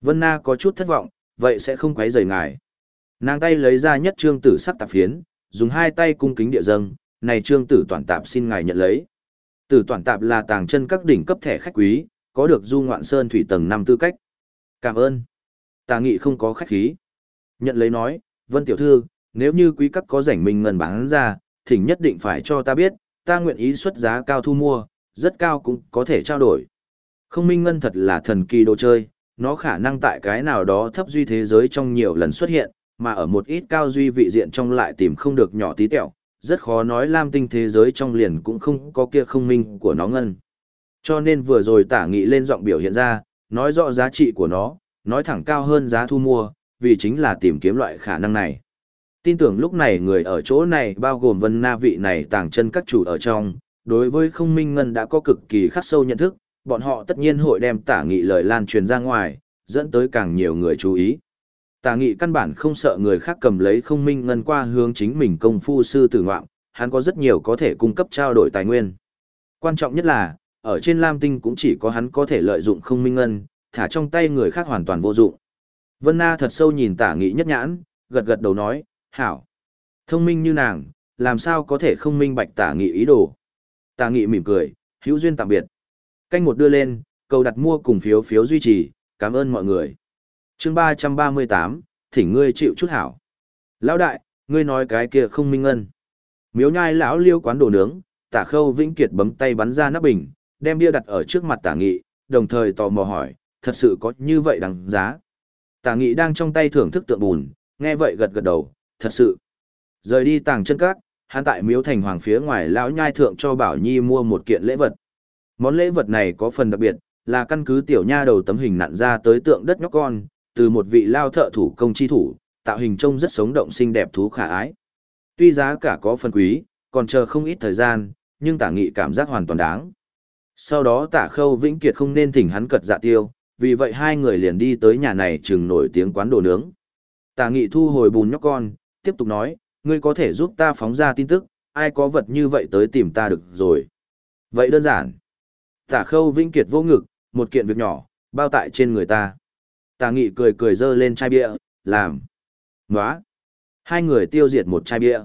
Vân Na có chút thất vọng, vậy sẽ không quấy rầy ngài. Nàng tay lấy ra nhất trương tử sắc tạp phiến, dùng hai tay cung kính địa dâng, này trương tử toàn tạp xin ngài nhận lấy. Tử toàn tạp là tàng chân các đỉnh cấp thẻ khách quý, có được du ngoạn sơn thủy tầng năm tư cách. Cảm ơn. Tà nghị không có khách khí. Nhận lấy nói, Vân Tiểu Thư, nếu như quý các có rảnh mình ngân bán ra, thỉnh nhất định phải cho ta biết, ta nguyện ý xuất giá cao thu mua, rất cao cũng có thể trao đổi. Không minh ngân thật là thần kỳ đồ chơi, nó khả năng tại cái nào đó thấp duy thế giới trong nhiều lần xuất hiện, mà ở một ít cao duy vị diện trong lại tìm không được nhỏ tí tẹo, rất khó nói lam tinh thế giới trong liền cũng không có kia không minh của nó ngân. Cho nên vừa rồi tả nghị lên giọng biểu hiện ra, nói rõ giá trị của nó, nói thẳng cao hơn giá thu mua, vì chính là tìm kiếm loại khả năng này. Tin tưởng lúc này người ở chỗ này bao gồm vân na vị này tàng chân các chủ ở trong, đối với không minh ngân đã có cực kỳ khắc sâu nhận thức, bọn họ tất nhiên hội đem tả nghị lời lan truyền ra ngoài, dẫn tới càng nhiều người chú ý. Tả nghị căn bản không sợ người khác cầm lấy không minh ngân qua hướng chính mình công phu sư tử ngoạm, hắn có rất nhiều có thể cung cấp trao đổi tài nguyên. Quan trọng nhất là, ở trên Lam Tinh cũng chỉ có hắn có thể lợi dụng không minh ngân, thả trong tay người khác hoàn toàn vô dụng. Vân Na thật sâu nhìn tả nghị nhất nhãn, gật gật đầu nói, hảo. Thông minh như nàng, làm sao có thể không minh bạch tả nghị ý đồ. Tả nghị mỉm cười, hữu duyên tạm biệt. Canh một đưa lên, cầu đặt mua cùng phiếu phiếu duy trì, cảm ơn mọi người. chương ba trăm ba mươi tám, thỉnh ngươi chịu chút hảo. Lão đại, ngươi nói cái kia không minh ngân. Miếu nhai lão liêu quán đồ nướng, tả khâu vĩnh kiệt bấm tay bắn ra nắp bình, đem bia đặt ở trước mặt tả nghị, đồng thời tò mò hỏi, thật sự có như vậy đằng giá. Tả nghị đang trong tay thưởng thức tượng bùn, nghe vậy gật gật đầu, thật sự. Rời đi tàng chân cát, hắn tại miếu thành hoàng phía ngoài lão nhai thượng cho Bảo Nhi mua một kiện lễ vật. Món lễ vật này có phần đặc biệt, là căn cứ tiểu nha đầu tấm hình nặn ra tới tượng đất nhóc con, từ một vị lao thợ thủ công chi thủ, tạo hình trông rất sống động xinh đẹp thú khả ái. Tuy giá cả có phần quý, còn chờ không ít thời gian, nhưng tả nghị cảm giác hoàn toàn đáng. Sau đó tả khâu vĩnh kiệt không nên thỉnh hắn cật dạ tiêu, vì vậy hai người liền đi tới nhà này chừng nổi tiếng quán đồ nướng. Tả nghị thu hồi bùn nhóc con, tiếp tục nói, ngươi có thể giúp ta phóng ra tin tức, ai có vật như vậy tới tìm ta được rồi. Vậy đơn giản. Tả khâu vĩnh kiệt vô ngực, một kiện việc nhỏ, bao tại trên người ta. Tả nghị cười cười dơ lên chai bia, làm. Nóa. Hai người tiêu diệt một chai bia.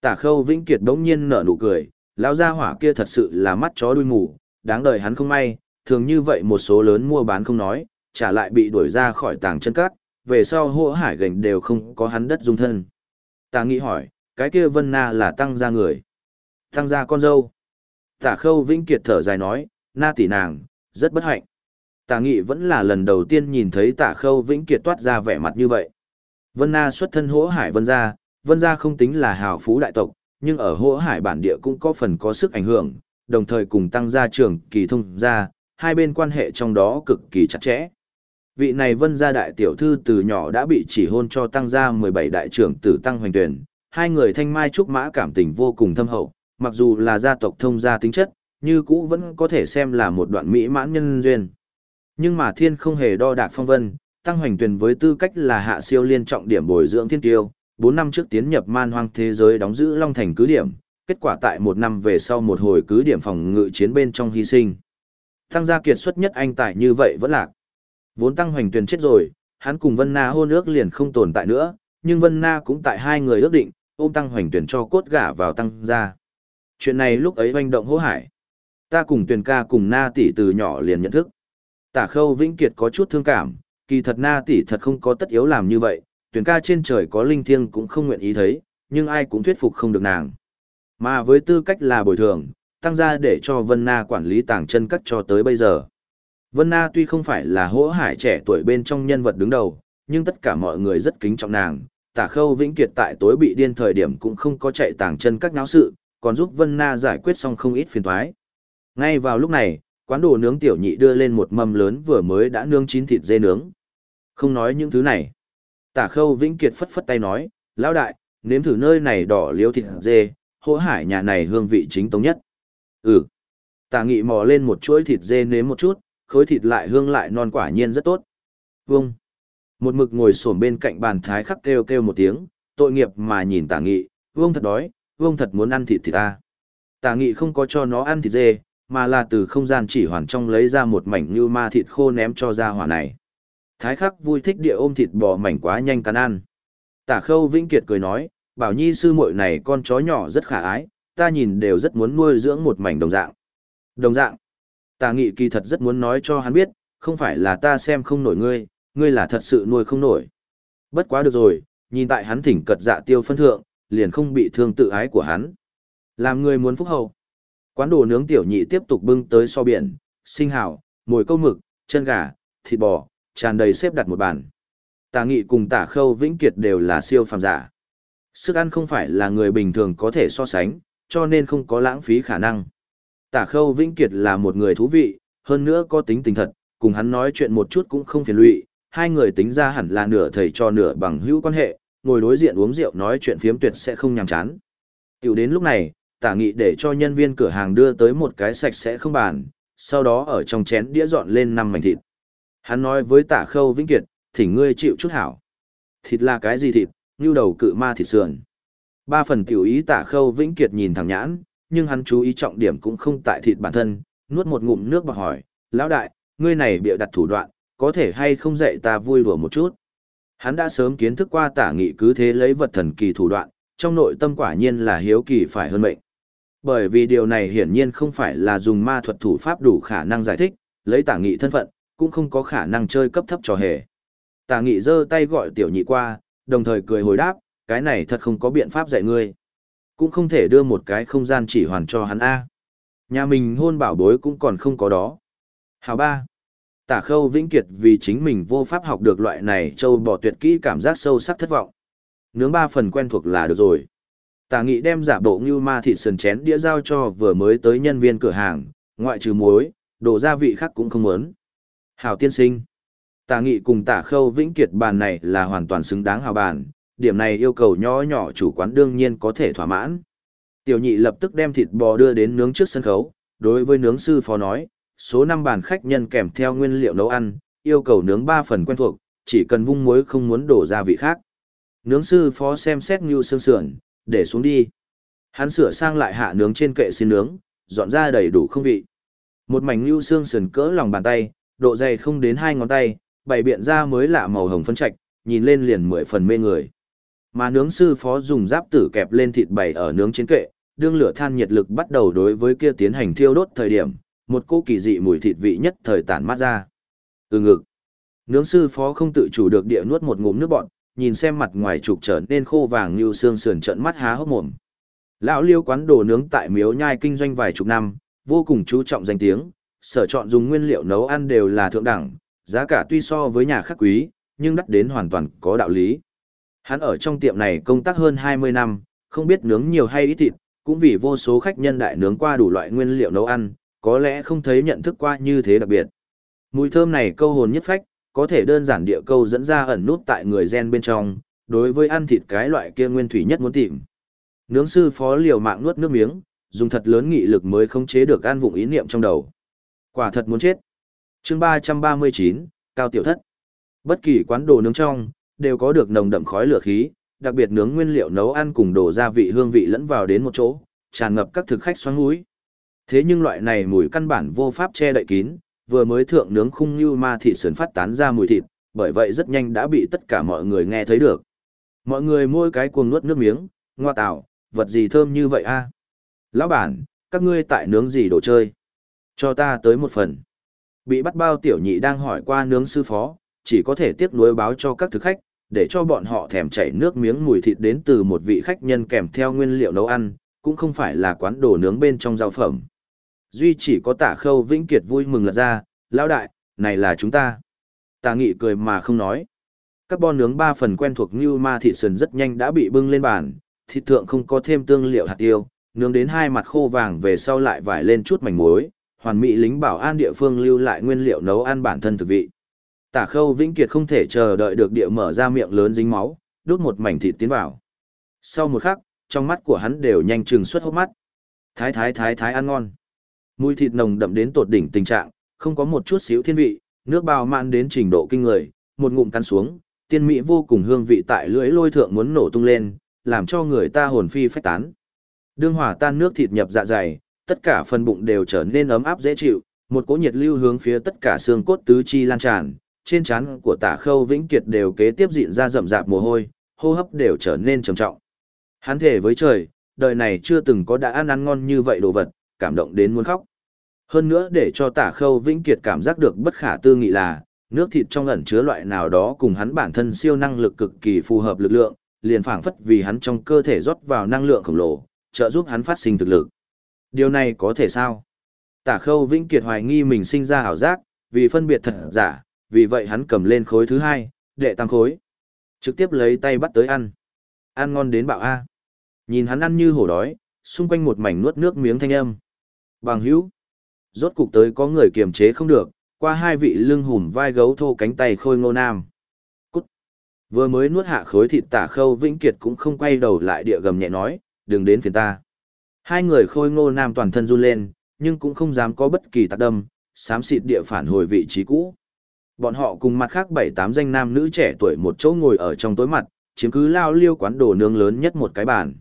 Tả khâu vĩnh kiệt đống nhiên nở nụ cười, lão gia hỏa kia thật sự là mắt chó đuôi mù, đáng đời hắn không may, thường như vậy một số lớn mua bán không nói, trả lại bị đuổi ra khỏi tàng chân cát, về sau hô hải gành đều không có hắn đất dung thân. Tả Nghị hỏi, cái kia Vân Na là tăng gia người. Tăng gia con dâu. Tả khâu vĩnh kiệt thở dài nói, na tỷ nàng, rất bất hạnh. Tả nghị vẫn là lần đầu tiên nhìn thấy tả khâu vĩnh kiệt toát ra vẻ mặt như vậy. Vân Na xuất thân hỗ hải vân gia, vân gia không tính là hào phú đại tộc, nhưng ở hỗ hải bản địa cũng có phần có sức ảnh hưởng, đồng thời cùng tăng gia trưởng kỳ thông gia, hai bên quan hệ trong đó cực kỳ chặt chẽ. Vị này vân gia đại tiểu thư từ nhỏ đã bị chỉ hôn cho tăng gia 17 đại trưởng tử tăng hoành tuyển, hai người thanh mai trúc mã cảm tình vô cùng thâm hậu, mặc dù là gia tộc thông gia tính chất, như cũ vẫn có thể xem là một đoạn mỹ mãn nhân duyên. Nhưng mà thiên không hề đo đạc phong vân, tăng hoành tuyển với tư cách là hạ siêu liên trọng điểm bồi dưỡng thiên tiêu, 4 năm trước tiến nhập man hoang thế giới đóng giữ Long Thành cứ điểm, kết quả tại một năm về sau một hồi cứ điểm phòng ngự chiến bên trong hy sinh. Tăng gia kiệt xuất nhất anh tài như vậy vẫn lạc. Vốn Tăng Hoành Tuyền chết rồi, hắn cùng Vân Na hôn ước liền không tồn tại nữa, nhưng Vân Na cũng tại hai người ước định, ôm Tăng Hoành Tuyền cho cốt gả vào Tăng gia. Chuyện này lúc ấy hoành động hố hải. Ta cùng Tuyền ca cùng Na tỷ từ nhỏ liền nhận thức. Tả Khâu Vĩnh Kiệt có chút thương cảm, kỳ thật Na tỷ thật không có tất yếu làm như vậy, Tuyền ca trên trời có linh thiêng cũng không nguyện ý thấy, nhưng ai cũng thuyết phục không được nàng. Mà với tư cách là bồi thường, tăng ra để cho Vân Na quản lý tàng chân cắt cho tới bây giờ. Vân Na tuy không phải là hỗ hải trẻ tuổi bên trong nhân vật đứng đầu, nhưng tất cả mọi người rất kính trọng nàng. Tả khâu vĩnh kiệt tại tối bị điên thời điểm cũng không có chạy tàng chân các náo sự, còn giúp Vân Na giải quyết xong không ít phiền toái. Ngay vào lúc này, quán đồ nướng tiểu nhị đưa lên một mâm lớn vừa mới đã nướng chín thịt dê nướng. Không nói những thứ này. Tả khâu vĩnh kiệt phất phất tay nói, lão đại, nếm thử nơi này đỏ liếu thịt dê, hỗ hải nhà này hương vị chính tống nhất. Ừ. Tả nghị mò lên một chuỗi thịt dê nếm một chút, khối thịt lại hương lại non quả nhiên rất tốt. Vâng. Một mực ngồi xổm bên cạnh bàn thái khắc kêu kêu một tiếng, tội nghiệp mà nhìn tả nghị, vương thật đói, vương thật muốn ăn thịt thì ta. Tả nghị không có cho nó ăn thịt dê, mà là từ không gian chỉ hoàn trong lấy ra một mảnh như ma thịt khô ném cho ra hỏa này. Thái khắc vui thích địa ôm thịt bò mảnh quá nhanh cắn ăn. Tả khâu vĩnh kiệt cười nói, bảo nhi sư muội này con chó nhỏ rất khả ái, ta nhìn đều rất muốn nuôi dưỡng một mảnh đồng dạng. Đồng dạng. Tả nghị kỳ thật rất muốn nói cho hắn biết, không phải là ta xem không nổi ngươi, ngươi là thật sự nuôi không nổi. Bất quá được rồi, nhìn tại hắn thỉnh cật dạ tiêu phân thượng, liền không bị thương tự ái của hắn. Làm người muốn phúc hậu. Quán đồ nướng tiểu nhị tiếp tục bưng tới so biển, sinh hảo, mồi câu mực, chân gà, thịt bò, tràn đầy xếp đặt một bàn. Tả nghị cùng tả khâu vĩnh kiệt đều là siêu phàm giả. Sức ăn không phải là người bình thường có thể so sánh, cho nên không có lãng phí khả năng. Tả khâu vĩnh kiệt là một người thú vị, hơn nữa có tính tình thật, cùng hắn nói chuyện một chút cũng không phiền lụy, hai người tính ra hẳn là nửa thầy cho nửa bằng hữu quan hệ, ngồi đối diện uống rượu nói chuyện phiếm tuyệt sẽ không nhàm chán. Tiểu đến lúc này, tả nghị để cho nhân viên cửa hàng đưa tới một cái sạch sẽ không bàn, sau đó ở trong chén đĩa dọn lên năm mảnh thịt. Hắn nói với tả khâu vĩnh kiệt, thỉnh ngươi chịu chút hảo. Thịt là cái gì thịt, như đầu cự ma thịt sườn. Ba phần tiểu ý tả khâu vĩnh kiệt nhìn thẳng nhãn, nhưng hắn chú ý trọng điểm cũng không tại thịt bản thân, nuốt một ngụm nước bọc hỏi, lão đại, ngươi này bịa đặt thủ đoạn, có thể hay không dạy ta vui đùa một chút. Hắn đã sớm kiến thức qua tả nghị cứ thế lấy vật thần kỳ thủ đoạn, trong nội tâm quả nhiên là hiếu kỳ phải hơn mệnh. Bởi vì điều này hiển nhiên không phải là dùng ma thuật thủ pháp đủ khả năng giải thích, lấy tả nghị thân phận, cũng không có khả năng chơi cấp thấp trò hề. Tả nghị giơ tay gọi tiểu nhị qua, đồng thời cười hồi đáp, cái này thật không có biện pháp dạy ngươi. Cũng không thể đưa một cái không gian chỉ hoàn cho hắn A. Nhà mình hôn bảo bối cũng còn không có đó. Hào ba. Tả khâu vĩnh kiệt vì chính mình vô pháp học được loại này châu bỏ tuyệt kỹ cảm giác sâu sắc thất vọng. Nướng ba phần quen thuộc là được rồi. Tả nghị đem giả bộ như ma thịt sườn chén đĩa giao cho vừa mới tới nhân viên cửa hàng, ngoại trừ muối, đồ gia vị khác cũng không muốn. Hào tiên sinh. Tả nghị cùng tả khâu vĩnh kiệt bàn này là hoàn toàn xứng đáng hào bàn, điểm này yêu cầu nhỏ nhỏ chủ quán đương nhiên có thể thỏa mãn. Tiểu nhị lập tức đem thịt bò đưa đến nướng trước sân khấu, đối với nướng sư phó nói, số năm bàn khách nhân kèm theo nguyên liệu nấu ăn, yêu cầu nướng ba phần quen thuộc, chỉ cần vung muối không muốn đổ gia vị khác. Nướng sư phó xem xét như xương sườn, để xuống đi. Hắn sửa sang lại hạ nướng trên kệ xin nướng, dọn ra đầy đủ không vị. Một mảnh như xương sườn cỡ lòng bàn tay, độ dày không đến hai ngón tay, bày biện ra mới lạ màu hồng phân trạch, nhìn lên liền mười phần mê người. Mà nướng sư phó dùng giáp tử kẹp lên thịt bày ở nướng trên kệ, đương lửa than nhiệt lực bắt đầu đối với kia tiến hành thiêu đốt thời điểm, một cô kỳ dị mùi thịt vị nhất thời tản mát ra. Ừ ngực. Nướng sư phó không tự chủ được địa nuốt một ngụm nước bọt nhìn xem mặt ngoài trục trở nên khô vàng như xương sườn trận mắt há hốc mồm. Lão Liêu quán đồ nướng tại Miếu Nhai kinh doanh vài chục năm, vô cùng chú trọng danh tiếng, sở chọn dùng nguyên liệu nấu ăn đều là thượng đẳng, giá cả tuy so với nhà khác quý, nhưng đắt đến hoàn toàn có đạo lý. Hắn ở trong tiệm này công tác hơn 20 năm, không biết nướng nhiều hay ít thịt, cũng vì vô số khách nhân đại nướng qua đủ loại nguyên liệu nấu ăn, có lẽ không thấy nhận thức qua như thế đặc biệt. Mùi thơm này câu hồn nhất phách, có thể đơn giản địa câu dẫn ra ẩn nút tại người gen bên trong, đối với ăn thịt cái loại kia nguyên thủy nhất muốn tìm. Nướng sư phó liều mạng nuốt nước miếng, dùng thật lớn nghị lực mới không chế được ăn vụng ý niệm trong đầu. Quả thật muốn chết. chương 339, Cao Tiểu Thất. Bất kỳ quán đồ nướng trong, đều có được nồng đậm khói lửa khí, đặc biệt nướng nguyên liệu nấu ăn cùng đồ gia vị hương vị lẫn vào đến một chỗ, tràn ngập các thực khách xoắn mũi. Thế nhưng loại này mùi căn bản vô pháp che đậy kín, vừa mới thượng nướng khung như ma thịt sườn phát tán ra mùi thịt, bởi vậy rất nhanh đã bị tất cả mọi người nghe thấy được. Mọi người môi cái cuồng nuốt nước miếng, ngoa tạo, vật gì thơm như vậy a? Lão bản, các ngươi tại nướng gì đồ chơi? Cho ta tới một phần. Bị bắt bao tiểu nhị đang hỏi qua nướng sư phó, chỉ có thể tiếp nối báo cho các thực khách, để cho bọn họ thèm chảy nước miếng mùi thịt đến từ một vị khách nhân kèm theo nguyên liệu nấu ăn, cũng không phải là quán đồ nướng bên trong rau phẩm. Duy chỉ có tả khâu vĩnh kiệt vui mừng lật ra, lão đại, này là chúng ta. Tả nghị cười mà không nói. Các bon nướng ba phần quen thuộc như ma thị sườn rất nhanh đã bị bưng lên bàn, thịt thượng không có thêm tương liệu hạt tiêu, nướng đến hai mặt khô vàng về sau lại vải lên chút mảnh muối, hoàn mỹ lính bảo an địa phương lưu lại nguyên liệu nấu ăn bản thân thực vị. Tả khâu vĩnh kiệt không thể chờ đợi được địa mở ra miệng lớn dính máu, đút một mảnh thịt tiến vào. Sau một khắc, trong mắt của hắn đều nhanh chừng xuất hốc mắt. Thái thái thái thái ăn ngon. Mùi thịt nồng đậm đến tột đỉnh tình trạng, không có một chút xíu thiên vị, nước bao mạn đến trình độ kinh người, một ngụm cắn xuống, tiên mỹ vô cùng hương vị tại lưỡi lôi thượng muốn nổ tung lên, làm cho người ta hồn phi phách tán. Đương hỏa tan nước thịt nhập dạ dày, tất cả phần bụng đều trở nên ấm áp dễ chịu, một cỗ nhiệt lưu hướng phía tất cả xương cốt tứ chi lan tràn, trên trán của tả khâu vĩnh kiệt đều kế tiếp dịn ra rậm rạp mồ hôi, hô hấp đều trở nên trầm trọng. Hắn thể với trời, đời này chưa từng có đã ăn ăn ngon như vậy đồ vật, cảm động đến muốn khóc. Hơn nữa để cho tả khâu vĩnh kiệt cảm giác được bất khả tư nghị là, nước thịt trong ẩn chứa loại nào đó cùng hắn bản thân siêu năng lực cực kỳ phù hợp lực lượng, liền phảng phất vì hắn trong cơ thể rót vào năng lượng khổng lồ, trợ giúp hắn phát sinh thực lực. Điều này có thể sao? Tả khâu vĩnh kiệt hoài nghi mình sinh ra ảo giác, vì phân biệt thật giả, vì vậy hắn cầm lên khối thứ hai, đệ tăng khối. Trực tiếp lấy tay bắt tới ăn. Ăn ngon đến bạo A. Nhìn hắn ăn như hổ đói, xung quanh một mảnh nuốt nước miếng thanh âm. Bằng hữu. Rốt cục tới có người kiềm chế không được, qua hai vị lưng hùm vai gấu thô cánh tay khôi ngô nam. Cút. Vừa mới nuốt hạ khối thịt tả khâu vĩnh kiệt cũng không quay đầu lại địa gầm nhẹ nói, đừng đến phiền ta. Hai người khôi ngô nam toàn thân run lên, nhưng cũng không dám có bất kỳ tạc đâm, xám xịt địa phản hồi vị trí cũ. Bọn họ cùng mặt khác bảy tám danh nam nữ trẻ tuổi một chỗ ngồi ở trong tối mặt, chiếm cứ lao liêu quán đồ nướng lớn nhất một cái bàn.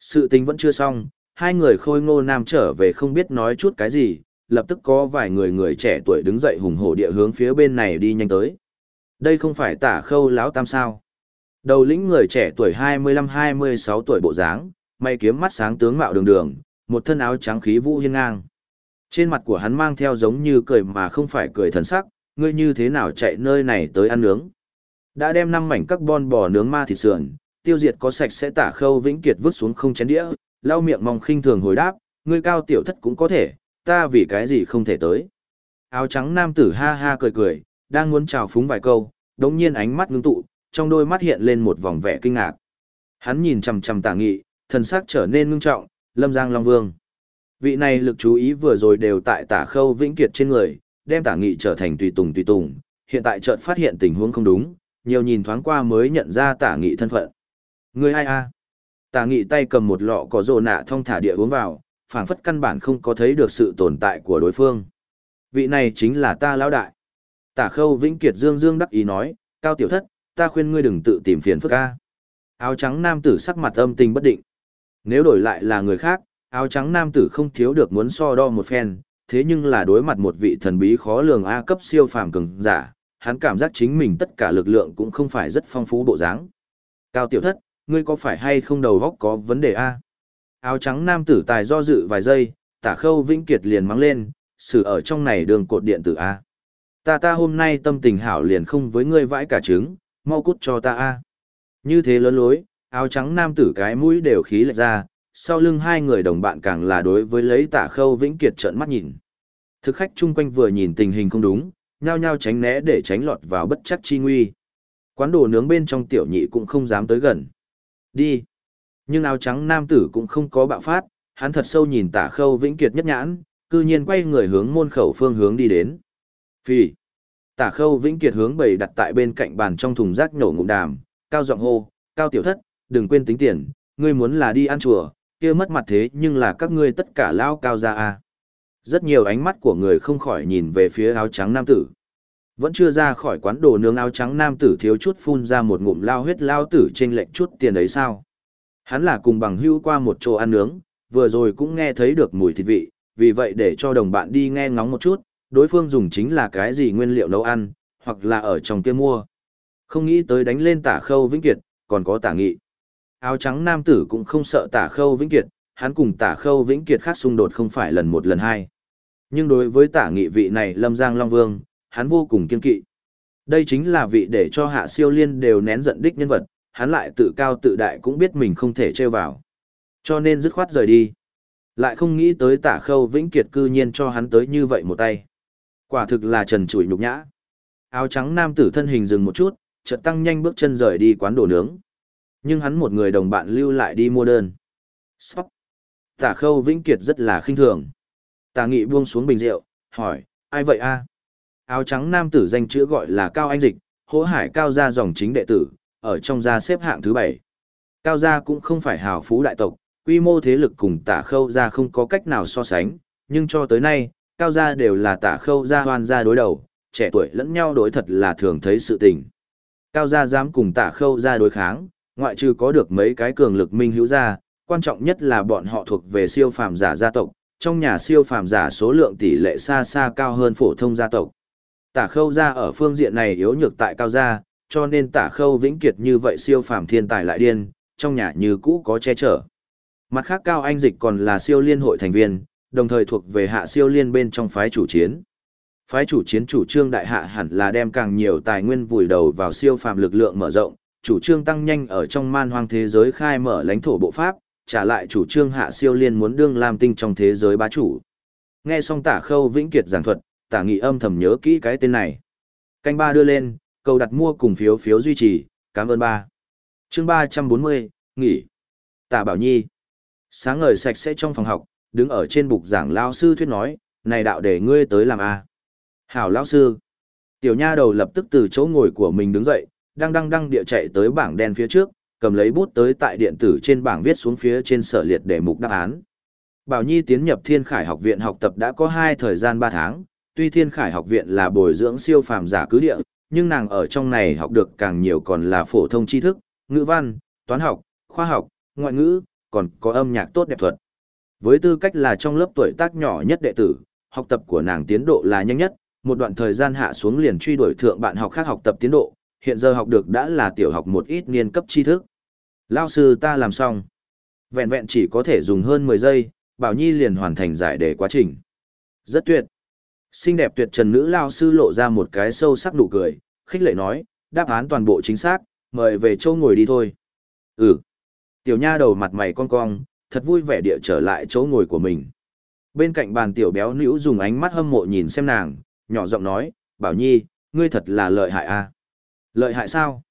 Sự tình vẫn chưa xong, hai người khôi ngô nam trở về không biết nói chút cái gì, lập tức có vài người người trẻ tuổi đứng dậy hùng hổ địa hướng phía bên này đi nhanh tới. Đây không phải tả khâu lão tam sao. Đầu lĩnh người trẻ tuổi 25-26 tuổi bộ dáng, mày kiếm mắt sáng tướng mạo đường đường, một thân áo trắng khí vũ hiên ngang. Trên mặt của hắn mang theo giống như cười mà không phải cười thần sắc, ngươi như thế nào chạy nơi này tới ăn nướng. Đã đem năm mảnh carbon bò nướng ma thịt sườn, tiêu diệt có sạch sẽ tả khâu vĩnh kiệt vứt xuống không chén đĩa, lau miệng mong khinh thường hồi đáp, ngươi cao tiểu thất cũng có thể, ta vì cái gì không thể tới. Áo trắng nam tử ha ha cười cười, đang muốn chào phúng vài câu, đống nhiên ánh mắt ngưng tụ, trong đôi mắt hiện lên một vòng vẻ kinh ngạc. Hắn nhìn chằm chằm tả nghị, thần sắc trở nên ngưng trọng, lâm giang long vương. Vị này lực chú ý vừa rồi đều tại tả khâu vĩnh kiệt trên người, đem tả nghị trở thành tùy tùng tùy tùng, hiện tại chợt phát hiện tình huống không đúng, nhiều nhìn thoáng qua mới nhận ra tả nghị thân phận. Người ai a? Tả nghị tay cầm một lọ có rồ nạ thông thả địa uống vào, phảng phất căn bản không có thấy được sự tồn tại của đối phương. Vị này chính là ta lão đại. Tả khâu vĩnh kiệt dương dương đắc ý nói, cao tiểu thất, ta khuyên ngươi đừng tự tìm phiền phức a. Áo trắng nam tử sắc mặt âm tình bất định. Nếu đổi lại là người khác, áo trắng nam tử không thiếu được muốn so đo một phen, thế nhưng là đối mặt một vị thần bí khó lường A cấp siêu phàm cường giả, hắn cảm giác chính mình tất cả lực lượng cũng không phải rất phong phú bộ dáng. Cao tiểu thất, ngươi có phải hay không đầu góc có vấn đề A? Áo trắng nam tử tài do dự vài giây, tả khâu vĩnh kiệt liền mắng lên, xử ở trong này đường cột điện tử A. Ta ta hôm nay tâm tình hảo liền không với ngươi vãi cả trứng, mau cút cho ta A. Như thế lớn lối, áo trắng nam tử cái mũi đều khí lệch ra, sau lưng hai người đồng bạn càng là đối với lấy tả khâu vĩnh kiệt trợn mắt nhìn. Thực khách chung quanh vừa nhìn tình hình không đúng, nhao nhao tránh né để tránh lọt vào bất chắc chi nguy. Quán đồ nướng bên trong tiểu nhị cũng không dám tới gần. Đi. Nhưng áo trắng nam tử cũng không có bạo phát, hắn thật sâu nhìn tả khâu vĩnh kiệt nhất nhãn, cư nhiên quay người hướng môn khẩu phương hướng đi đến. Phi. Tả khâu vĩnh kiệt hướng bầy đặt tại bên cạnh bàn trong thùng rác nổ ngụm đàm, cao giọng hô, cao tiểu thất, đừng quên tính tiền, ngươi muốn là đi ăn chùa, kia mất mặt thế nhưng là các ngươi tất cả lao cao ra a. Rất nhiều ánh mắt của người không khỏi nhìn về phía áo trắng nam tử. Vẫn chưa ra khỏi quán đồ nướng áo trắng nam tử thiếu chút phun ra một ngụm lao huyết lao tử trên lệnh chút tiền ấy sao. Hắn là cùng bằng hưu qua một chỗ ăn nướng, vừa rồi cũng nghe thấy được mùi thịt vị, vì vậy để cho đồng bạn đi nghe ngóng một chút, đối phương dùng chính là cái gì nguyên liệu nấu ăn, hoặc là ở trong kia mua. Không nghĩ tới đánh lên tả khâu vĩnh kiệt, còn có tả nghị. Áo trắng nam tử cũng không sợ tả khâu vĩnh kiệt, hắn cùng tả khâu vĩnh kiệt khác xung đột không phải lần một lần hai. Nhưng đối với tả nghị vị này lâm giang long vương, hắn vô cùng kiên kỵ. Đây chính là vị để cho hạ siêu liên đều nén giận đích nhân vật, hắn lại tự cao tự đại cũng biết mình không thể trêu vào. Cho nên dứt khoát rời đi. Lại không nghĩ tới tả khâu vĩnh kiệt cư nhiên cho hắn tới như vậy một tay. Quả thực là trần trụi nhục nhã. Áo trắng nam tử thân hình dừng một chút, chợt tăng nhanh bước chân rời đi quán đồ nướng. Nhưng hắn một người đồng bạn lưu lại đi mua đơn. Sóc. Tả khâu vĩnh kiệt rất là khinh thường. Tả nghị buông xuống bình rượu, hỏi, ai vậy a? Áo trắng nam tử danh chữ gọi là Cao Anh Dịch, hỗ hải cao gia dòng chính đệ tử, ở trong gia xếp hạng thứ bảy. Cao gia cũng không phải hào phú đại tộc, quy mô thế lực cùng tả khâu gia không có cách nào so sánh, nhưng cho tới nay, cao gia đều là tả khâu gia hoan gia đối đầu, trẻ tuổi lẫn nhau đối thật là thường thấy sự tình. Cao gia dám cùng tả khâu gia đối kháng, ngoại trừ có được mấy cái cường lực minh hữu gia, quan trọng nhất là bọn họ thuộc về siêu phàm giả gia tộc, trong nhà siêu phàm giả số lượng tỷ lệ xa xa cao hơn phổ thông gia tộc. Tả khâu gia ở phương diện này yếu nhược tại cao gia, cho nên tả khâu vĩnh kiệt như vậy siêu phàm thiên tài lại điên, trong nhà như cũ có che chở. Mặt khác cao anh dịch còn là siêu liên hội thành viên, đồng thời thuộc về hạ siêu liên bên trong phái chủ chiến. Phái chủ chiến chủ trương đại hạ hẳn là đem càng nhiều tài nguyên vùi đầu vào siêu phàm lực lượng mở rộng, chủ trương tăng nhanh ở trong man hoang thế giới khai mở lãnh thổ bộ pháp, trả lại chủ trương hạ siêu liên muốn đương làm tinh trong thế giới bá chủ. Nghe xong tả khâu vĩnh kiệt giảng thuật, tả nghị âm thầm nhớ kỹ cái tên này. Canh ba đưa lên, cầu đặt mua cùng phiếu phiếu duy trì, cảm ơn ba. Chương ba trăm bốn mươi nghỉ. Tả Bảo Nhi. Sáng ngời sạch sẽ trong phòng học, đứng ở trên bục giảng lao sư thuyết nói, này đạo để ngươi tới làm a Hảo lão sư. Tiểu nha đầu lập tức từ chỗ ngồi của mình đứng dậy, đang đăng đăng địa chạy tới bảng đen phía trước, cầm lấy bút tới tại điện tử trên bảng viết xuống phía trên sở liệt để mục đáp án. Bảo Nhi tiến nhập Thiên Khải học viện học tập đã có hai thời gian ba tháng, tuy Thiên Khải học viện là bồi dưỡng siêu phàm giả cứ địa, nhưng nàng ở trong này học được càng nhiều còn là phổ thông tri thức, ngữ văn, toán học, khoa học, ngoại ngữ, còn có âm nhạc tốt đẹp thuật. Với tư cách là trong lớp tuổi tác nhỏ nhất đệ tử, học tập của nàng tiến độ là nhanh nhất, một đoạn thời gian hạ xuống liền truy đuổi thượng bạn học khác học tập tiến độ, hiện giờ học được đã là tiểu học một ít niên cấp tri thức. Lao sư ta làm xong. Vẹn vẹn chỉ có thể dùng hơn 10 giây, Bảo Nhi liền hoàn thành giải đề quá trình. Rất tuyệt. Xinh đẹp tuyệt trần nữ Lao sư lộ ra một cái sâu sắc nụ cười, khích lệ nói, đáp án toàn bộ chính xác, mời về chỗ ngồi đi thôi. Ừ. Tiểu nha đầu mặt mày con cong, thật vui vẻ địa trở lại chỗ ngồi của mình. Bên cạnh bàn tiểu béo nữ dùng ánh mắt hâm mộ nhìn xem nàng, nhỏ giọng nói, Bảo Nhi, ngươi thật là lợi hại a. Lợi hại sao?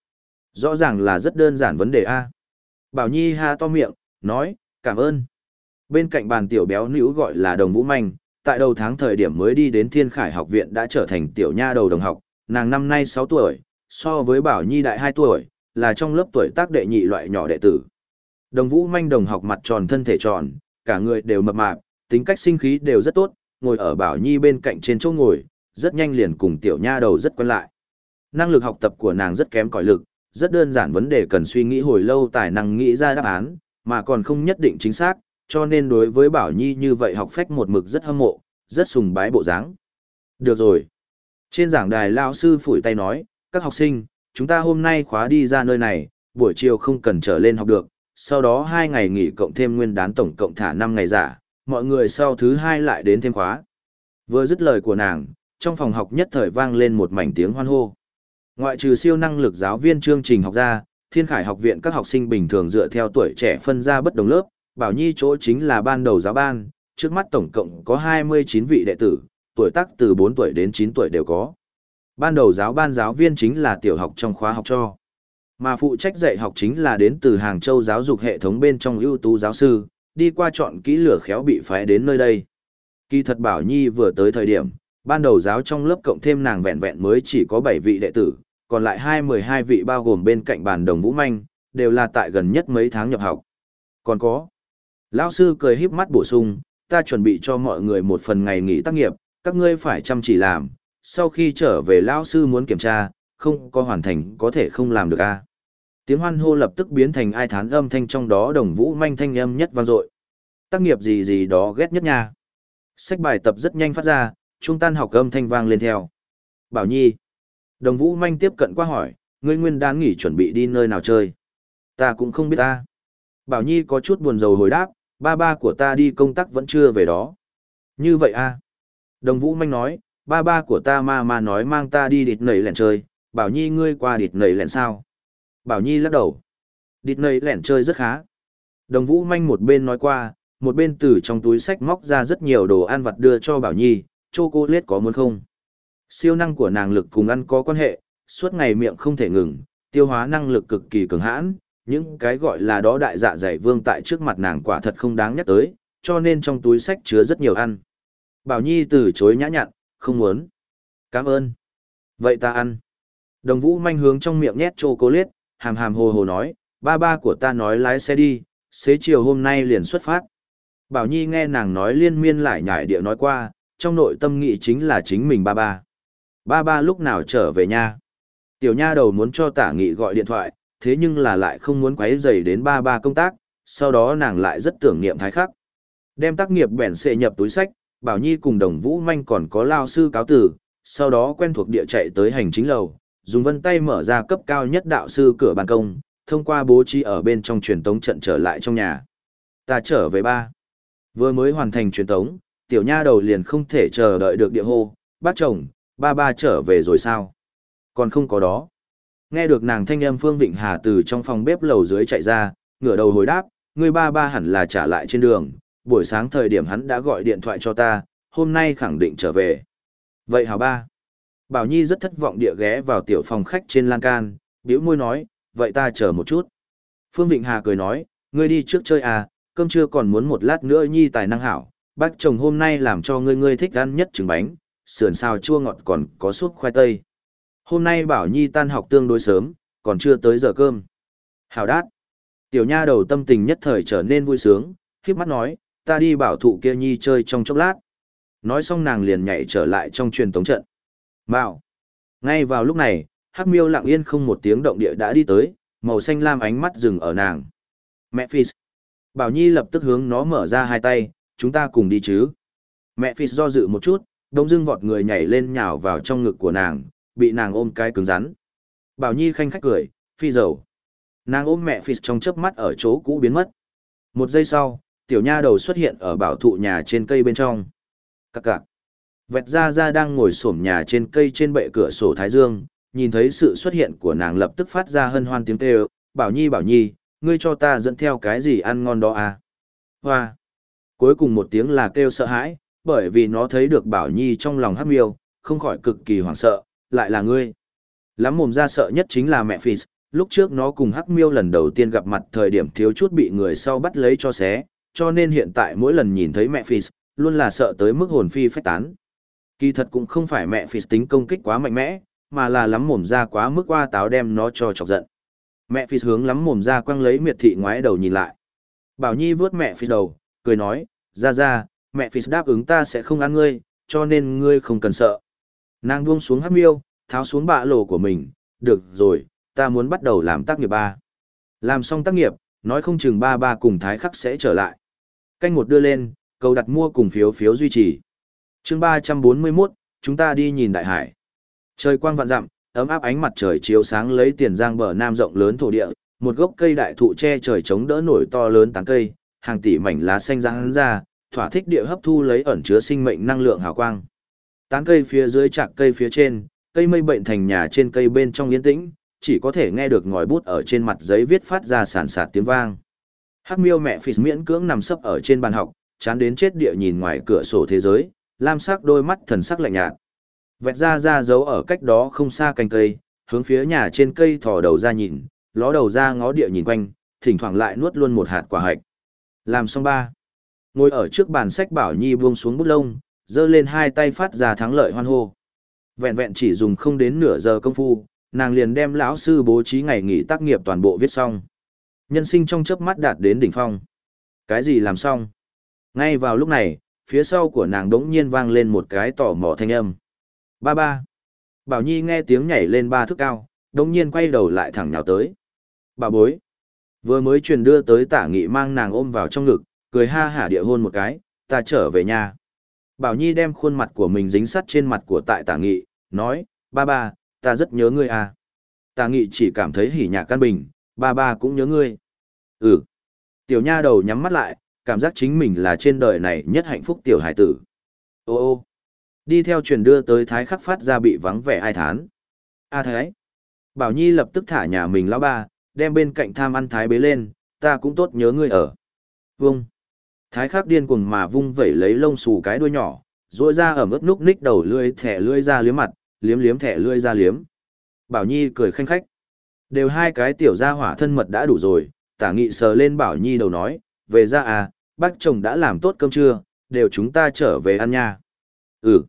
Rõ ràng là rất đơn giản vấn đề a. Bảo Nhi ha to miệng, nói, cảm ơn. Bên cạnh bàn tiểu béo nữ gọi là đồng vũ manh, tại đầu tháng thời điểm mới đi đến Thiên Khải học viện đã trở thành tiểu nha đầu đồng học, nàng năm nay 6 tuổi, so với Bảo Nhi đại 2 tuổi, là trong lớp tuổi tác đệ nhị loại nhỏ đệ tử. Đồng vũ manh đồng học mặt tròn thân thể tròn, cả người đều mập mạp, tính cách sinh khí đều rất tốt, ngồi ở Bảo Nhi bên cạnh trên chỗ ngồi, rất nhanh liền cùng tiểu nha đầu rất quen lại. Năng lực học tập của nàng rất kém cỏi lực, rất đơn giản vấn đề cần suy nghĩ hồi lâu tài năng nghĩ ra đáp án, mà còn không nhất định chính xác, cho nên đối với Bảo Nhi như vậy học phách một mực rất hâm mộ, rất sùng bái bộ dáng. Được rồi. Trên giảng đài lao sư phủi tay nói, các học sinh, chúng ta hôm nay khóa đi ra nơi này, buổi chiều không cần trở lên học được, sau đó hai ngày nghỉ cộng thêm nguyên đán tổng cộng thả 5 ngày giả, mọi người sau thứ hai lại đến thêm khóa. Vừa dứt lời của nàng, trong phòng học nhất thời vang lên một mảnh tiếng hoan hô. Ngoại trừ siêu năng lực giáo viên chương trình học ra, Thiên Khải học viện các học sinh bình thường dựa theo tuổi trẻ phân ra bất đồng lớp, Bảo Nhi chỗ chính là ban đầu giáo ban, trước mắt tổng cộng có 29 vị đệ tử, tuổi tác từ 4 tuổi đến 9 tuổi đều có. Ban đầu giáo ban giáo viên chính là tiểu học trong khóa học cho. Mà phụ trách dạy học chính là đến từ Hàng Châu giáo dục hệ thống bên trong ưu tú giáo sư, đi qua chọn kỹ lửa khéo bị phái đến nơi đây. Kỳ thật Bảo Nhi vừa tới thời điểm, ban đầu giáo trong lớp cộng thêm nàng vẹn vẹn mới chỉ có 7 vị đệ tử, còn lại hai mười hai vị bao gồm bên cạnh bàn đồng vũ manh, đều là tại gần nhất mấy tháng nhập học. Còn có. Lão sư cười híp mắt bổ sung, ta chuẩn bị cho mọi người một phần ngày nghỉ tác nghiệp, các ngươi phải chăm chỉ làm, sau khi trở về lão sư muốn kiểm tra, không có hoàn thành có thể không làm được a. Tiếng hoan hô lập tức biến thành ai thán âm thanh trong đó đồng vũ manh thanh âm nhất vang dội. Tác nghiệp gì gì đó ghét nhất nha. Sách bài tập rất nhanh phát ra, trung tan học âm thanh vang lên theo. Bảo Nhi. Đồng Vũ Manh tiếp cận qua hỏi, ngươi nguyên đán nghỉ chuẩn bị đi nơi nào chơi? Ta cũng không biết ta. Bảo Nhi có chút buồn rầu hồi đáp, ba ba của ta đi công tác vẫn chưa về đó. Như vậy a à? Đồng Vũ Manh nói, ba ba của ta ma ma nói mang ta đi địt nầy lẻn chơi, Bảo Nhi ngươi qua địt nầy lẻn sao? Bảo Nhi lắc đầu. địt nầy lẻn chơi rất khá. Đồng Vũ Manh một bên nói qua, một bên từ trong túi sách móc ra rất nhiều đồ ăn vặt đưa cho Bảo Nhi, chocolate có muốn không? Siêu năng của nàng lực cùng ăn có quan hệ, suốt ngày miệng không thể ngừng, tiêu hóa năng lực cực kỳ cường hãn, những cái gọi là đó đại dạ dày vương tại trước mặt nàng quả thật không đáng nhắc tới, cho nên trong túi sách chứa rất nhiều ăn. Bảo Nhi từ chối nhã nhặn, không muốn. Cảm ơn. Vậy ta ăn. Đồng vũ manh hướng trong miệng nhét chocolate, hàm hàm hồ hồ nói, ba ba của ta nói lái xe đi, xế chiều hôm nay liền xuất phát. Bảo Nhi nghe nàng nói liên miên lại nhải địa nói qua, trong nội tâm nghĩ chính là chính mình ba ba. Ba ba lúc nào trở về nha? Tiểu nha đầu muốn cho tả nghị gọi điện thoại, thế nhưng là lại không muốn quấy rầy đến ba ba công tác, sau đó nàng lại rất tưởng niệm thái khắc. Đem tác nghiệp bèn xệ nhập túi sách, Bảo Nhi cùng đồng Vũ Manh còn có lao sư cáo tử, sau đó quen thuộc địa chạy tới hành chính lầu, dùng vân tay mở ra cấp cao nhất đạo sư cửa ban công, thông qua bố trí ở bên trong truyền tống trận trở lại trong nhà. Ta trở về ba. Vừa mới hoàn thành truyền tống, tiểu nha đầu liền không thể chờ đợi được địa hô, bác chồng, ba ba trở về rồi sao? Còn không có đó. Nghe được nàng thanh âm Phương Vịnh Hà từ trong phòng bếp lầu dưới chạy ra, ngửa đầu hồi đáp, người ba ba hẳn là trả lại trên đường, buổi sáng thời điểm hắn đã gọi điện thoại cho ta, hôm nay khẳng định trở về. Vậy hả ba. Bảo Nhi rất thất vọng địa ghé vào tiểu phòng khách trên lan can, bĩu môi nói, vậy ta chờ một chút. Phương Vịnh Hà cười nói, ngươi đi trước chơi à, cơm trưa còn muốn một lát nữa Nhi tài năng hảo, bác chồng hôm nay làm cho ngươi ngươi thích ăn nhất trứng bánh, sườn xào chua ngọt còn có súp khoai tây. Hôm nay Bảo Nhi tan học tương đối sớm, còn chưa tới giờ cơm. Hào đát. Tiểu nha đầu tâm tình nhất thời trở nên vui sướng, khiếp mắt nói, ta đi bảo thụ kia Nhi chơi trong chốc lát. Nói xong nàng liền nhảy trở lại trong truyền tống trận. Mạo. Ngay vào lúc này, Hắc Miêu lặng yên không một tiếng động địa đã đi tới, màu xanh lam ánh mắt dừng ở nàng. Mẹ Phis. Bảo Nhi lập tức hướng nó mở ra hai tay, chúng ta cùng đi chứ. Mẹ Phis do dự một chút, đông dưng vọt người nhảy lên nhào vào trong ngực của nàng, bị nàng ôm cái cứng rắn. Bảo Nhi khanh khách cười, phi dầu. Nàng ôm mẹ Phis trong chớp mắt ở chỗ cũ biến mất. Một giây sau, tiểu nha đầu xuất hiện ở bảo thụ nhà trên cây bên trong. Các cạc. Vẹt ra ra đang ngồi xổm nhà trên cây trên bệ cửa sổ Thái Dương, nhìn thấy sự xuất hiện của nàng lập tức phát ra hân hoan tiếng kêu, bảo nhi bảo nhi, ngươi cho ta dẫn theo cái gì ăn ngon đó à? Hoa! Cuối cùng một tiếng là kêu sợ hãi, bởi vì nó thấy được bảo nhi trong lòng hắc miêu, không khỏi cực kỳ hoảng sợ, lại là ngươi. Lắm mồm ra sợ nhất chính là mẹ Phis, lúc trước nó cùng hắc miêu lần đầu tiên gặp mặt thời điểm thiếu chút bị người sau bắt lấy cho xé, cho nên hiện tại mỗi lần nhìn thấy mẹ Phis, luôn là sợ tới mức hồn phi phách tán. Kỳ thật cũng không phải mẹ Phis tính công kích quá mạnh mẽ, mà là lắm mồm ra quá mức qua táo đem nó cho chọc giận. Mẹ Phis hướng lắm mồm ra quăng lấy miệt thị ngoái đầu nhìn lại. Bảo Nhi vướt mẹ Phis đầu, cười nói, ra ra, mẹ Phis đáp ứng ta sẽ không ăn ngươi, cho nên ngươi không cần sợ. Nàng buông xuống hắc miêu, tháo xuống bạ lồ của mình, được rồi, ta muốn bắt đầu làm tác nghiệp ba. Làm xong tác nghiệp, nói không chừng ba ba cùng thái khắc sẽ trở lại. Canh một đưa lên, cầu đặt mua cùng phiếu phiếu duy trì. chương 341, chúng ta đi nhìn đại hải. Trời quang vạn dặm, ấm áp ánh mặt trời chiếu sáng lấy tiền giang bờ nam rộng lớn thổ địa, một gốc cây đại thụ che trời chống đỡ nổi to lớn tán cây, hàng tỷ mảnh lá xanh răng ra, thỏa thích địa hấp thu lấy ẩn chứa sinh mệnh năng lượng hào quang. Tán cây phía dưới chạc cây phía trên, cây mây bệnh thành nhà trên cây bên trong yên tĩnh, chỉ có thể nghe được ngòi bút ở trên mặt giấy viết phát ra sàn sạt tiếng vang. Hắc miêu mẹ phì miễn cưỡng nằm sấp ở trên bàn học, chán đến chết địa nhìn ngoài cửa sổ thế giới, lam sắc đôi mắt thần sắc lạnh nhạt. Vẹt ra ra giấu ở cách đó không xa cành cây, hướng phía nhà trên cây thò đầu ra nhìn, ló đầu ra ngó địa nhìn quanh, thỉnh thoảng lại nuốt luôn một hạt quả hạch. Làm xong ba. Ngồi ở trước bàn sách Bảo Nhi buông xuống bút lông, giơ lên hai tay phát ra thắng lợi hoan hô. Vẹn vẹn chỉ dùng không đến nửa giờ công phu, nàng liền đem lão sư bố trí ngày nghỉ tác nghiệp toàn bộ viết xong. Nhân sinh trong chớp mắt đạt đến đỉnh phong. Cái gì làm xong? Ngay vào lúc này, phía sau của nàng đống nhiên vang lên một cái tỏ mỏ thanh âm. Ba ba. Bảo Nhi nghe tiếng nhảy lên ba thước cao, đống nhiên quay đầu lại thẳng nhào tới. Bà bối. Vừa mới truyền đưa tới tả nghị mang nàng ôm vào trong ngực, cười ha hả địa hôn một cái, ta trở về nhà. Bảo Nhi đem khuôn mặt của mình dính sắt trên mặt của tại tả nghị, nói, ba ba, ta rất nhớ ngươi à. Tả nghị chỉ cảm thấy hỉ nhạc căn bình, ba ba cũng nhớ ngươi. Ừ. Tiểu nha đầu nhắm mắt lại, cảm giác chính mình là trên đời này nhất hạnh phúc tiểu hải tử. Ô ô. Đi theo truyền đưa tới thái khắc phát ra bị vắng vẻ ai thán. A thái. Bảo Nhi lập tức thả nhà mình lão ba, đem bên cạnh tham ăn thái bế lên, ta cũng tốt nhớ ngươi ở. Vâng. Thái khắc điên cuồng mà vung vẩy lấy lông xù cái đuôi nhỏ, rỗi ra ở mức núc ních đầu lưỡi thẻ lưỡi ra liếm mặt, liếm liếm thẻ lưỡi ra liếm. Bảo Nhi cười khanh khách. Đều hai cái tiểu gia hỏa thân mật đã đủ rồi, tả nghị sờ lên Bảo Nhi đầu nói, về ra à, bác chồng đã làm tốt cơm trưa, đều chúng ta trở về ăn nha. Ừ.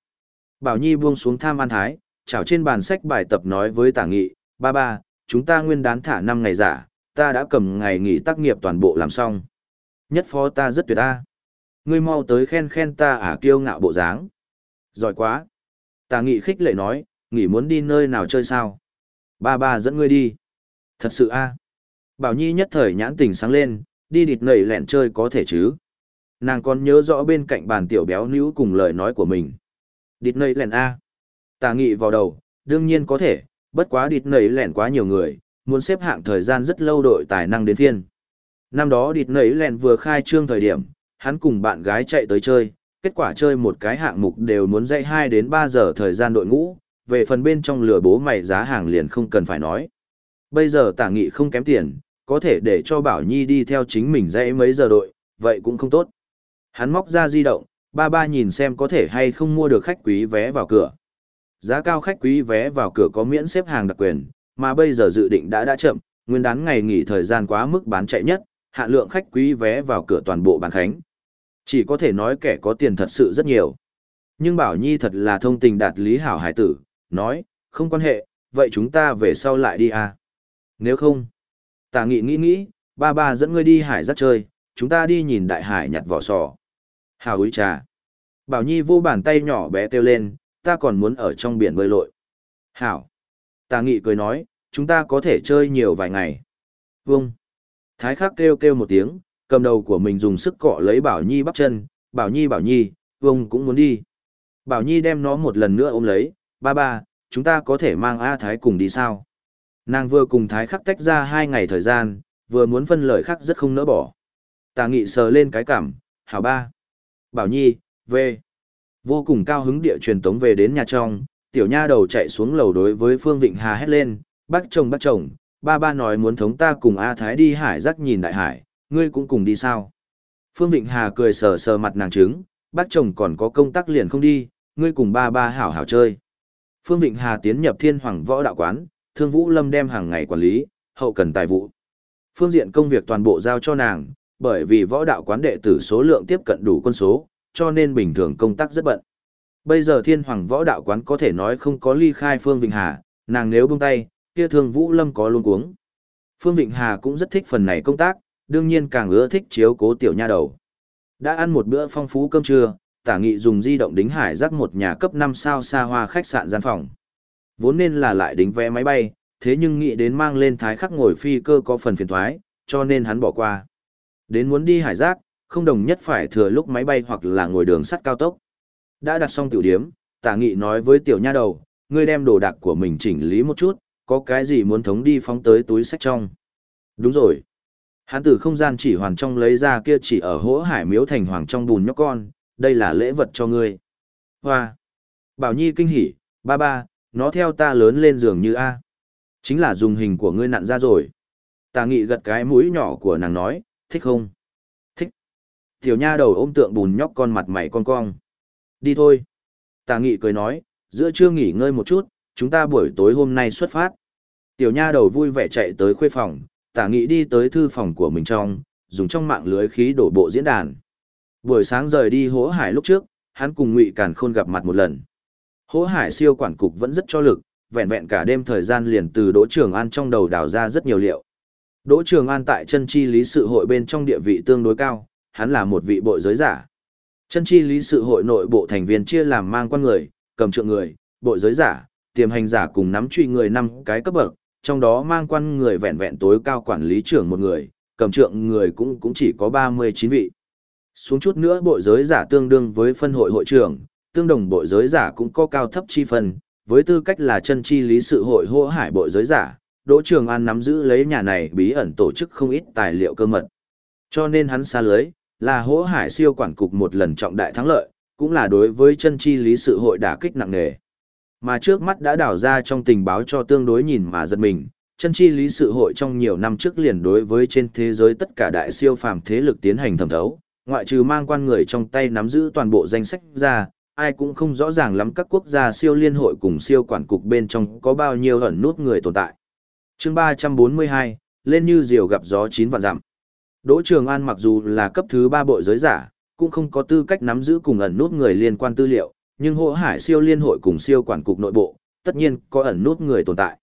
Bảo Nhi buông xuống tham ăn thái, chảo trên bàn sách bài tập nói với tả nghị, ba ba, chúng ta nguyên đán thả năm ngày giả, ta đã cầm ngày nghỉ tác nghiệp toàn bộ làm xong. Nhất phó ta rất tuyệt ta. Ngươi mau tới khen khen ta à kiêu ngạo bộ dáng. Giỏi quá. Tả nghị khích lệ nói, nghỉ muốn đi nơi nào chơi sao? Ba ba dẫn ngươi đi. Thật sự a Bảo Nhi nhất thời nhãn tình sáng lên, đi địt nảy lẹn chơi có thể chứ. Nàng còn nhớ rõ bên cạnh bàn tiểu béo níu cùng lời nói của mình. Địt nảy lẹn A. Tà nghị vào đầu, đương nhiên có thể, bất quá địt nảy lẹn quá nhiều người, muốn xếp hạng thời gian rất lâu đội tài năng đến thiên. Năm đó địt nảy lẹn vừa khai trương thời điểm, hắn cùng bạn gái chạy tới chơi, kết quả chơi một cái hạng mục đều muốn dạy 2 đến 3 giờ thời gian đội ngũ, về phần bên trong lửa bố mày giá hàng liền không cần phải nói. Bây giờ tả nghị không kém tiền, có thể để cho Bảo Nhi đi theo chính mình dạy mấy giờ đội, vậy cũng không tốt. Hắn móc ra di động, ba ba nhìn xem có thể hay không mua được khách quý vé vào cửa. Giá cao khách quý vé vào cửa có miễn xếp hàng đặc quyền, mà bây giờ dự định đã đã chậm, nguyên đán ngày nghỉ thời gian quá mức bán chạy nhất, hạ lượng khách quý vé vào cửa toàn bộ bàn khánh. Chỉ có thể nói kẻ có tiền thật sự rất nhiều. Nhưng Bảo Nhi thật là thông tình đạt lý hảo hải tử, nói, không quan hệ, vậy chúng ta về sau lại đi à. Nếu không, tà nghị nghĩ nghĩ, ba ba dẫn ngươi đi hải giác chơi, chúng ta đi nhìn đại hải nhặt vỏ sò. Hào úi trà. Bảo Nhi vô bàn tay nhỏ bé kêu lên, ta còn muốn ở trong biển bơi lội. Hảo. Tà nghị cười nói, chúng ta có thể chơi nhiều vài ngày. Vâng. Thái khắc kêu kêu một tiếng, cầm đầu của mình dùng sức cọ lấy Bảo Nhi bắp chân, Bảo Nhi Bảo Nhi, vâng cũng muốn đi. Bảo Nhi đem nó một lần nữa ôm lấy, ba ba, chúng ta có thể mang A Thái cùng đi sao? Nàng vừa cùng Thái khắc tách ra hai ngày thời gian, vừa muốn phân lời khắc rất không nỡ bỏ. Tà nghị sờ lên cái cảm, hảo ba. Bảo Nhi, về. Vô cùng cao hứng địa truyền tống về đến nhà trong, tiểu nha đầu chạy xuống lầu đối với Phương Vịnh Hà hét lên, bác chồng bác chồng, ba ba nói muốn thống ta cùng A Thái đi hải rắc nhìn đại hải, ngươi cũng cùng đi sao? Phương Vịnh Hà cười sờ sờ mặt nàng trứng, bác chồng còn có công tác liền không đi, ngươi cùng ba ba hảo hảo chơi. Phương Vịnh Hà tiến nhập thiên hoàng võ đạo quán, thương vũ lâm đem hàng ngày quản lý, hậu cần tài vụ. Phương diện công việc toàn bộ giao cho nàng, bởi vì võ đạo quán đệ tử số lượng tiếp cận đủ quân số, cho nên bình thường công tác rất bận. Bây giờ thiên hoàng võ đạo quán có thể nói không có ly khai Phương Vịnh Hà, nàng nếu buông tay, kia thương vũ lâm có luôn cuống. Phương Vịnh Hà cũng rất thích phần này công tác, đương nhiên càng ưa thích chiếu cố tiểu nha đầu. Đã ăn một bữa phong phú cơm trưa, tả nghị dùng di động đính hải rắc một nhà cấp 5 sao xa hoa khách sạn gian phòng. Vốn nên là lại đính vé máy bay, thế nhưng nghĩ đến mang lên thái khắc ngồi phi cơ có phần phiền thoái, cho nên hắn bỏ qua. Đến muốn đi hải rác, không đồng nhất phải thừa lúc máy bay hoặc là ngồi đường sắt cao tốc. Đã đặt xong tiểu điếm, tả nghị nói với tiểu nha đầu, ngươi đem đồ đạc của mình chỉnh lý một chút, có cái gì muốn thống đi phóng tới túi sách trong. Đúng rồi. Hắn từ không gian chỉ hoàn trong lấy ra kia chỉ ở hỗ hải miếu thành hoàng trong bùn nhóc con, đây là lễ vật cho ngươi. Hoa! Bảo Nhi kinh hỉ, ba ba, nó theo ta lớn lên giường như A. Chính là dùng hình của ngươi nặn ra rồi. Tà nghị gật cái mũi nhỏ của nàng nói, thích không? Thích. Tiểu nha đầu ôm tượng bùn nhóc con mặt mày con cong. Đi thôi. Tà nghị cười nói, giữa trưa nghỉ ngơi một chút, chúng ta buổi tối hôm nay xuất phát. Tiểu nha đầu vui vẻ chạy tới khuê phòng, tả nghị đi tới thư phòng của mình trong, dùng trong mạng lưới khí đổ bộ diễn đàn. Buổi sáng rời đi hỗ hải lúc trước, hắn cùng ngụy Càn Khôn gặp mặt một lần. Hỗ hải siêu quản cục vẫn rất cho lực, vẹn vẹn cả đêm thời gian liền từ Đỗ Trường An trong đầu đào ra rất nhiều liệu. Đỗ Trường An tại chân chi lý sự hội bên trong địa vị tương đối cao, hắn là một vị bội giới giả. Chân chi lý sự hội nội bộ thành viên chia làm mang quan người, cầm trượng người, bội giới giả, tiềm hành giả cùng nắm truy người năm cái cấp bậc, trong đó mang quan người vẹn vẹn tối cao quản lý trưởng một người, cầm trượng người cũng cũng chỉ có 39 vị. Xuống chút nữa bộ giới giả tương đương với phân hội hội trưởng, tương đồng bộ giới giả cũng có cao thấp chi phần, với tư cách là chân chi lý sự hội hô hải bộ giới giả, Đỗ Trường An nắm giữ lấy nhà này bí ẩn tổ chức không ít tài liệu cơ mật. Cho nên hắn xa lưới, là hỗ hải siêu quản cục một lần trọng đại thắng lợi, cũng là đối với chân chi lý sự hội đả kích nặng nề. Mà trước mắt đã đảo ra trong tình báo cho tương đối nhìn mà giật mình, chân chi lý sự hội trong nhiều năm trước liền đối với trên thế giới tất cả đại siêu phàm thế lực tiến hành thẩm thấu, ngoại trừ mang quan người trong tay nắm giữ toàn bộ danh sách ra, ai cũng không rõ ràng lắm các quốc gia siêu liên hội cùng siêu quản cục bên trong có bao nhiêu ẩn nút người tồn tại. chương 342, lên như diều gặp gió chín vạn dặm. Đỗ Trường An mặc dù là cấp thứ 3 bộ giới giả, cũng không có tư cách nắm giữ cùng ẩn nút người liên quan tư liệu, nhưng hộ hải siêu liên hội cùng siêu quản cục nội bộ, tất nhiên có ẩn nút người tồn tại.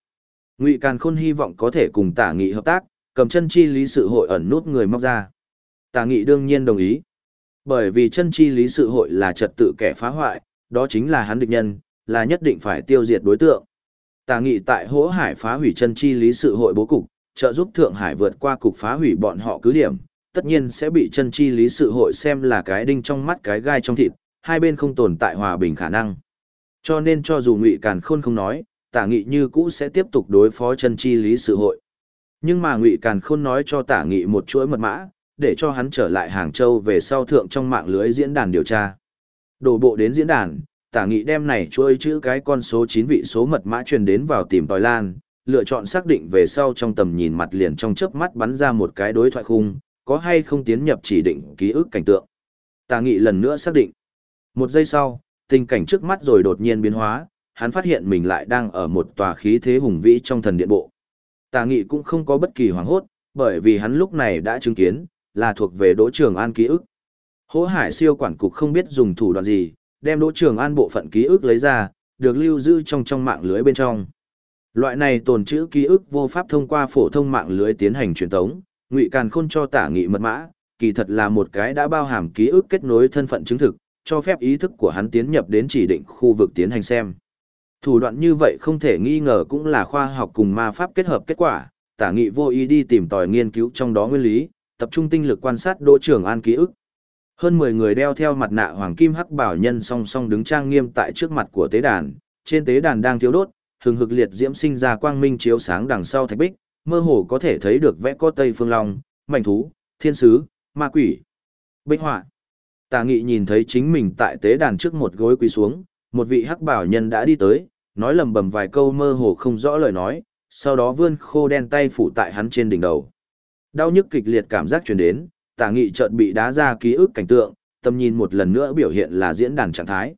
Ngụy Càn Khôn hy vọng có thể cùng Tả Nghị hợp tác, cầm chân chi lý sự hội ẩn nút người móc ra. Tả Nghị đương nhiên đồng ý. Bởi vì chân chi lý sự hội là trật tự kẻ phá hoại, đó chính là hắn địch nhân, là nhất định phải tiêu diệt đối tượng. Tả Nghị tại Hỗ Hải phá hủy chân chi lý sự hội bố cục, trợ giúp Thượng Hải vượt qua cục phá hủy bọn họ cứ điểm, tất nhiên sẽ bị chân chi lý sự hội xem là cái đinh trong mắt cái gai trong thịt, hai bên không tồn tại hòa bình khả năng. Cho nên cho dù Ngụy Càn Khôn không nói, Tả Nghị như cũ sẽ tiếp tục đối phó chân chi lý sự hội. Nhưng mà Ngụy Càn Khôn nói cho Tả Nghị một chuỗi mật mã, để cho hắn trở lại Hàng Châu về sau thượng trong mạng lưới diễn đàn điều tra. Đổ bộ đến diễn đàn, Tả Nghị đem này chuỗi chữ cái con số 9 vị số mật mã truyền đến vào tìm tòi lan, lựa chọn xác định về sau trong tầm nhìn mặt liền trong chớp mắt bắn ra một cái đối thoại khung, có hay không tiến nhập chỉ định ký ức cảnh tượng. Tả nghị lần nữa xác định. Một giây sau, tình cảnh trước mắt rồi đột nhiên biến hóa, hắn phát hiện mình lại đang ở một tòa khí thế hùng vĩ trong thần điện bộ. Tà nghị cũng không có bất kỳ hoảng hốt, bởi vì hắn lúc này đã chứng kiến, là thuộc về Đỗ Trường An ký ức. Hỗ Hải siêu quản cục không biết dùng thủ đoạn gì, đem Đỗ Trường An bộ phận ký ức lấy ra, được lưu giữ trong trong mạng lưới bên trong. Loại này tồn trữ ký ức vô pháp thông qua phổ thông mạng lưới tiến hành truyền tống, Ngụy Càn Khôn cho tả nghị mật mã, kỳ thật là một cái đã bao hàm ký ức kết nối thân phận chứng thực, cho phép ý thức của hắn tiến nhập đến chỉ định khu vực tiến hành xem. Thủ đoạn như vậy không thể nghi ngờ cũng là khoa học cùng ma pháp kết hợp kết quả, tả nghị vô ý đi tìm tòi nghiên cứu trong đó nguyên lý, tập trung tinh lực quan sát đỗ trưởng an ký ức. Hơn 10 người đeo theo mặt nạ hoàng kim hắc bảo nhân song song đứng trang nghiêm tại trước mặt của tế đàn, trên tế đàn đang thiếu đốt, hừng hực liệt diễm sinh ra quang minh chiếu sáng đằng sau thạch bích, mơ hồ có thể thấy được vẽ có Tây Phương Long, mảnh thú, thiên sứ, ma quỷ. Bích họa. Tà nghị nhìn thấy chính mình tại tế đàn trước một gối quỳ xuống, một vị hắc bảo nhân đã đi tới, nói lầm bầm vài câu mơ hồ không rõ lời nói, sau đó vươn khô đen tay phủ tại hắn trên đỉnh đầu. Đau nhức kịch liệt cảm giác truyền đến, tà nghị chợt bị đá ra ký ức cảnh tượng, tâm nhìn một lần nữa biểu hiện là diễn đàn trạng thái.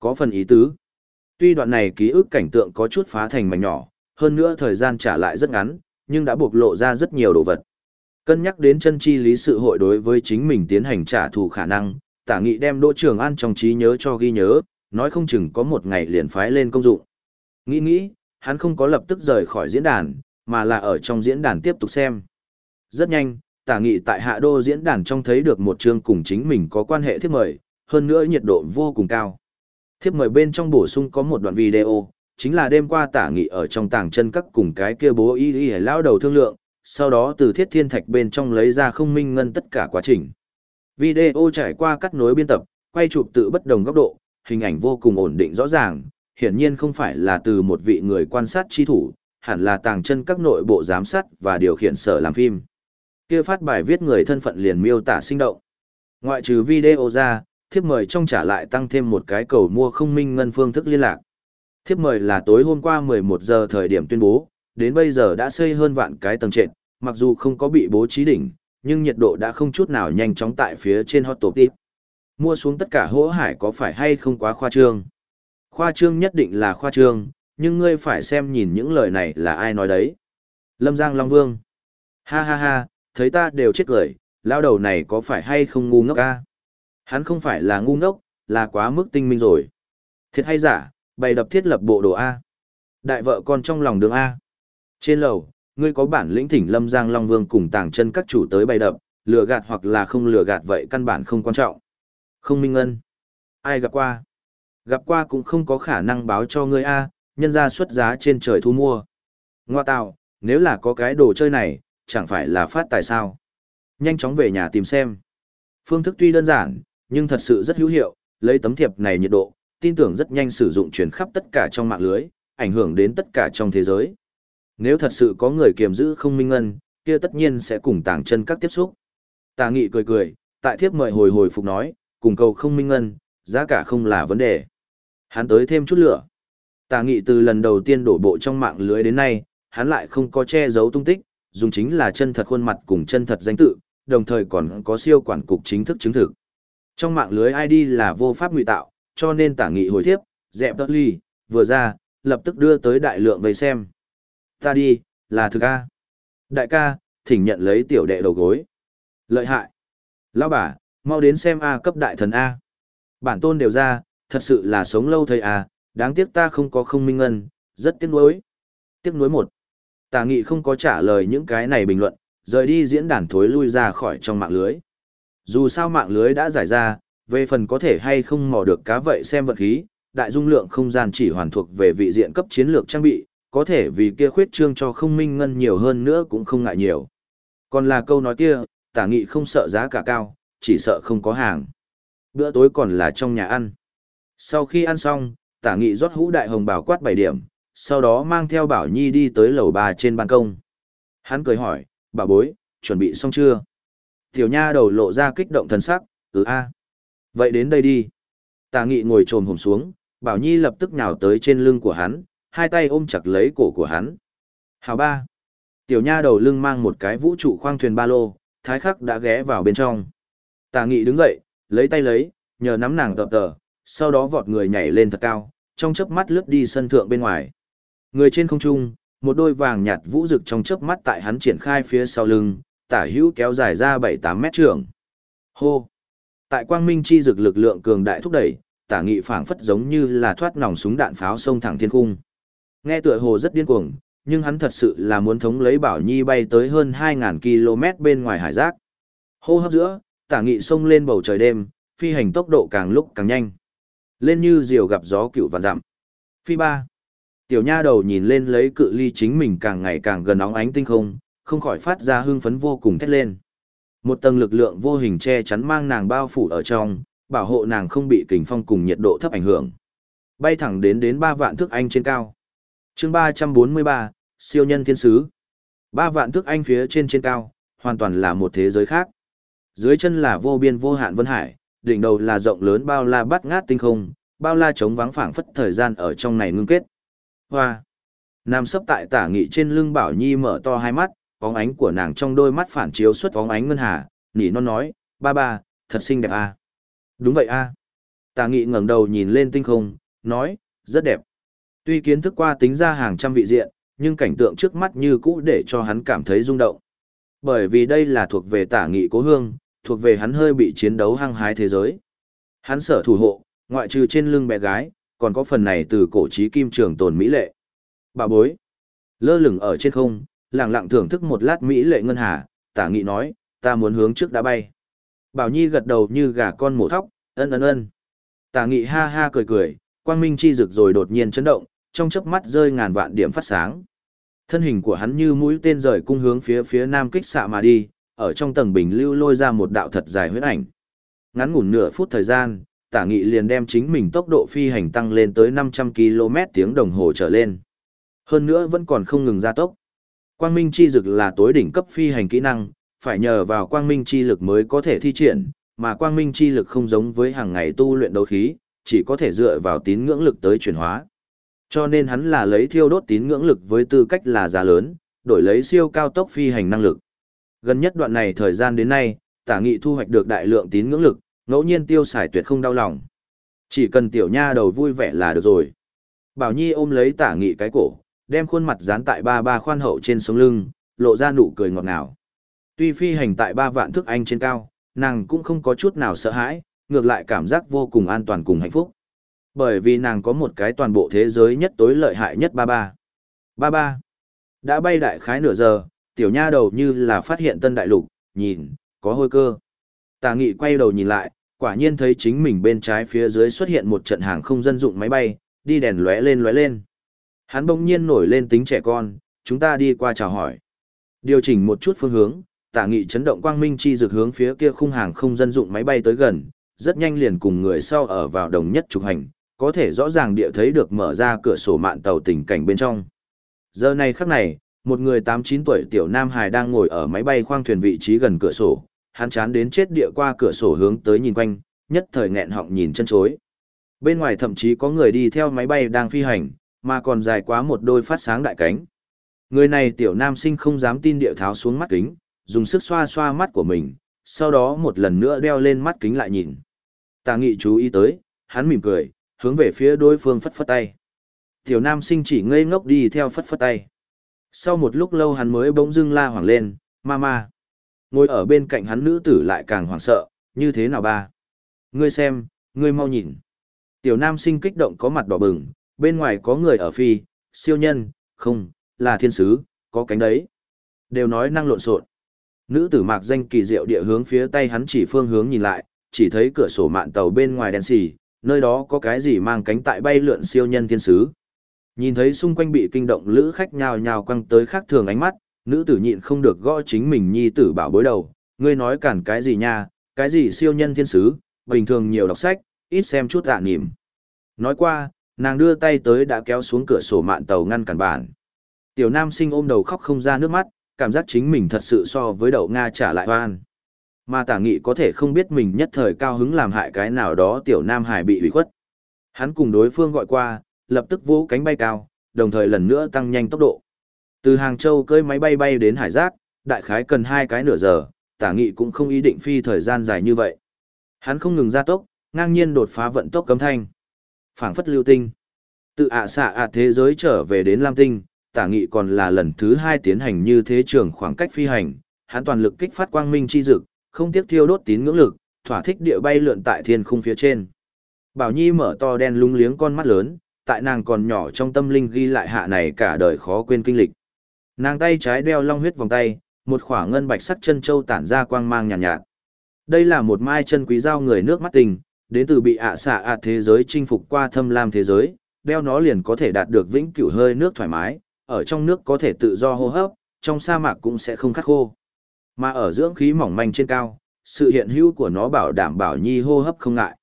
Có phần ý tứ. Tuy đoạn này ký ức cảnh tượng có chút phá thành mảnh nhỏ, hơn nữa thời gian trả lại rất ngắn, nhưng đã bộc lộ ra rất nhiều đồ vật. Cân nhắc đến chân chi lý sự hội đối với chính mình tiến hành trả thù khả năng, tả nghị đem Đỗ Trường An trong trí nhớ cho ghi nhớ, nói không chừng có một ngày liền phái lên công dụng. Nghĩ nghĩ, hắn không có lập tức rời khỏi diễn đàn, mà là ở trong diễn đàn tiếp tục xem. Rất nhanh, tả nghị tại hạ đô diễn đàn trong thấy được một chương cùng chính mình có quan hệ thiếp mời, hơn nữa nhiệt độ vô cùng cao. Thiếp mời bên trong bổ sung có một đoạn video, chính là đêm qua tả nghị ở trong tàng chân các cùng cái kia bố y y lao đầu thương lượng, sau đó từ thiết thiên thạch bên trong lấy ra không minh ngân tất cả quá trình. Video trải qua cắt nối biên tập, quay chụp tự bất đồng góc độ, hình ảnh vô cùng ổn định rõ ràng, hiển nhiên không phải là từ một vị người quan sát chi thủ, hẳn là tàng chân các nội bộ giám sát và điều khiển sở làm phim. Kia phát bài viết người thân phận liền miêu tả sinh động. Ngoại trừ video ra, thiếp mời trong trả lại tăng thêm một cái cầu mua không minh ngân phương thức liên lạc. Thiếp mời là tối hôm qua 11 giờ thời điểm tuyên bố, đến bây giờ đã xây hơn vạn cái tầng trệt, mặc dù không có bị bố trí đỉnh, nhưng nhiệt độ đã không chút nào nhanh chóng tại phía trên hot top tip. Mua xuống tất cả hỗ hải có phải hay không quá khoa trương? Khoa trương nhất định là khoa trương, nhưng ngươi phải xem nhìn những lời này là ai nói đấy. Lâm Giang Long Vương. Ha ha ha, thấy ta đều chết cười, lao đầu này có phải hay không ngu ngốc ca? Hắn không phải là ngu ngốc, là quá mức tinh minh rồi. Thiệt hay giả, bày đập thiết lập bộ đồ A. Đại vợ con trong lòng đường A. Trên lầu, ngươi có bản lĩnh thỉnh Lâm Giang Long Vương cùng tàng chân các chủ tới bay đập, lừa gạt hoặc là không lừa gạt vậy căn bản không quan trọng. Không minh ân. Ai gặp qua? Gặp qua cũng không có khả năng báo cho ngươi A, nhân ra xuất giá trên trời thu mua. Ngoa tạo, nếu là có cái đồ chơi này, chẳng phải là phát tài sao. Nhanh chóng về nhà tìm xem. Phương thức tuy đơn giản, nhưng thật sự rất hữu hiệu, lấy tấm thiệp này nhiệt độ, tin tưởng rất nhanh sử dụng truyền khắp tất cả trong mạng lưới, ảnh hưởng đến tất cả trong thế giới. Nếu thật sự có người kiềm giữ không minh ngân, kia tất nhiên sẽ cùng tàng chân các tiếp xúc. Tà nghị cười cười, tại thiếp mời hồi hồi phục nói, cùng cầu không minh ngân, giá cả không là vấn đề. Hắn tới thêm chút lửa. Tà nghị từ lần đầu tiên đổ bộ trong mạng lưới đến nay, hắn lại không có che giấu tung tích, dùng chính là chân thật khuôn mặt cùng chân thật danh tự, đồng thời còn có siêu quản cục chính thức chứng thực. Trong mạng lưới ID là vô pháp ngụy tạo, cho nên tả nghị hồi tiếp, dẹp tớt ly, vừa ra, lập tức đưa tới đại lượng về xem. Ta đi, là thực A. Đại ca, thỉnh nhận lấy tiểu đệ đầu gối. Lợi hại. Lão bà, mau đến xem A cấp đại thần A. Bản tôn đều ra, thật sự là sống lâu thầy A, đáng tiếc ta không có không minh ngân, rất tiếc nuối. Tiếc nuối một. Tà nghị không có trả lời những cái này bình luận, rời đi diễn đàn thối lui ra khỏi trong mạng lưới. Dù sao mạng lưới đã giải ra, về phần có thể hay không mò được cá vậy xem vật khí, đại dung lượng không gian chỉ hoàn thuộc về vị diện cấp chiến lược trang bị, có thể vì kia khuyết trương cho không minh ngân nhiều hơn nữa cũng không ngại nhiều. Còn là câu nói kia, tả nghị không sợ giá cả cao, chỉ sợ không có hàng. Bữa tối còn là trong nhà ăn. Sau khi ăn xong, tả nghị rót hũ đại hồng bảo quát bảy điểm, sau đó mang theo Bảo Nhi đi tới lầu bà trên ban công. Hắn cười hỏi, bà bối, chuẩn bị xong chưa? Tiểu nha đầu lộ ra kích động thần sắc, ừ a. Vậy đến đây đi. Tả nghị ngồi trồm hồn xuống, Bảo Nhi lập tức nhào tới trên lưng của hắn, hai tay ôm chặt lấy cổ của hắn. Hào ba. Tiểu nha đầu lưng mang một cái vũ trụ khoang thuyền ba lô, thái khắc đã ghé vào bên trong. Tà nghị đứng dậy, lấy tay lấy, nhờ nắm nàng tập tờ, sau đó vọt người nhảy lên thật cao, trong chớp mắt lướt đi sân thượng bên ngoài. Người trên không trung, một đôi vàng nhạt vũ rực trong chớp mắt tại hắn triển khai phía sau lưng, tả hữu kéo dài ra 7-8 mét trường. Hô! Tại quang minh chi rực lực lượng cường đại thúc đẩy, tả nghị phảng phất giống như là thoát nòng súng đạn pháo sông thẳng thiên cung. Nghe tựa hồ rất điên cuồng, nhưng hắn thật sự là muốn thống lấy Bảo Nhi bay tới hơn 2.000 km bên ngoài hải giác. Hô hấp giữa, tả nghị sông lên bầu trời đêm, phi hành tốc độ càng lúc càng nhanh. Lên như diều gặp gió cựu vạn dặm. Phi ba. Tiểu nha đầu nhìn lên lấy cự ly chính mình càng ngày càng gần óng ánh tinh không, không khỏi phát ra hưng phấn vô cùng thét lên. Một tầng lực lượng vô hình che chắn mang nàng bao phủ ở trong, bảo hộ nàng không bị kình phong cùng nhiệt độ thấp ảnh hưởng. Bay thẳng đến đến 3 vạn thước anh trên cao chương 343, siêu nhân thiên sứ. Ba vạn thước anh phía trên trên cao, hoàn toàn là một thế giới khác. Dưới chân là vô biên vô hạn vân hải, đỉnh đầu là rộng lớn bao la bắt ngát tinh không, bao la trống vắng phảng phất thời gian ở trong này ngưng kết. Hoa. Nam sấp tại tả nghị trên lưng Bảo Nhi mở to hai mắt, bóng ánh của nàng trong đôi mắt phản chiếu xuất bóng ánh ngân hà, nỉ non nói, ba ba, thật xinh đẹp à. Đúng vậy a. À. Tả nghị ngẩng đầu nhìn lên tinh không, nói, rất đẹp. Tuy kiến thức qua tính ra hàng trăm vị diện, nhưng cảnh tượng trước mắt như cũ để cho hắn cảm thấy rung động. Bởi vì đây là thuộc về tả nghị cố hương, thuộc về hắn hơi bị chiến đấu hăng hái thế giới. Hắn sở thủ hộ, ngoại trừ trên lưng bé gái, còn có phần này từ cổ trí kim trường tồn mỹ lệ. Bà bối, lơ lửng ở trên không, lặng lặng thưởng thức một lát mỹ lệ ngân hà, tả nghị nói, ta muốn hướng trước đã bay. Bảo Nhi gật đầu như gà con mổ thóc, ân ân ân. Tả nghị ha ha cười cười, quang minh chi rực rồi đột nhiên chấn động, trong chớp mắt rơi ngàn vạn điểm phát sáng. Thân hình của hắn như mũi tên rời cung hướng phía phía nam kích xạ mà đi, ở trong tầng bình lưu lôi ra một đạo thật dài huyết ảnh. Ngắn ngủn nửa phút thời gian, tả nghị liền đem chính mình tốc độ phi hành tăng lên tới 500 km tiếng đồng hồ trở lên. Hơn nữa vẫn còn không ngừng gia tốc. Quang minh chi dực là tối đỉnh cấp phi hành kỹ năng, phải nhờ vào quang minh chi lực mới có thể thi triển, mà quang minh chi lực không giống với hàng ngày tu luyện đấu khí, chỉ có thể dựa vào tín ngưỡng lực tới chuyển hóa. Cho nên hắn là lấy thiêu đốt tín ngưỡng lực với tư cách là giá lớn, đổi lấy siêu cao tốc phi hành năng lực. Gần nhất đoạn này thời gian đến nay, tả nghị thu hoạch được đại lượng tín ngưỡng lực, ngẫu nhiên tiêu xài tuyệt không đau lòng. Chỉ cần tiểu nha đầu vui vẻ là được rồi. Bảo Nhi ôm lấy tả nghị cái cổ, đem khuôn mặt dán tại ba ba khoan hậu trên sống lưng, lộ ra nụ cười ngọt ngào. Tuy phi hành tại ba vạn thức anh trên cao, nàng cũng không có chút nào sợ hãi, ngược lại cảm giác vô cùng an toàn cùng hạnh phúc. Bởi vì nàng có một cái toàn bộ thế giới nhất tối lợi hại nhất ba ba. Ba ba. Đã bay đại khái nửa giờ, tiểu nha đầu như là phát hiện tân đại lục, nhìn, có hôi cơ. Tà nghị quay đầu nhìn lại, quả nhiên thấy chính mình bên trái phía dưới xuất hiện một trận hàng không dân dụng máy bay, đi đèn lóe lên lóe lên. Hắn bỗng nhiên nổi lên tính trẻ con, chúng ta đi qua chào hỏi. Điều chỉnh một chút phương hướng, tả nghị chấn động quang minh chi dược hướng phía kia khung hàng không dân dụng máy bay tới gần, rất nhanh liền cùng người sau ở vào đồng nhất trục hành, có thể rõ ràng địa thấy được mở ra cửa sổ mạn tàu tình cảnh bên trong. Giờ này khắc này, một người 8-9 tuổi tiểu nam hải đang ngồi ở máy bay khoang thuyền vị trí gần cửa sổ, hắn chán đến chết địa qua cửa sổ hướng tới nhìn quanh, nhất thời nghẹn họng nhìn chân chối. Bên ngoài thậm chí có người đi theo máy bay đang phi hành, mà còn dài quá một đôi phát sáng đại cánh. Người này tiểu nam sinh không dám tin địa tháo xuống mắt kính, dùng sức xoa xoa mắt của mình, sau đó một lần nữa đeo lên mắt kính lại nhìn. Tà nghị chú ý tới, hắn mỉm cười, hướng về phía đối phương phất phất tay. Tiểu nam sinh chỉ ngây ngốc đi theo phất phất tay. Sau một lúc lâu hắn mới bỗng dưng la hoảng lên, mama. Ngồi ở bên cạnh hắn nữ tử lại càng hoảng sợ, như thế nào ba? Ngươi xem, ngươi mau nhìn. Tiểu nam sinh kích động có mặt đỏ bừng, bên ngoài có người ở phi, siêu nhân, không, là thiên sứ, có cánh đấy. Đều nói năng lộn xộn. Nữ tử mạc danh kỳ diệu địa hướng phía tay hắn chỉ phương hướng nhìn lại, chỉ thấy cửa sổ mạn tàu bên ngoài đèn xì, nơi đó có cái gì mang cánh tại bay lượn siêu nhân thiên sứ. Nhìn thấy xung quanh bị kinh động lữ khách nhào nhào quăng tới khác thường ánh mắt, nữ tử nhịn không được gõ chính mình nhi tử bảo bối đầu, ngươi nói cản cái gì nha, cái gì siêu nhân thiên sứ, bình thường nhiều đọc sách, ít xem chút dạ à nỉm. Nói qua, Nàng đưa tay tới đã kéo xuống cửa sổ mạn tàu ngăn cản bản. Tiểu nam sinh ôm đầu khóc không ra nước mắt, cảm giác chính mình thật sự so với đậu Nga trả lại oan. Mà tả nghị có thể không biết mình nhất thời cao hứng làm hại cái nào đó tiểu nam hải bị hủy khuất. Hắn cùng đối phương gọi qua, lập tức vỗ cánh bay cao, đồng thời lần nữa tăng nhanh tốc độ. Từ Hàng Châu cơi máy bay bay đến Hải Giác, đại khái cần hai cái nửa giờ, tả nghị cũng không ý định phi thời gian dài như vậy. Hắn không ngừng ra tốc, ngang nhiên đột phá vận tốc cấm thanh. phảng phất lưu tinh. Tự ạ xạ ạ thế giới trở về đến Lam Tinh, tả nghị còn là lần thứ hai tiến hành như thế trường khoảng cách phi hành, hắn toàn lực kích phát quang minh chi dực, không tiếc thiêu đốt tín ngưỡng lực, thỏa thích địa bay lượn tại thiên khung phía trên. Bảo Nhi mở to đen lung liếng con mắt lớn, tại nàng còn nhỏ trong tâm linh ghi lại hạ này cả đời khó quên kinh lịch. Nàng tay trái đeo long huyết vòng tay, một khỏa ngân bạch sắc chân châu tản ra quang mang nhàn nhạt, nhạt. Đây là một mai chân quý giao người nước mắt tình, đến từ bị ạ xạ ạ thế giới chinh phục qua thâm lam thế giới, đeo nó liền có thể đạt được vĩnh cửu hơi nước thoải mái, ở trong nước có thể tự do hô hấp, trong sa mạc cũng sẽ không khát khô. Mà ở dưỡng khí mỏng manh trên cao, sự hiện hữu của nó bảo đảm bảo nhi hô hấp không ngại.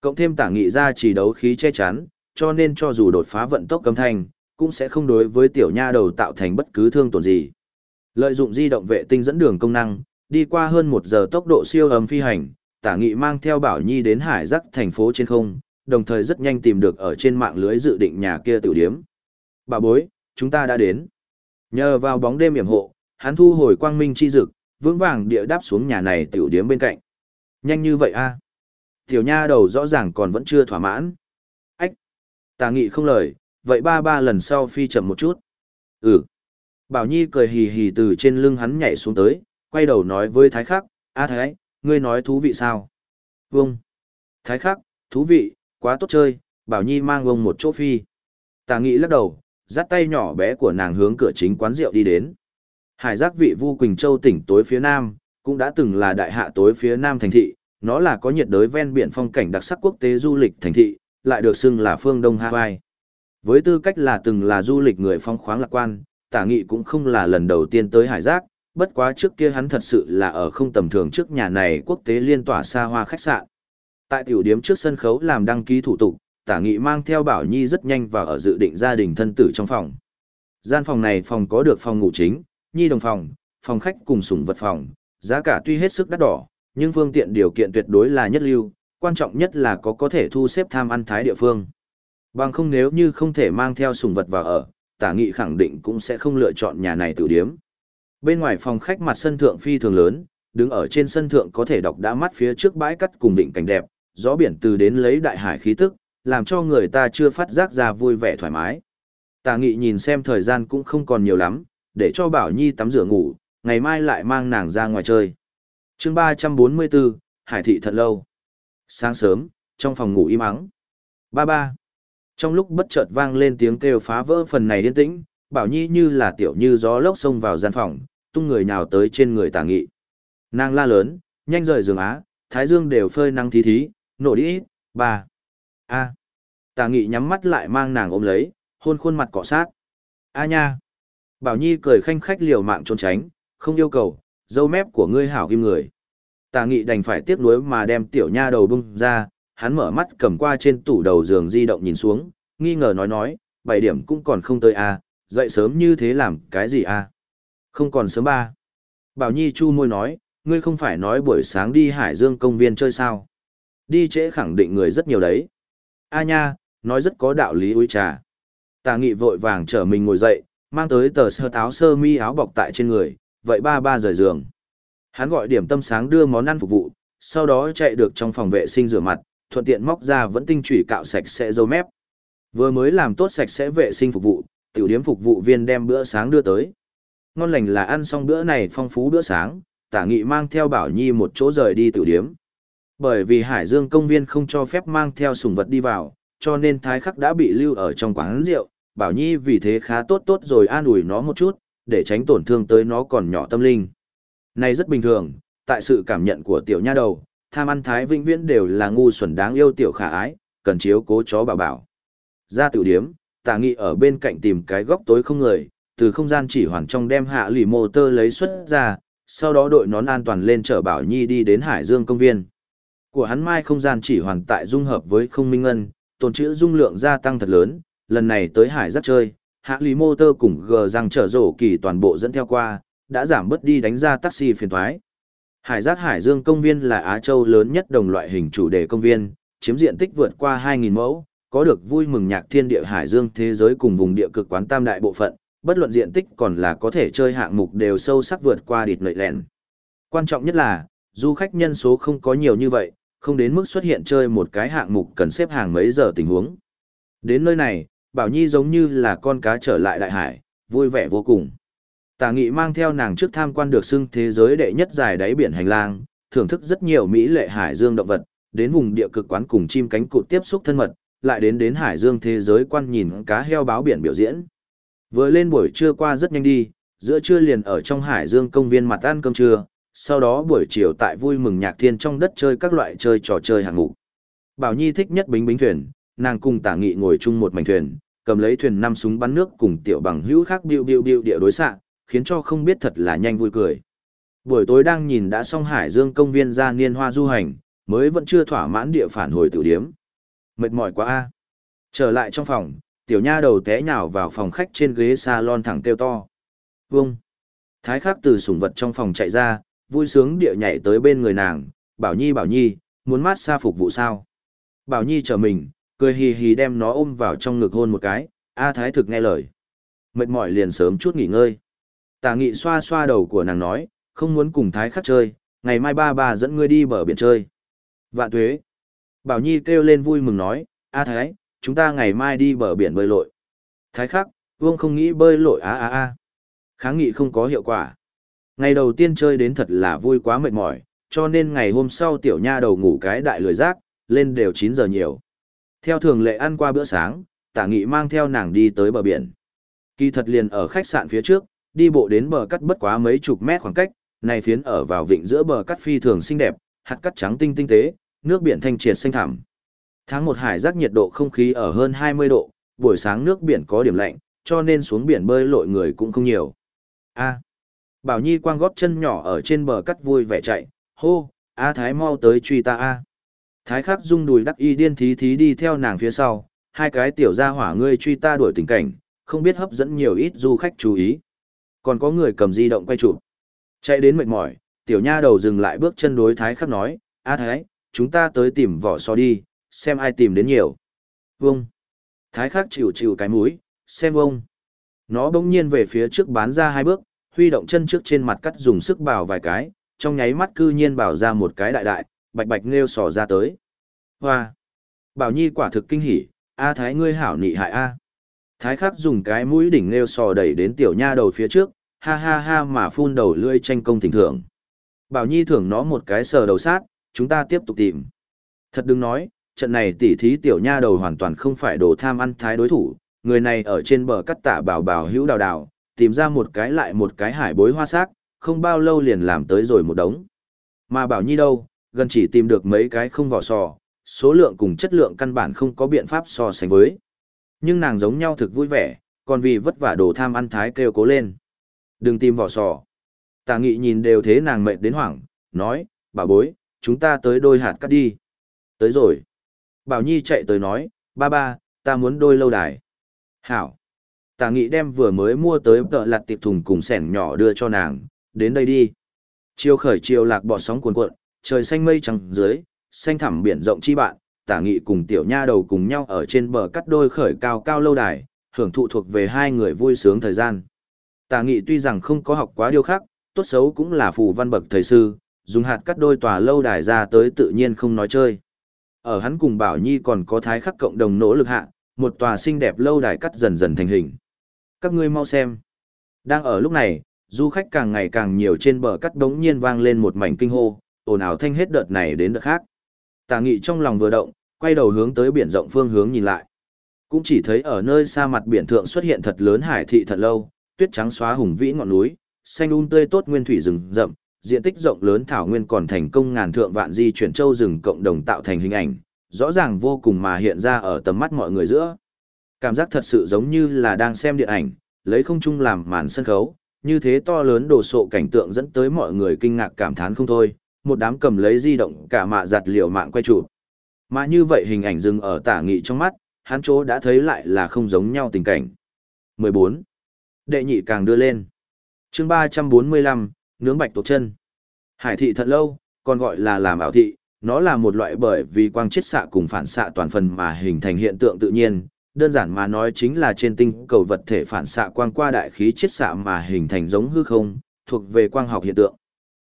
Cộng thêm tả nghị ra chỉ đấu khí che chắn, cho nên cho dù đột phá vận tốc cấm thanh, cũng sẽ không đối với tiểu nha đầu tạo thành bất cứ thương tổn gì. Lợi dụng di động vệ tinh dẫn đường công năng, đi qua hơn một giờ tốc độ siêu ấm phi hành, tả nghị mang theo bảo nhi đến hải giác thành phố trên không, đồng thời rất nhanh tìm được ở trên mạng lưới dự định nhà kia tiểu điếm. Bà bối, chúng ta đã đến. Nhờ vào bóng đêm yểm hộ, hắn thu hồi quang minh chi dực, vững vàng địa đáp xuống nhà này tiểu điếm bên cạnh. Nhanh như vậy a Tiểu nha đầu rõ ràng còn vẫn chưa thỏa mãn. Ách! Tà nghị không lời, vậy ba ba lần sau phi chậm một chút. Ừ. Bảo Nhi cười hì hì từ trên lưng hắn nhảy xuống tới, quay đầu nói với Thái Khắc, A Thái, ngươi nói thú vị sao? Vâng. Thái Khắc, thú vị, quá tốt chơi, Bảo Nhi mang ông một chỗ phi. Tà nghị lắc đầu, dắt tay nhỏ bé của nàng hướng cửa chính quán rượu đi đến. Hải giác vị Vu Quỳnh Châu tỉnh tối phía nam, cũng đã từng là đại hạ tối phía nam thành thị, nó là có nhiệt đới ven biển phong cảnh đặc sắc quốc tế du lịch thành thị, lại được xưng là phương Đông Hawaii. Với tư cách là từng là du lịch người phong khoáng lạc quan, tả nghị cũng không là lần đầu tiên tới hải giác, bất quá trước kia hắn thật sự là ở không tầm thường trước nhà này quốc tế liên tỏa xa hoa khách sạn. Tại tiểu điếm trước sân khấu làm đăng ký thủ tục, tả nghị mang theo Bảo Nhi rất nhanh vào ở dự định gia đình thân tử trong phòng. Gian phòng này phòng có được phòng ngủ chính, nhi đồng phòng, phòng khách cùng sủng vật phòng, giá cả tuy hết sức đắt đỏ, nhưng phương tiện điều kiện tuyệt đối là nhất lưu, quan trọng nhất là có có thể thu xếp tham ăn thái địa phương. Bằng không nếu như không thể mang theo sủng vật vào ở, tả nghị khẳng định cũng sẽ không lựa chọn nhà này tự điếm. Bên ngoài phòng khách mặt sân thượng phi thường lớn, đứng ở trên sân thượng có thể đọc đã mắt phía trước bãi cắt cùng vịnh cảnh đẹp, gió biển từ đến lấy đại hải khí tức, làm cho người ta chưa phát giác ra vui vẻ thoải mái. Tả nghị nhìn xem thời gian cũng không còn nhiều lắm, để cho Bảo Nhi tắm rửa ngủ, ngày mai lại mang nàng ra ngoài chơi. chương 344, Hải thị thật lâu. Sáng sớm, trong phòng ngủ im ắng. Ba ba. Trong lúc bất chợt vang lên tiếng kêu phá vỡ phần này yên tĩnh, Bảo Nhi như là tiểu như gió lốc xông vào gian phòng, tung người nhào tới trên người tà nghị. Nàng la lớn, nhanh rời giường á, thái dương đều phơi nắng thí thí, nổ đi, ba. A. Tà nghị nhắm mắt lại mang nàng ôm lấy, hôn khuôn mặt cọ sát. A nha. Bảo Nhi cười khanh khách liều mạng trốn tránh, không yêu cầu, dâu mép của ngươi hảo kim người. Tà nghị đành phải tiếp nối mà đem tiểu nha đầu bung ra, hắn mở mắt cầm qua trên tủ đầu giường di động nhìn xuống, nghi ngờ nói nói, bảy điểm cũng còn không tới a, à, dậy sớm như thế làm cái gì a? À? Không còn sớm ba. Bảo Nhi chu môi nói, ngươi không phải nói buổi sáng đi Hải Dương công viên chơi sao? Đi trễ khẳng định người rất nhiều đấy. A nha, nói rất có đạo lý úi trà. Tà nghị vội vàng trở mình ngồi dậy, mang tới tờ sơ táo sơ mi áo bọc tại trên người, vậy ba ba rời giường. Hắn gọi điểm tâm sáng đưa món ăn phục vụ, sau đó chạy được trong phòng vệ sinh rửa mặt, thuận tiện móc ra vẫn tinh chủy cạo sạch sẽ dâu mép. Vừa mới làm tốt sạch sẽ vệ sinh phục vụ, tiểu điếm phục vụ viên đem bữa sáng đưa tới. Ngon lành là ăn xong bữa này phong phú bữa sáng, tả nghị mang theo Bảo Nhi một chỗ rời đi tiểu điếm. Bởi vì Hải Dương công viên không cho phép mang theo sùng vật đi vào, cho nên thái khắc đã bị lưu ở trong quán rượu, Bảo Nhi vì thế khá tốt tốt rồi an ủi nó một chút, để tránh tổn thương tới nó còn nhỏ tâm linh. Này rất bình thường, tại sự cảm nhận của tiểu nha đầu, tham ăn thái vĩnh viễn đều là ngu xuẩn đáng yêu tiểu khả ái, cần chiếu cố chó bảo bảo. Ra tiểu điếm, tà nghị ở bên cạnh tìm cái góc tối không người, từ không gian chỉ hoàn trong đem hạ lì mô tơ lấy xuất ra, sau đó đội nón an toàn lên chở Bảo Nhi đi đến Hải Dương công viên. Của hắn mai không gian chỉ hoàn tại dung hợp với không minh ngân, tồn trữ dung lượng gia tăng thật lớn, lần này tới hải giác chơi, hạ lý mô tơ cùng gờ răng trở rổ kỳ toàn bộ dẫn theo qua, đã giảm bớt đi đánh ra taxi phiền thoái. Hải giác Hải Dương công viên là Á Châu lớn nhất đồng loại hình chủ đề công viên, chiếm diện tích vượt qua 2.000 mẫu, có được vui mừng nhạc thiên địa Hải Dương thế giới cùng vùng địa cực quán tam đại bộ phận, bất luận diện tích còn là có thể chơi hạng mục đều sâu sắc vượt qua địt lợi lẹn. Quan trọng nhất là, du khách nhân số không có nhiều như vậy, không đến mức xuất hiện chơi một cái hạng mục cần xếp hàng mấy giờ tình huống. Đến nơi này, Bảo Nhi giống như là con cá trở lại đại hải, vui vẻ vô cùng. Tả nghị mang theo nàng trước tham quan được xưng thế giới đệ nhất dài đáy biển hành lang, thưởng thức rất nhiều mỹ lệ hải dương động vật, đến vùng địa cực quán cùng chim cánh cụt tiếp xúc thân mật, lại đến đến hải dương thế giới quan nhìn cá heo báo biển biểu diễn. Vừa lên buổi trưa qua rất nhanh đi, giữa trưa liền ở trong hải dương công viên mặt ăn cơm trưa, sau đó buổi chiều tại vui mừng nhạc thiên trong đất chơi các loại chơi trò chơi hạng mục. Bảo Nhi thích nhất bính bính thuyền, nàng cùng tả nghị ngồi chung một mảnh thuyền, cầm lấy thuyền năm súng bắn nước cùng tiểu bằng hữu khác biu biu biu địa đối xạ, khiến cho không biết thật là nhanh vui cười. Buổi tối đang nhìn đã xong Hải Dương công viên ra niên hoa du hành, mới vẫn chưa thỏa mãn địa phản hồi tử điếm. Mệt mỏi quá a. Trở lại trong phòng, tiểu nha đầu té nhào vào phòng khách trên ghế salon thẳng kêu to. Vâng. Thái khắc từ sủng vật trong phòng chạy ra, vui sướng địa nhảy tới bên người nàng, bảo nhi bảo nhi, muốn mát xa phục vụ sao. Bảo nhi chờ mình, cười hì hì đem nó ôm vào trong ngực hôn một cái, A Thái thực nghe lời. Mệt mỏi liền sớm chút nghỉ ngơi. Tả nghị xoa xoa đầu của nàng nói, không muốn cùng Thái khắc chơi, ngày mai ba bà dẫn ngươi đi bờ biển chơi. Vạn tuế. Bảo Nhi kêu lên vui mừng nói, A Thái, chúng ta ngày mai đi bờ biển bơi lội. Thái khắc, vương không nghĩ bơi lội a a a. Kháng nghị không có hiệu quả. Ngày đầu tiên chơi đến thật là vui quá mệt mỏi, cho nên ngày hôm sau tiểu nha đầu ngủ cái đại lười rác, lên đều 9 giờ nhiều. Theo thường lệ ăn qua bữa sáng, tả nghị mang theo nàng đi tới bờ biển. Kỳ thật liền ở khách sạn phía trước, đi bộ đến bờ cắt bất quá mấy chục mét khoảng cách, này phiến ở vào vịnh giữa bờ cắt phi thường xinh đẹp, hạt cắt trắng tinh tinh tế, nước biển thanh triệt xanh thẳm. Tháng một hải giác nhiệt độ không khí ở hơn 20 độ, buổi sáng nước biển có điểm lạnh, cho nên xuống biển bơi lội người cũng không nhiều. A. Bảo Nhi quang góp chân nhỏ ở trên bờ cắt vui vẻ chạy, hô, A Thái mau tới truy ta A. Thái khắc rung đùi đắc y điên thí thí đi theo nàng phía sau, hai cái tiểu gia hỏa ngươi truy ta đuổi tình cảnh, không biết hấp dẫn nhiều ít du khách chú ý. Còn có người cầm di động quay chụp. Chạy đến mệt mỏi, tiểu nha đầu dừng lại bước chân đối thái khắc nói, A Thái, chúng ta tới tìm vỏ so đi, xem ai tìm đến nhiều. Vâng. Thái khắc chịu chịu cái mũi, xem vông. Nó bỗng nhiên về phía trước bán ra hai bước, huy động chân trước trên mặt cắt dùng sức bảo vài cái, trong nháy mắt cư nhiên bảo ra một cái đại đại, bạch bạch nêu sò ra tới. Hoa! Bảo Nhi quả thực kinh hỉ, A Thái ngươi hảo nị hại A. Thái khắc dùng cái mũi đỉnh nêu sò đẩy đến tiểu nha đầu phía trước, ha ha ha mà phun đầu lưỡi tranh công thỉnh thưởng. Bảo Nhi thưởng nó một cái sờ đầu sát, chúng ta tiếp tục tìm. Thật đừng nói, trận này tỉ thí tiểu nha đầu hoàn toàn không phải đồ tham ăn thái đối thủ, người này ở trên bờ cắt tả bảo bảo hữu đào đào, tìm ra một cái lại một cái hải bối hoa xác, không bao lâu liền làm tới rồi một đống. Mà bảo nhi đâu, gần chỉ tìm được mấy cái không vỏ sò, số lượng cùng chất lượng căn bản không có biện pháp so sánh với. Nhưng nàng giống nhau thực vui vẻ, còn vì vất vả đồ tham ăn thái kêu cố lên. Đừng tìm vỏ sò. Tà nghị nhìn đều thế nàng mệt đến hoảng, nói, bà bối, chúng ta tới đôi hạt cắt đi. Tới rồi. Bảo Nhi chạy tới nói, ba ba, ta muốn đôi lâu đài. Hảo. Tà nghị đem vừa mới mua tới tợ lặt tiệp thùng cùng sẻn nhỏ đưa cho nàng, đến đây đi. Chiều khởi chiều lạc bỏ sóng cuồn cuộn, trời xanh mây trắng dưới, xanh thẳm biển rộng chi bạn, tả nghị cùng tiểu nha đầu cùng nhau ở trên bờ cắt đôi khởi cao cao lâu đài, hưởng thụ thuộc về hai người vui sướng thời gian. Tả nghị tuy rằng không có học quá điều khác, tốt xấu cũng là phù văn bậc thầy sư, dùng hạt cắt đôi tòa lâu đài ra tới tự nhiên không nói chơi. Ở hắn cùng Bảo Nhi còn có thái khắc cộng đồng nỗ lực hạ, một tòa xinh đẹp lâu đài cắt dần dần thành hình. Các ngươi mau xem. Đang ở lúc này, du khách càng ngày càng nhiều trên bờ cắt đống nhiên vang lên một mảnh kinh hô, ồn ào thanh hết đợt này đến đợt khác. Tà nghị trong lòng vừa động, quay đầu hướng tới biển rộng phương hướng nhìn lại. Cũng chỉ thấy ở nơi xa mặt biển thượng xuất hiện thật lớn hải thị thật lâu, tuyết trắng xóa hùng vĩ ngọn núi, xanh um tươi tốt nguyên thủy rừng rậm, diện tích rộng lớn thảo nguyên còn thành công ngàn thượng vạn di chuyển châu rừng cộng đồng tạo thành hình ảnh, rõ ràng vô cùng mà hiện ra ở tầm mắt mọi người giữa. Cảm giác thật sự giống như là đang xem điện ảnh, lấy không trung làm màn sân khấu, như thế to lớn đồ sộ cảnh tượng dẫn tới mọi người kinh ngạc cảm thán không thôi, một đám cầm lấy di động cả mạ giặt liều mạng quay chụp. Mà như vậy hình ảnh dừng ở tả nghị trong mắt, hắn chỗ đã thấy lại là không giống nhau tình cảnh. 14. Đệ nhị càng đưa lên. chương 345, nướng bạch tuộc chân. Hải thị thật lâu, còn gọi là làm ảo thị, nó là một loại bởi vì quang chiết xạ cùng phản xạ toàn phần mà hình thành hiện tượng tự nhiên, đơn giản mà nói chính là trên tinh cầu vật thể phản xạ quang qua đại khí chiết xạ mà hình thành giống hư không, thuộc về quang học hiện tượng.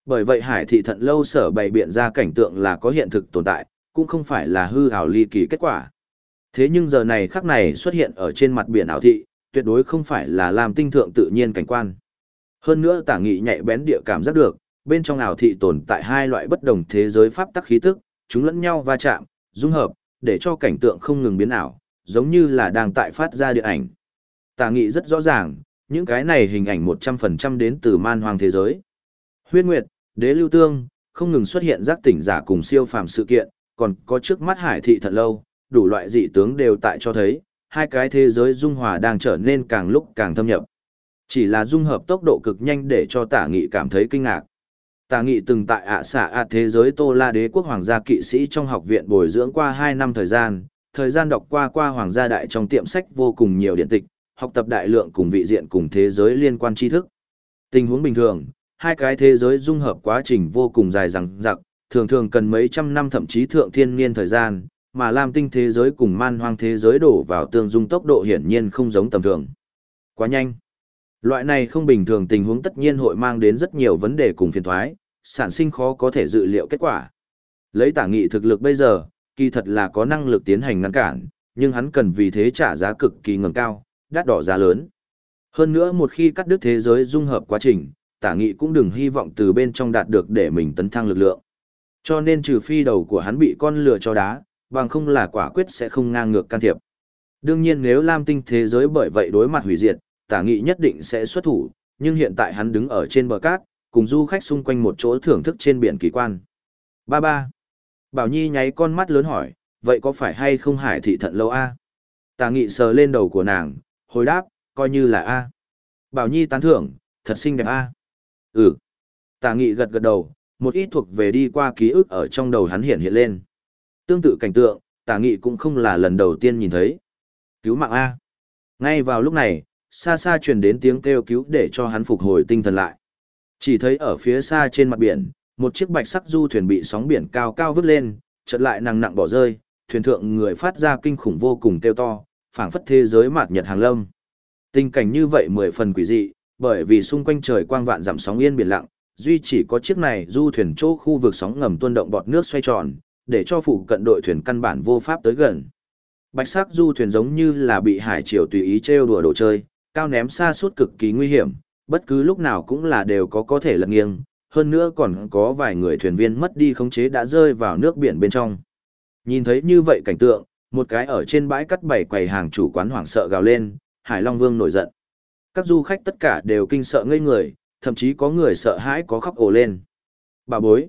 Bởi vậy hải thị thận lâu sở bày biện ra cảnh tượng là có hiện thực tồn tại, cũng không phải là hư ảo ly kỳ kết quả. Thế nhưng giờ này khắc này xuất hiện ở trên mặt biển ảo thị, tuyệt đối không phải là làm tinh thượng tự nhiên cảnh quan. Hơn nữa tả nghị nhạy bén địa cảm giác được, bên trong ảo thị tồn tại hai loại bất đồng thế giới pháp tắc khí tức, chúng lẫn nhau va chạm, dung hợp, để cho cảnh tượng không ngừng biến ảo, giống như là đang tại phát ra địa ảnh. Tả nghị rất rõ ràng, những cái này hình ảnh 100% đến từ man hoang thế giới. Huyết Nguyệt, Đế Lưu Tương, không ngừng xuất hiện giác tỉnh giả cùng siêu phàm sự kiện, còn có trước mắt hải thị thật lâu, đủ loại dị tướng đều tại cho thấy, hai cái thế giới dung hòa đang trở nên càng lúc càng thâm nhập. Chỉ là dung hợp tốc độ cực nhanh để cho tả nghị cảm thấy kinh ngạc. Tả nghị từng tại ạ xạ ạ thế giới Tô La Đế quốc hoàng gia kỵ sĩ trong học viện bồi dưỡng qua 2 năm thời gian, thời gian đọc qua qua hoàng gia đại trong tiệm sách vô cùng nhiều điện tịch, học tập đại lượng cùng vị diện cùng thế giới liên quan tri thức. Tình huống bình thường, hai cái thế giới dung hợp quá trình vô cùng dài dằng dặc, thường thường cần mấy trăm năm thậm chí thượng thiên niên thời gian, mà Lam tinh thế giới cùng man hoang thế giới đổ vào tương dung tốc độ hiển nhiên không giống tầm thường. Quá nhanh. Loại này không bình thường tình huống tất nhiên hội mang đến rất nhiều vấn đề cùng phiền thoái, sản sinh khó có thể dự liệu kết quả. Lấy tả nghị thực lực bây giờ, kỳ thật là có năng lực tiến hành ngăn cản, nhưng hắn cần vì thế trả giá cực kỳ ngầm cao, đắt đỏ giá lớn. Hơn nữa một khi cắt đứt thế giới dung hợp quá trình, tả nghị cũng đừng hy vọng từ bên trong đạt được để mình tấn thăng lực lượng. Cho nên trừ phi đầu của hắn bị con lừa cho đá, bằng không là quả quyết sẽ không ngang ngược can thiệp. Đương nhiên nếu Lam tinh thế giới bởi vậy đối mặt hủy diệt, tả nghị nhất định sẽ xuất thủ, nhưng hiện tại hắn đứng ở trên bờ cát, cùng du khách xung quanh một chỗ thưởng thức trên biển kỳ quan. Ba ba. Bảo Nhi nháy con mắt lớn hỏi, vậy có phải hay không hải thị thận lâu a? Tả nghị sờ lên đầu của nàng, hồi đáp, coi như là a. Bảo Nhi tán thưởng, thật xinh đẹp a. Ừ. Tả nghị gật gật đầu, một ít thuộc về đi qua ký ức ở trong đầu hắn hiện hiện lên. Tương tự cảnh tượng, tả nghị cũng không là lần đầu tiên nhìn thấy. Cứu mạng A. Ngay vào lúc này, xa xa truyền đến tiếng kêu cứu để cho hắn phục hồi tinh thần lại. Chỉ thấy ở phía xa trên mặt biển, một chiếc bạch sắc du thuyền bị sóng biển cao cao vứt lên, chợt lại nặng nặng bỏ rơi, thuyền thượng người phát ra kinh khủng vô cùng kêu to, phảng phất thế giới mạt nhật hàng lâm. Tình cảnh như vậy mười phần quỷ dị, bởi vì xung quanh trời quang vạn dặm sóng yên biển lặng, duy chỉ có chiếc này du thuyền chỗ khu vực sóng ngầm tuôn động bọt nước xoay tròn, để cho phụ cận đội thuyền căn bản vô pháp tới gần. Bạch sắc du thuyền giống như là bị hải triều tùy ý trêu đùa đồ chơi, cao ném xa suốt cực kỳ nguy hiểm, bất cứ lúc nào cũng là đều có có thể lật nghiêng, hơn nữa còn có vài người thuyền viên mất đi khống chế đã rơi vào nước biển bên trong. Nhìn thấy như vậy cảnh tượng, một cái ở trên bãi cắt bảy quầy hàng chủ quán hoảng sợ gào lên, Hải Long Vương nổi giận. Các du khách tất cả đều kinh sợ ngây người, thậm chí có người sợ hãi có khóc ồ lên. Bà bối.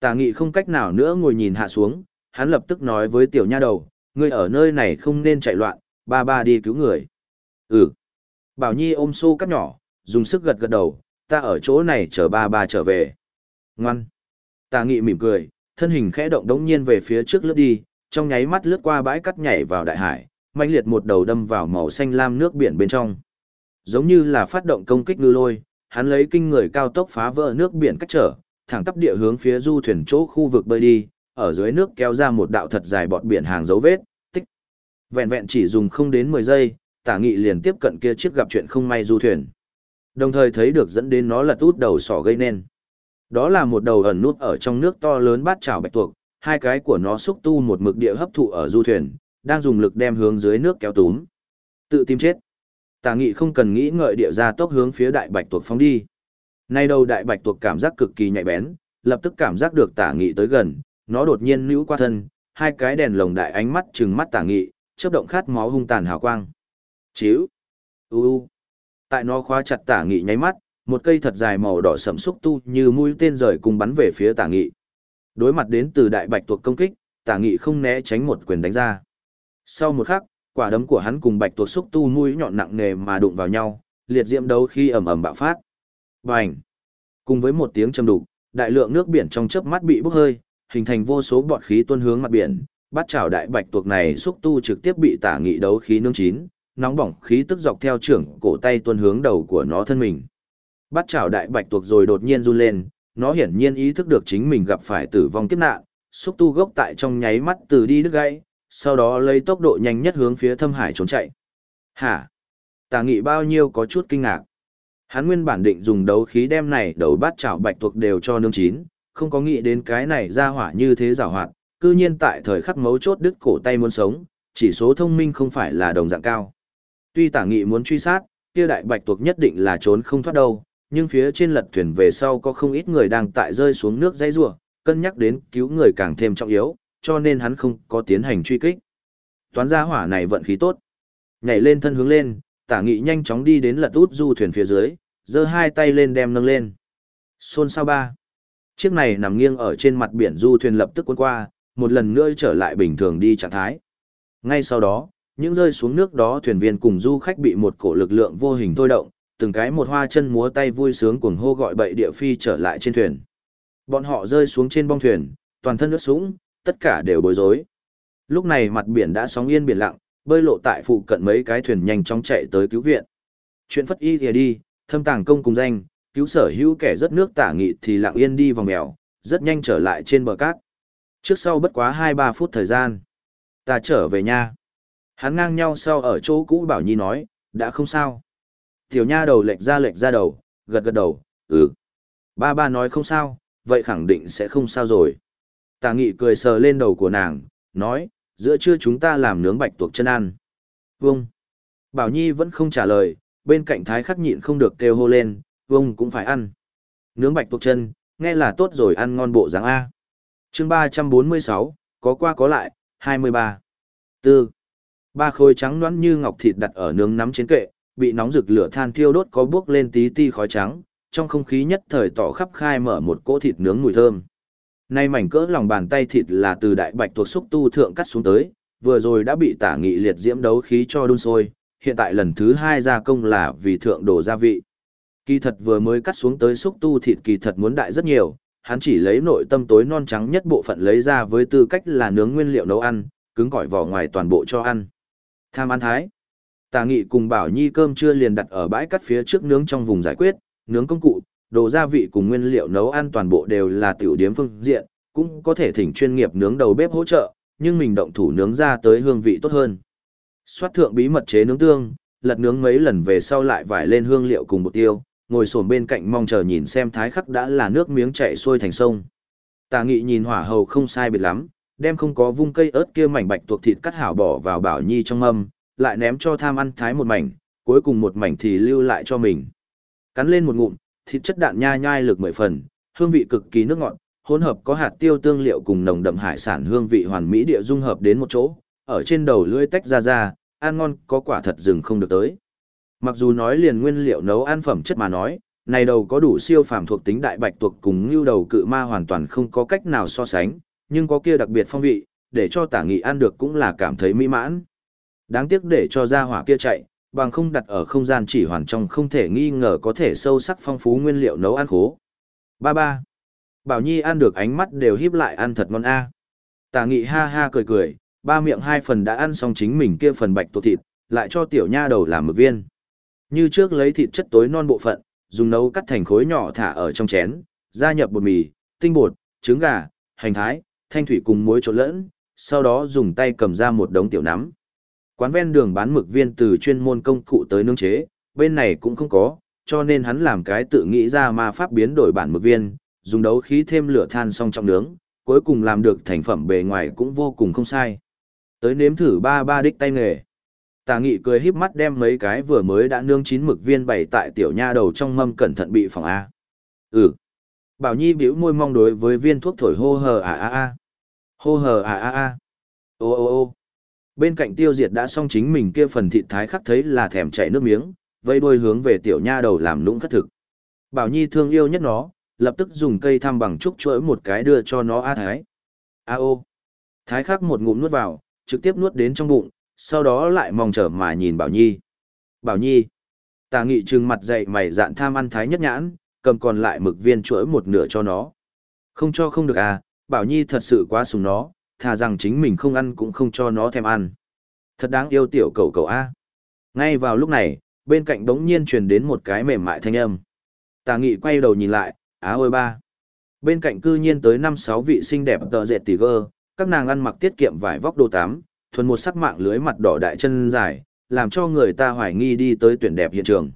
Tà nghị không cách nào nữa ngồi nhìn hạ xuống, hắn lập tức nói với tiểu nha đầu, ngươi ở nơi này không nên chạy loạn, ba ba đi cứu người. Ừ. Bảo Nhi ôm xô cắt nhỏ, dùng sức gật gật đầu, ta ở chỗ này chờ ba ba trở về. Ngoan. Tà nghị mỉm cười, thân hình khẽ động đống nhiên về phía trước lướt đi, trong nháy mắt lướt qua bãi cắt nhảy vào đại hải, mạnh liệt một đầu đâm vào màu xanh lam nước biển bên trong. Giống như là phát động công kích ngư lôi, hắn lấy kinh người cao tốc phá vỡ nước biển cách trở, thẳng tắp địa hướng phía du thuyền chỗ khu vực bơi đi, ở dưới nước kéo ra một đạo thật dài bọt biển hàng dấu vết, tích. Vẹn vẹn chỉ dùng không đến 10 giây, tả nghị liền tiếp cận kia chiếc gặp chuyện không may du thuyền. Đồng thời thấy được dẫn đến nó lật út đầu sỏ gây nên. Đó là một đầu ẩn nút ở trong nước to lớn bát trào bạch tuộc, hai cái của nó xúc tu một mực địa hấp thụ ở du thuyền, đang dùng lực đem hướng dưới nước kéo túm. Tự tìm chết. Tả nghị không cần nghĩ ngợi địa ra tốc hướng phía đại bạch tuộc phóng đi. Nay đầu đại bạch tuộc cảm giác cực kỳ nhạy bén, lập tức cảm giác được tả nghị tới gần, nó đột nhiên nữ qua thân, hai cái đèn lồng đại ánh mắt trừng mắt tả nghị, chớp động khát máu hung tàn hào quang. Chíu. U u. Tại nó khóa chặt tả nghị nháy mắt, một cây thật dài màu đỏ sẫm xúc tu như mũi tên rời cùng bắn về phía tả nghị. Đối mặt đến từ đại bạch tuộc công kích, tả nghị không né tránh một quyền đánh ra. Sau một khắc, quả đấm của hắn cùng bạch tuộc xúc tu mũi nhọn nặng nề mà đụng vào nhau, liệt diễm đấu khi ầm ầm bạo phát. Bành! Cùng với một tiếng trầm đục, đại lượng nước biển trong chớp mắt bị bốc hơi, hình thành vô số bọt khí tuôn hướng mặt biển, Bát chảo đại bạch tuộc này xúc tu trực tiếp bị tả nghị đấu khí nương chín, nóng bỏng khí tức dọc theo trưởng cổ tay tuôn hướng đầu của nó thân mình. Bát chảo đại bạch tuộc rồi đột nhiên run lên, nó hiển nhiên ý thức được chính mình gặp phải tử vong kiếp nạn, xúc tu gốc tại trong nháy mắt từ đi đứt gãy, sau đó lấy tốc độ nhanh nhất hướng phía thâm hải trốn chạy. Hả? Tả nghị bao nhiêu có chút kinh ngạc. Hắn nguyên bản định dùng đấu khí đem này đầu bát chảo bạch tuộc đều cho nương chín, không có nghĩ đến cái này ra hỏa như thế rào hoạt, cư nhiên tại thời khắc mấu chốt đứt cổ tay muốn sống, chỉ số thông minh không phải là đồng dạng cao. Tuy tả nghị muốn truy sát, kia đại bạch tuộc nhất định là trốn không thoát đâu, nhưng phía trên lật thuyền về sau có không ít người đang tại rơi xuống nước dãy rủa, cân nhắc đến cứu người càng thêm trọng yếu, cho nên hắn không có tiến hành truy kích. Toán gia hỏa này vận khí tốt. Nhảy lên thân hướng lên, tả nghị nhanh chóng đi đến lật út du thuyền phía dưới, giơ hai tay lên đem nâng lên. Xôn sao ba. Chiếc này nằm nghiêng ở trên mặt biển du thuyền lập tức cuốn qua, một lần nữa trở lại bình thường đi trạng thái. Ngay sau đó, những rơi xuống nước đó thuyền viên cùng du khách bị một cổ lực lượng vô hình thôi động, từng cái một hoa chân múa tay vui sướng cuồng hô gọi bậy địa phi trở lại trên thuyền. Bọn họ rơi xuống trên bong thuyền, toàn thân nước sũng, tất cả đều bối rối. Lúc này mặt biển đã sóng yên biển lặng, bơi lộ tại phụ cận mấy cái thuyền nhanh chóng chạy tới cứu viện. Chuyện phất y thì đi, thâm tàng công cùng danh, cứu sở hữu kẻ rất nước tả nghị thì lặng yên đi vòng mèo, rất nhanh trở lại trên bờ cát. Trước sau bất quá 2-3 phút thời gian. Ta trở về nha. Hắn ngang nhau sau ở chỗ cũ Bảo Nhi nói, đã không sao. Tiểu nha đầu lệch ra lệch ra đầu, gật gật đầu, ừ. Ba ba nói không sao, vậy khẳng định sẽ không sao rồi. Tà nghị cười sờ lên đầu của nàng, nói, giữa trưa chúng ta làm nướng bạch tuộc chân ăn. Vâng. Bảo Nhi vẫn không trả lời, bên cạnh thái khắc nhịn không được kêu hô lên, vâng cũng phải ăn. Nướng bạch tuộc chân, nghe là tốt rồi ăn ngon bộ dáng A. chương ba trăm bốn mươi sáu có qua có lại, hai mươi ba Tư. Ba khối trắng nõn như ngọc thịt đặt ở nướng nắm trên kệ, bị nóng rực lửa than thiêu đốt có bước lên tí ti khói trắng, trong không khí nhất thời tỏ khắp khai mở một cỗ thịt nướng mùi thơm. Nay mảnh cỡ lòng bàn tay thịt là từ đại bạch tuộc xúc tu thượng cắt xuống tới, vừa rồi đã bị tả nghị liệt diễm đấu khí cho đun sôi, hiện tại lần thứ hai gia công là vì thượng đồ gia vị. Kỳ thật vừa mới cắt xuống tới xúc tu thịt kỳ thật muốn đại rất nhiều, hắn chỉ lấy nội tâm tối non trắng nhất bộ phận lấy ra với tư cách là nướng nguyên liệu nấu ăn, cứng cỏi vỏ ngoài toàn bộ cho ăn. Tham ăn thái. Tà nghị cùng Bảo Nhi cơm trưa liền đặt ở bãi cắt phía trước nướng trong vùng giải quyết, nướng công cụ, đồ gia vị cùng nguyên liệu nấu ăn toàn bộ đều là tiểu điếm phương diện, cũng có thể thỉnh chuyên nghiệp nướng đầu bếp hỗ trợ, nhưng mình động thủ nướng ra tới hương vị tốt hơn. Xoát thượng bí mật chế nướng tương, lật nướng mấy lần về sau lại vải lên hương liệu cùng bột tiêu, ngồi xổm bên cạnh mong chờ nhìn xem thái khắc đã là nước miếng chảy xuôi thành sông. Tà nghị nhìn hỏa hầu không sai biệt lắm, đem không có vung cây ớt kia mảnh bạch tuộc thịt cắt hảo bỏ vào bảo nhi trong mâm, lại ném cho tham ăn thái một mảnh, cuối cùng một mảnh thì lưu lại cho mình. Cắn lên một ngụm, thịt chất đạn nhai nhai lực mười phần, hương vị cực kỳ nước ngọt, hỗn hợp có hạt tiêu tương liệu cùng nồng đậm hải sản hương vị hoàn mỹ địa dung hợp đến một chỗ, ở trên đầu lưỡi tách ra ra, ăn ngon có quả thật dừng không được tới. Mặc dù nói liền nguyên liệu nấu ăn phẩm chất mà nói, này đầu có đủ siêu phàm thuộc tính đại bạch tuộc cùng như đầu cự ma hoàn toàn không có cách nào so sánh, nhưng có kia đặc biệt phong vị, để cho tả nghị ăn được cũng là cảm thấy mỹ mãn. Đáng tiếc để cho ra hỏa kia chạy, bằng không đặt ở không gian chỉ hoàn trong không thể nghi ngờ có thể sâu sắc phong phú nguyên liệu nấu ăn khố. Ba ba. Bảo Nhi ăn được ánh mắt đều híp lại ăn thật ngon a. Tả nghị ha ha cười cười, ba miệng hai phần đã ăn xong chính mình kia phần bạch tuộc thịt, lại cho tiểu nha đầu làm mực viên. Như trước lấy thịt chất tối non bộ phận, dùng nấu cắt thành khối nhỏ thả ở trong chén, gia nhập bột mì, tinh bột, trứng gà, hành thái, thanh thủy cùng muối trộn lẫn, sau đó dùng tay cầm ra một đống tiểu nắm. Quán ven đường bán mực viên từ chuyên môn công cụ tới nướng chế, bên này cũng không có, cho nên hắn làm cái tự nghĩ ra ma pháp biến đổi bản mực viên, dùng đấu khí thêm lửa than xong trong nướng, cuối cùng làm được thành phẩm bề ngoài cũng vô cùng không sai. Tới nếm thử ba ba đích tay nghề. Tà nghị cười híp mắt đem mấy cái vừa mới đã nướng chín mực viên bày tại tiểu nha đầu trong mâm cẩn thận bị phòng A. Ừ. Bảo Nhi bĩu môi mong đối với viên thuốc thổi hô hờ à à à. Hô hờ à à à. Ô ô ô. Bên cạnh tiêu diệt đã xong chính mình kia phần thịt thái khắc thấy là thèm chảy nước miếng, vây đuôi hướng về tiểu nha đầu làm lũng khất thực. Bảo Nhi thương yêu nhất nó, lập tức dùng cây thăm bằng trúc chuỗi một cái đưa cho nó A Thái. A ô. Thái khắc một ngụm nuốt vào, trực tiếp nuốt đến trong bụng, sau đó lại mong chờ mà nhìn Bảo Nhi. Bảo Nhi. Tà nghị trừng mặt dậy mày dạn tham ăn Thái nhất nhãn, cầm còn lại mực viên chuỗi một nửa cho nó. Không cho không được à, Bảo Nhi thật sự quá sùng nó, thà rằng chính mình không ăn cũng không cho nó thèm ăn. Thật đáng yêu tiểu cầu cầu A. Ngay vào lúc này, bên cạnh đống nhiên truyền đến một cái mềm mại thanh âm. Tà nghị quay đầu nhìn lại, á ôi ba. Bên cạnh cư nhiên tới năm sáu vị xinh đẹp tờ dệt tỷ gơ, các nàng ăn mặc tiết kiệm vải vóc đồ tám, thuần một sắc mạng lưới mặt đỏ đại chân dài, làm cho người ta hoài nghi đi tới tuyển đẹp hiện trường.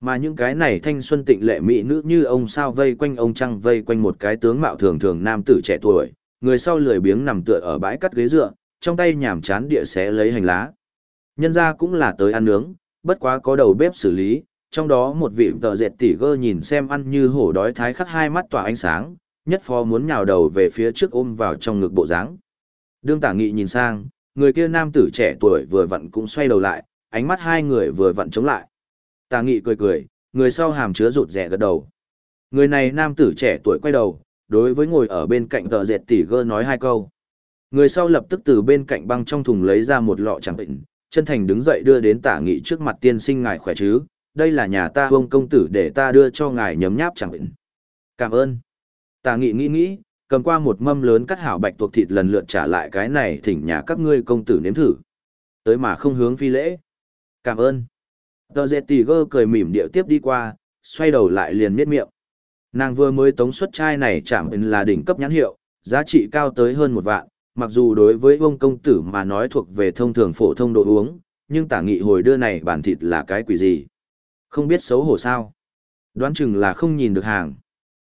Mà những cái này thanh xuân tịnh lệ mỹ nữ như ông sao vây quanh ông trăng vây quanh một cái tướng mạo thường thường nam tử trẻ tuổi, người sau lười biếng nằm tựa ở bãi cắt ghế dựa, trong tay nhảm chán địa xé lấy hành lá. Nhân ra cũng là tới ăn nướng, bất quá có đầu bếp xử lý, trong đó một vị tờ dệt tỉ gơ nhìn xem ăn như hổ đói thái khắc hai mắt tỏa ánh sáng, nhất phó muốn nhào đầu về phía trước ôm vào trong ngực bộ dáng. Đương tả nghị nhìn sang, người kia nam tử trẻ tuổi vừa vặn cũng xoay đầu lại, ánh mắt hai người vừa vặn chống lại. Tả nghị cười cười, người sau hàm chứa rụt rẻ gật đầu. Người này nam tử trẻ tuổi quay đầu, đối với ngồi ở bên cạnh tờ dệt tỉ gơ nói hai câu. Người sau lập tức từ bên cạnh băng trong thùng lấy ra một lọ chẳng bệnh, chân thành đứng dậy đưa đến tả nghị trước mặt tiên sinh ngài khỏe chứ, đây là nhà ta ông công tử để ta đưa cho ngài nhấm nháp chẳng bệnh. Cảm ơn. Tả nghị nghĩ nghĩ, cầm qua một mâm lớn cắt hảo bạch tuộc thịt lần lượt trả lại cái này thỉnh nhà các ngươi công tử nếm thử. Tới mà không hướng phi lễ. Cảm ơn. Tờ dệt tỉ gơ cười mỉm điệu tiếp đi qua, xoay đầu lại liền miết miệng. Nàng vừa mới tống xuất chai này chạm là đỉnh cấp nhãn hiệu, giá trị cao tới hơn một vạn, mặc dù đối với ông công tử mà nói thuộc về thông thường phổ thông đồ uống, nhưng tả nghị hồi đưa này bản thịt là cái quỷ gì. Không biết xấu hổ sao. Đoán chừng là không nhìn được hàng.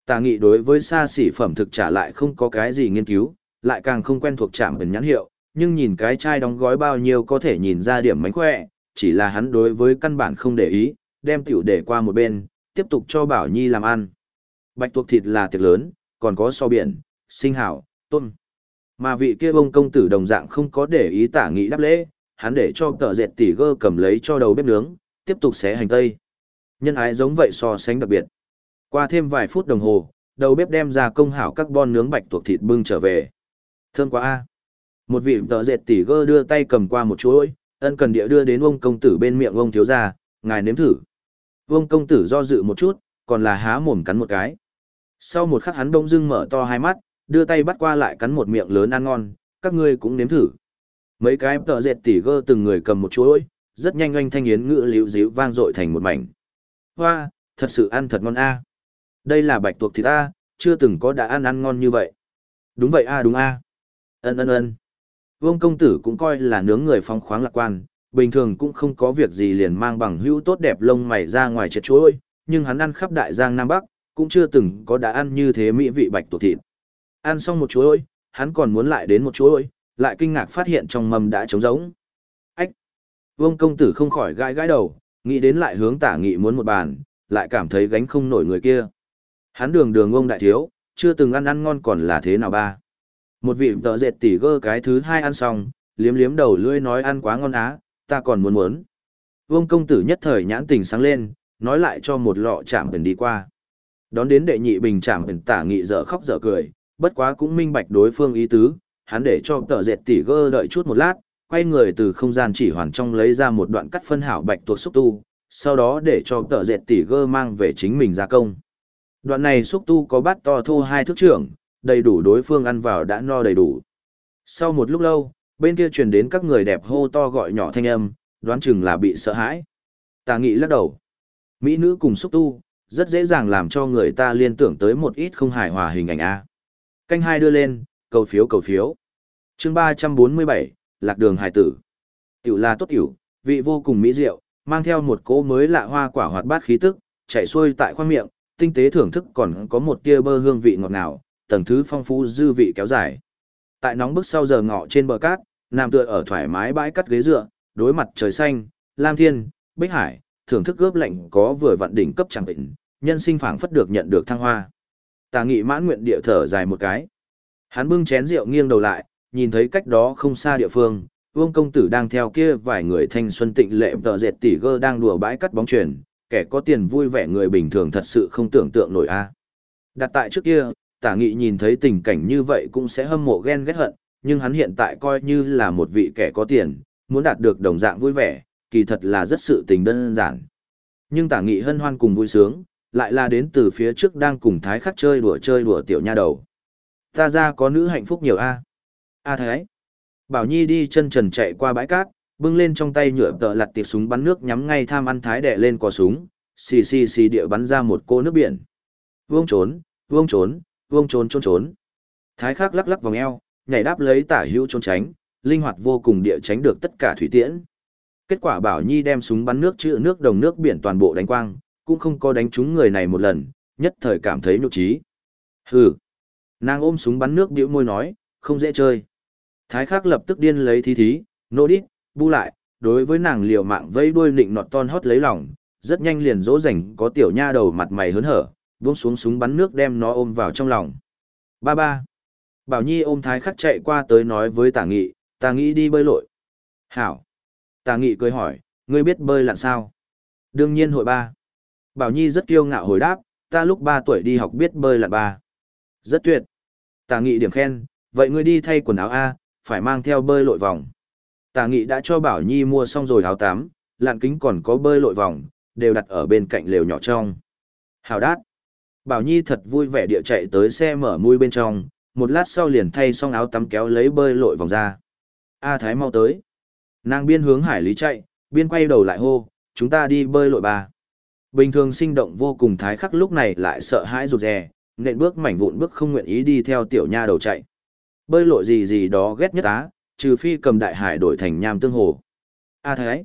Tả nghị đối với xa xỉ phẩm thực trả lại không có cái gì nghiên cứu, lại càng không quen thuộc chạm ứng nhãn hiệu, nhưng nhìn cái chai đóng gói bao nhiêu có thể nhìn ra điểm mánh khỏe, chỉ là hắn đối với căn bản không để ý, đem tiểu để qua một bên, tiếp tục cho Bảo Nhi làm ăn. Bạch tuộc thịt là tiệc lớn, còn có so biển, sinh hảo, tôm. Mà vị kia ông công tử đồng dạng không có để ý tả nghị đáp lễ, hắn để cho tờ dệt tỉ gơ cầm lấy cho đầu bếp nướng, tiếp tục xé hành tây. Nhân ái giống vậy so sánh đặc biệt. Qua thêm vài phút đồng hồ, đầu bếp đem ra công hảo các bon nướng bạch tuộc thịt bưng trở về. Thơm quá a. Một vị tợ dệt tỉ gơ đưa tay cầm qua một chuỗi, ân cần địa đưa đến ông công tử bên miệng ông thiếu gia, ngài nếm thử. Ông công tử do dự một chút, còn là há mồm cắn một cái. Sau một khắc hắn bỗng dưng mở to hai mắt, đưa tay bắt qua lại cắn một miệng lớn ăn ngon, các ngươi cũng nếm thử. Mấy cái tờ dệt tỉ gơ từng người cầm một chuỗi, rất nhanh oanh thanh yến ngữ liễu díu vang dội thành một mảnh. Hoa, thật sự ăn thật ngon a. Đây là bạch tuộc thịt a, chưa từng có đã ăn ăn ngon như vậy. Đúng vậy a đúng a. Ân ân ân. Vương công tử cũng coi là nướng người phóng khoáng lạc quan, bình thường cũng không có việc gì liền mang bằng hữu tốt đẹp lông mày ra ngoài chết chuối, nhưng hắn ăn khắp đại giang Nam Bắc, cũng chưa từng có đã ăn như thế mỹ vị bạch tuộc thịt. Ăn xong một chuối, hắn còn muốn lại đến một chuối, lại kinh ngạc phát hiện trong mâm đã trống rỗng. Ách! Vương công tử không khỏi gãi gãi đầu, nghĩ đến lại hướng tả nghị muốn một bàn, lại cảm thấy gánh không nổi người kia. Hắn đường đường ông đại thiếu, chưa từng ăn ăn ngon còn là thế nào ba. Một vị tợ dệt tỉ gơ cái thứ hai ăn xong, liếm liếm đầu lưỡi nói ăn quá ngon á, ta còn muốn muốn. Vương công tử nhất thời nhãn tình sáng lên, nói lại cho một lọ chạm bình đi qua. Đón đến đệ nhị bình trạm ẩn tả nghị dở khóc dở cười, bất quá cũng minh bạch đối phương ý tứ, hắn để cho tờ dệt tỉ gơ đợi chút một lát, quay người từ không gian chỉ hoàn trong lấy ra một đoạn cắt phân hảo bạch tuộc xúc tu, sau đó để cho tờ dệt tỉ gơ mang về chính mình gia công. Đoạn này xúc tu có bát to thô hai thước trưởng, đầy đủ đối phương ăn vào đã no đầy đủ. Sau một lúc lâu, bên kia truyền đến các người đẹp hô to gọi nhỏ thanh âm, đoán chừng là bị sợ hãi. Tà nghị lắc đầu. Mỹ nữ cùng xúc tu, rất dễ dàng làm cho người ta liên tưởng tới một ít không hài hòa hình ảnh A. Canh hai đưa lên, cầu phiếu cầu phiếu. chương 347, Lạc đường hải tử. Tiểu là tốt tiểu, vị vô cùng mỹ diệu, mang theo một cỗ mới lạ hoa quả hoạt bát khí tức, chạy xuôi tại khoang miệng, tinh tế thưởng thức còn có một tia bơ hương vị ngọt ngào, tầng thứ phong phú dư vị kéo dài. Tại nóng bức sau giờ ngọ trên bờ cát, nằm tựa ở thoải mái bãi cắt ghế dựa, đối mặt trời xanh, lam thiên, bích hải, thưởng thức gớp lạnh có vừa vặn đỉnh cấp chẳng bệnh, nhân sinh phảng phất được nhận được thăng hoa. Tà nghị mãn nguyện địa thở dài một cái. Hắn bưng chén rượu nghiêng đầu lại, nhìn thấy cách đó không xa địa phương, Vương công tử đang theo kia vài người thanh xuân tịnh lệ tờ dệt tỷ gơ đang đùa bãi cắt bóng truyền, kẻ có tiền vui vẻ người bình thường thật sự không tưởng tượng nổi a. À. Đặt tại trước kia, tả nghị nhìn thấy tình cảnh như vậy cũng sẽ hâm mộ ghen ghét hận, nhưng hắn hiện tại coi như là một vị kẻ có tiền, muốn đạt được đồng dạng vui vẻ, kỳ thật là rất sự tình đơn giản. Nhưng tả nghị hân hoan cùng vui sướng, lại là đến từ phía trước đang cùng thái khắc chơi đùa chơi đùa tiểu nha đầu. Ta ra có nữ hạnh phúc nhiều a. À? A Thái. Bảo Nhi đi chân trần chạy qua bãi cát, bưng lên trong tay nhựa tợ lặt tiệt súng bắn nước nhắm ngay tham ăn Thái đẻ lên cò súng, xì xì xì địa bắn ra một cô nước biển. Vương trốn, vương trốn, vương trốn trốn trốn. Thái khắc lắc lắc vòng eo, nhảy đáp lấy tả hữu trốn tránh, linh hoạt vô cùng địa tránh được tất cả thủy tiễn. Kết quả Bảo Nhi đem súng bắn nước chữ nước đồng nước biển toàn bộ đánh quang, cũng không có đánh trúng người này một lần, nhất thời cảm thấy nhục trí. Hừ. Nàng ôm súng bắn nước bĩu môi nói, không dễ chơi. Thái khắc lập tức điên lấy thí thí, nô đít, bu lại, đối với nàng liều mạng vây đuôi nịnh nọt ton hót lấy lòng, rất nhanh liền dỗ dành có tiểu nha đầu mặt mày hớn hở, buông xuống súng bắn nước đem nó ôm vào trong lòng. Ba ba. Bảo Nhi ôm thái khắc chạy qua tới nói với tả nghị, tả nghị đi bơi lội. Hảo. Tà nghị cười hỏi, ngươi biết bơi lặn sao? Đương nhiên hội ba. Bảo Nhi rất kiêu ngạo hồi đáp, ta lúc ba tuổi đi học biết bơi lặn ba. Rất tuyệt. Tà nghị điểm khen, vậy ngươi đi thay quần áo A, phải mang theo bơi lội vòng. Tà nghị đã cho Bảo Nhi mua xong rồi áo tắm, lặn kính còn có bơi lội vòng, đều đặt ở bên cạnh lều nhỏ trong. Hào đát. Bảo Nhi thật vui vẻ địa chạy tới xe mở mui bên trong, một lát sau liền thay xong áo tắm kéo lấy bơi lội vòng ra. A Thái mau tới. Nàng biên hướng hải lý chạy, biên quay đầu lại hô, chúng ta đi bơi lội ba. Bình thường sinh động vô cùng Thái khắc lúc này lại sợ hãi rụt rè, nện bước mảnh vụn bước không nguyện ý đi theo tiểu nha đầu chạy. Bơi lội gì gì đó ghét nhất á, trừ phi cầm đại hải đổi thành nham tương hồ. A Thái.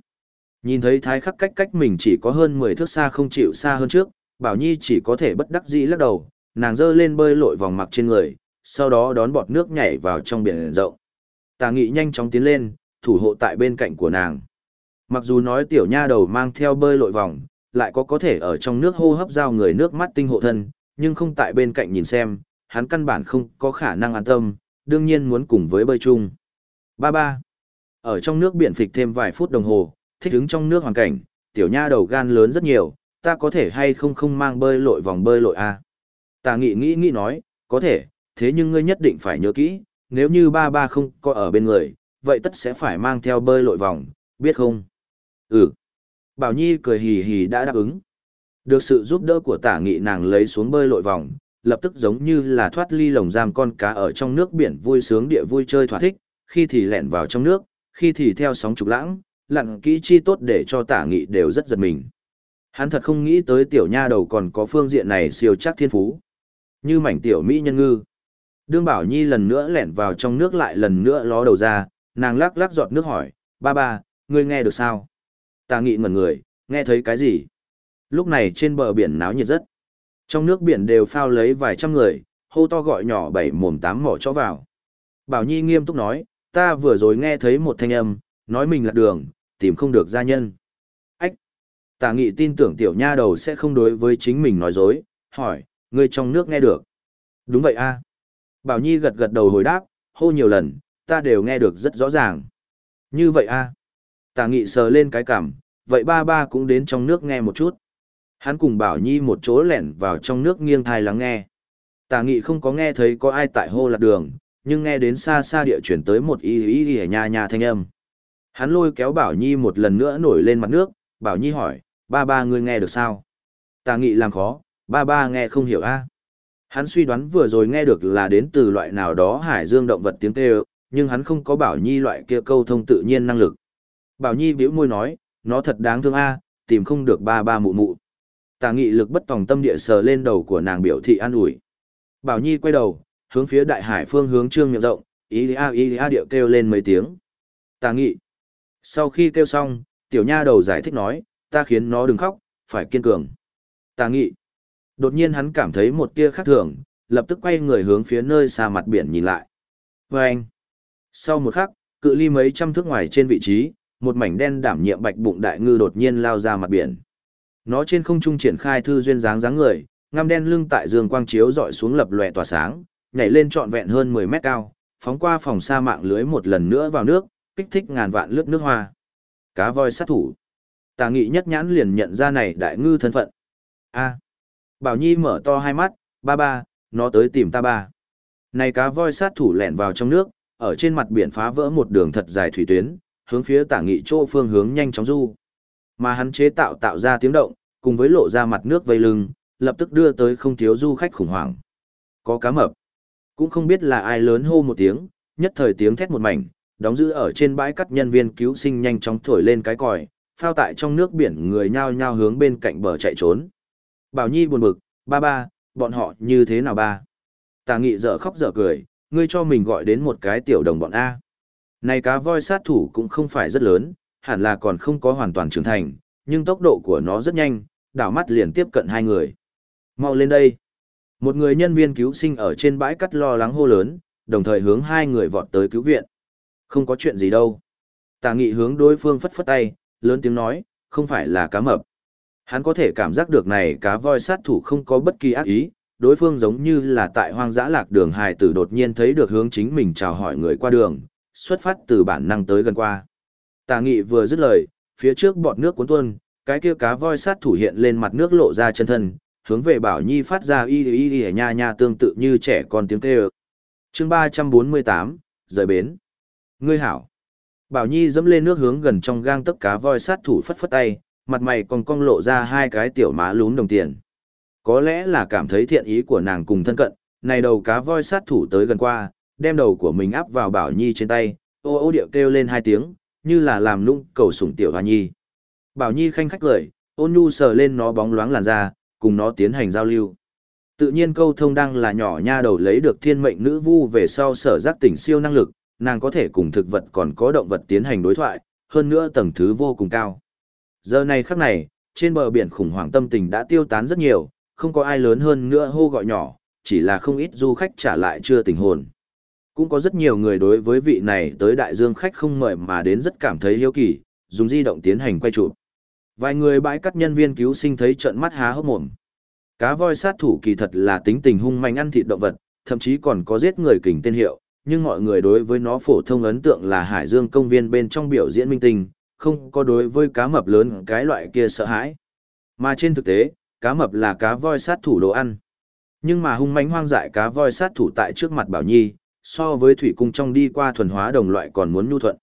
Nhìn thấy Thái khắc cách cách mình chỉ có hơn 10 thước xa không chịu xa hơn trước, Bảo Nhi chỉ có thể bất đắc dĩ lắc đầu, nàng dơ lên bơi lội vòng mặc trên người, sau đó đón bọt nước nhảy vào trong biển rộng. Tà nghị nhanh chóng tiến lên, thủ hộ tại bên cạnh của nàng. Mặc dù nói tiểu nha đầu mang theo bơi lội vòng, lại có có thể ở trong nước hô hấp giao người nước mắt tinh hộ thân, nhưng không tại bên cạnh nhìn xem, hắn căn bản không có khả năng an tâm, đương nhiên muốn cùng với bơi chung. Ba ba. Ở trong nước biển phịch thêm vài phút đồng hồ, thích ứng trong nước hoàn cảnh, tiểu nha đầu gan lớn rất nhiều, ta có thể hay không không mang bơi lội vòng bơi lội a à? Tà nghị nghĩ nghĩ nói, có thể, thế nhưng ngươi nhất định phải nhớ kỹ, nếu như ba ba không có ở bên người, vậy tất sẽ phải mang theo bơi lội vòng, biết không? Ừ. Bảo Nhi cười hì hì đã đáp ứng. Được sự giúp đỡ của tả nghị nàng lấy xuống bơi lội vòng, lập tức giống như là thoát ly lồng giam con cá ở trong nước biển vui sướng địa vui chơi thỏa thích, khi thì lẻn vào trong nước, khi thì theo sóng trục lãng, lặn kỹ chi tốt để cho tả nghị đều rất giật mình. Hắn thật không nghĩ tới tiểu nha đầu còn có phương diện này siêu chắc thiên phú. Như mảnh tiểu mỹ nhân ngư. Đương Bảo Nhi lần nữa lẻn vào trong nước lại lần nữa ló đầu ra, nàng lắc lắc giọt nước hỏi, ba ba, ngươi nghe được sao? Tà nghị ngẩn người, nghe thấy cái gì? Lúc này trên bờ biển náo nhiệt rất. Trong nước biển đều phao lấy vài trăm người, hô to gọi nhỏ bảy mồm tám mỏ cho vào. Bảo Nhi nghiêm túc nói, ta vừa rồi nghe thấy một thanh âm, nói mình lạc đường, tìm không được gia nhân. Ách! Tà nghị tin tưởng tiểu nha đầu sẽ không đối với chính mình nói dối, hỏi, ngươi trong nước nghe được. Đúng vậy a. Bảo Nhi gật gật đầu hồi đáp, hô nhiều lần, ta đều nghe được rất rõ ràng. Như vậy a. Tà nghị sờ lên cái cảm, vậy ba ba cũng đến trong nước nghe một chút. Hắn cùng Bảo Nhi một chỗ lẻn vào trong nước nghiêng thai lắng nghe. Tà nghị không có nghe thấy có ai tại hô lạc đường, nhưng nghe đến xa xa địa chuyển tới một y y y nhà nhà thanh âm. Hắn lôi kéo Bảo Nhi một lần nữa nổi lên mặt nước, Bảo Nhi hỏi, ba ba ngươi nghe được sao? Tà nghị làm khó, ba ba nghe không hiểu a. Hắn suy đoán vừa rồi nghe được là đến từ loại nào đó hải dương động vật tiếng kêu, nhưng hắn không có Bảo Nhi loại kia câu thông tự nhiên năng lực. Bảo Nhi bĩu môi nói, nó thật đáng thương a, tìm không được ba ba mụ mụ. Tà nghị lực bất tòng tâm địa sờ lên đầu của nàng biểu thị an ủi. Bảo Nhi quay đầu, hướng phía đại hải phương hướng trương miệng rộng, ý a ý a điệu kêu lên mấy tiếng. Tà nghị. Sau khi kêu xong, tiểu nha đầu giải thích nói, ta khiến nó đừng khóc, phải kiên cường. Tà nghị. Đột nhiên hắn cảm thấy một tia khác thường, lập tức quay người hướng phía nơi xa mặt biển nhìn lại. Và anh. Sau một khắc, cự ly mấy trăm thước ngoài trên vị trí, một mảnh đen đảm nhiệm bạch bụng đại ngư đột nhiên lao ra mặt biển. Nó trên không trung triển khai thư duyên dáng dáng người, ngăm đen lưng tại dương quang chiếu dọi xuống lập lòe tỏa sáng, nhảy lên trọn vẹn hơn 10 mét cao, phóng qua phòng sa mạng lưới một lần nữa vào nước, kích thích ngàn vạn lướt nước hoa. Cá voi sát thủ. Tà nghị nhất nhãn liền nhận ra này đại ngư thân phận. A. Bảo Nhi mở to hai mắt, ba ba, nó tới tìm ta ba. Này cá voi sát thủ lẻn vào trong nước, ở trên mặt biển phá vỡ một đường thật dài thủy tuyến, hướng phía tả nghị chỗ phương hướng nhanh chóng du. Mà hắn chế tạo tạo ra tiếng động, cùng với lộ ra mặt nước vây lưng, lập tức đưa tới không thiếu du khách khủng hoảng. Có cá mập. Cũng không biết là ai lớn hô một tiếng, nhất thời tiếng thét một mảnh, đóng giữ ở trên bãi cắt nhân viên cứu sinh nhanh chóng thổi lên cái còi, phao tại trong nước biển người nhao nhao hướng bên cạnh bờ chạy trốn. Bảo Nhi buồn bực, ba ba, bọn họ như thế nào ba? Tà nghị dở khóc dở cười, ngươi cho mình gọi đến một cái tiểu đồng bọn A. Này cá voi sát thủ cũng không phải rất lớn, hẳn là còn không có hoàn toàn trưởng thành, nhưng tốc độ của nó rất nhanh, đảo mắt liền tiếp cận hai người. Mau lên đây. Một người nhân viên cứu sinh ở trên bãi cắt lo lắng hô lớn, đồng thời hướng hai người vọt tới cứu viện. Không có chuyện gì đâu. Tà nghị hướng đối phương phất phất tay, lớn tiếng nói, không phải là cá mập. Hắn có thể cảm giác được này cá voi sát thủ không có bất kỳ ác ý, đối phương giống như là tại hoang dã lạc đường hài tử đột nhiên thấy được hướng chính mình chào hỏi người qua đường, xuất phát từ bản năng tới gần qua. Tà nghị vừa dứt lời, phía trước bọt nước cuốn tuôn, cái kia cá voi sát thủ hiện lên mặt nước lộ ra chân thân, hướng về Bảo Nhi phát ra y y y nha nha tương tự như trẻ con tiếng kêu. Chương 348, rời bến. Ngươi hảo. Bảo Nhi dẫm lên nước hướng gần trong gang tấc cá voi sát thủ phất phất tay, mặt mày còn cong lộ ra hai cái tiểu má lún đồng tiền. Có lẽ là cảm thấy thiện ý của nàng cùng thân cận, này đầu cá voi sát thủ tới gần qua, đem đầu của mình áp vào Bảo Nhi trên tay, ô ô điệu kêu lên hai tiếng, như là làm nũng cầu sủng tiểu hoa nhi. Bảo Nhi khanh khách cười, ôn nhu sờ lên nó bóng loáng làn da, cùng nó tiến hành giao lưu. Tự nhiên câu thông đang là nhỏ nha đầu lấy được thiên mệnh nữ vu về sau sở giác tỉnh siêu năng lực, nàng có thể cùng thực vật còn có động vật tiến hành đối thoại, hơn nữa tầng thứ vô cùng cao. Giờ này khắc này, trên bờ biển khủng hoảng tâm tình đã tiêu tán rất nhiều, không có ai lớn hơn nữa hô gọi nhỏ, chỉ là không ít du khách trả lại chưa tỉnh hồn. Cũng có rất nhiều người đối với vị này tới đại dương khách không mời mà đến rất cảm thấy hiếu kỳ, dùng di động tiến hành quay chụp. Vài người bãi cắt nhân viên cứu sinh thấy trận mắt há hốc mồm. Cá voi sát thủ kỳ thật là tính tình hung manh ăn thịt động vật, thậm chí còn có giết người kình tên hiệu, nhưng mọi người đối với nó phổ thông ấn tượng là hải dương công viên bên trong biểu diễn minh tinh, không có đối với cá mập lớn cái loại kia sợ hãi. Mà trên thực tế, cá mập là cá voi sát thủ đồ ăn. Nhưng mà hung mãnh hoang dại cá voi sát thủ tại trước mặt Bảo Nhi, so với thủy cung trong đi qua thuần hóa đồng loại còn muốn nhu thuận.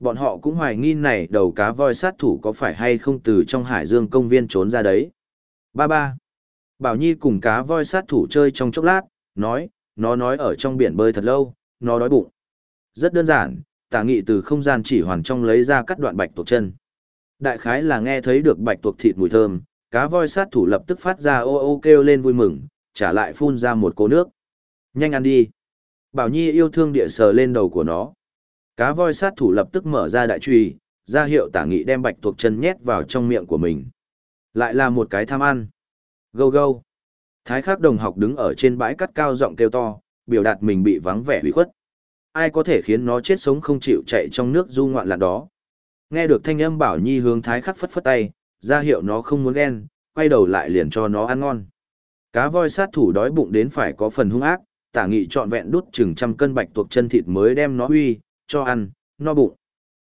Bọn họ cũng hoài nghi này đầu cá voi sát thủ có phải hay không từ trong hải dương công viên trốn ra đấy. Ba ba. Bảo Nhi cùng cá voi sát thủ chơi trong chốc lát, nói, nó nói ở trong biển bơi thật lâu, nó đói bụng. Rất đơn giản, tả nghị từ không gian chỉ hoàn trong lấy ra cắt đoạn bạch tuộc chân. Đại khái là nghe thấy được bạch tuộc thịt mùi thơm, cá voi sát thủ lập tức phát ra ô ô kêu lên vui mừng, trả lại phun ra một cô nước. Nhanh ăn đi. Bảo Nhi yêu thương địa sờ lên đầu của nó. Cá voi sát thủ lập tức mở ra đại truy, ra hiệu tả nghị đem bạch tuộc chân nhét vào trong miệng của mình. Lại là một cái tham ăn. Gâu gâu. Thái khắc đồng học đứng ở trên bãi cắt cao giọng kêu to, biểu đạt mình bị vắng vẻ hủy khuất. Ai có thể khiến nó chết sống không chịu chạy trong nước du ngoạn là đó. Nghe được thanh âm bảo nhi hướng thái khắc phất phất tay, ra hiệu nó không muốn ghen, quay đầu lại liền cho nó ăn ngon. Cá voi sát thủ đói bụng đến phải có phần hung ác, tả nghị trọn vẹn đút chừng trăm cân bạch tuộc chân thịt mới đem nó huy, cho ăn, no bụng.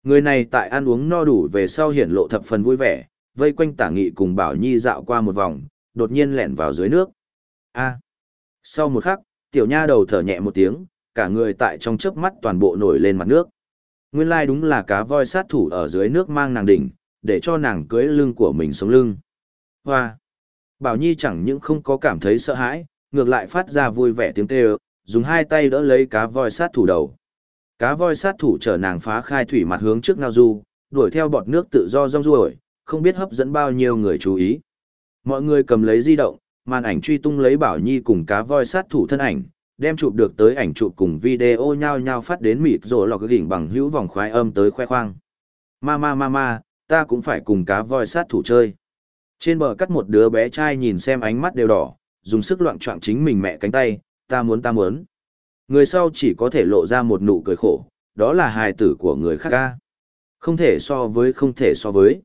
Người này tại ăn uống no đủ về sau hiển lộ thập phần vui vẻ, vây quanh tả nghị cùng bảo nhi dạo qua một vòng, đột nhiên lẻn vào dưới nước. A. Sau một khắc, tiểu nha đầu thở nhẹ một tiếng, cả người tại trong chớp mắt toàn bộ nổi lên mặt nước. Nguyên lai like đúng là cá voi sát thủ ở dưới nước mang nàng đỉnh, để cho nàng cưới lưng của mình sống lưng. Hoa! Bảo Nhi chẳng những không có cảm thấy sợ hãi, ngược lại phát ra vui vẻ tiếng kêu, dùng hai tay đỡ lấy cá voi sát thủ đầu. Cá voi sát thủ chở nàng phá khai thủy mặt hướng trước ngao du, đuổi theo bọt nước tự do rong ruổi, không biết hấp dẫn bao nhiêu người chú ý. Mọi người cầm lấy di động, màn ảnh truy tung lấy Bảo Nhi cùng cá voi sát thủ thân ảnh, đem chụp được tới ảnh chụp cùng video nhau nhau phát đến mịt rồi lọc gỉnh bằng hữu vòng khoái âm tới khoe khoang. Ma ma ma ma, ta cũng phải cùng cá voi sát thủ chơi. Trên bờ cắt một đứa bé trai nhìn xem ánh mắt đều đỏ, dùng sức loạn trọng chính mình mẹ cánh tay, ta muốn ta muốn. Người sau chỉ có thể lộ ra một nụ cười khổ, đó là hài tử của người khác ca. Không thể so với không thể so với.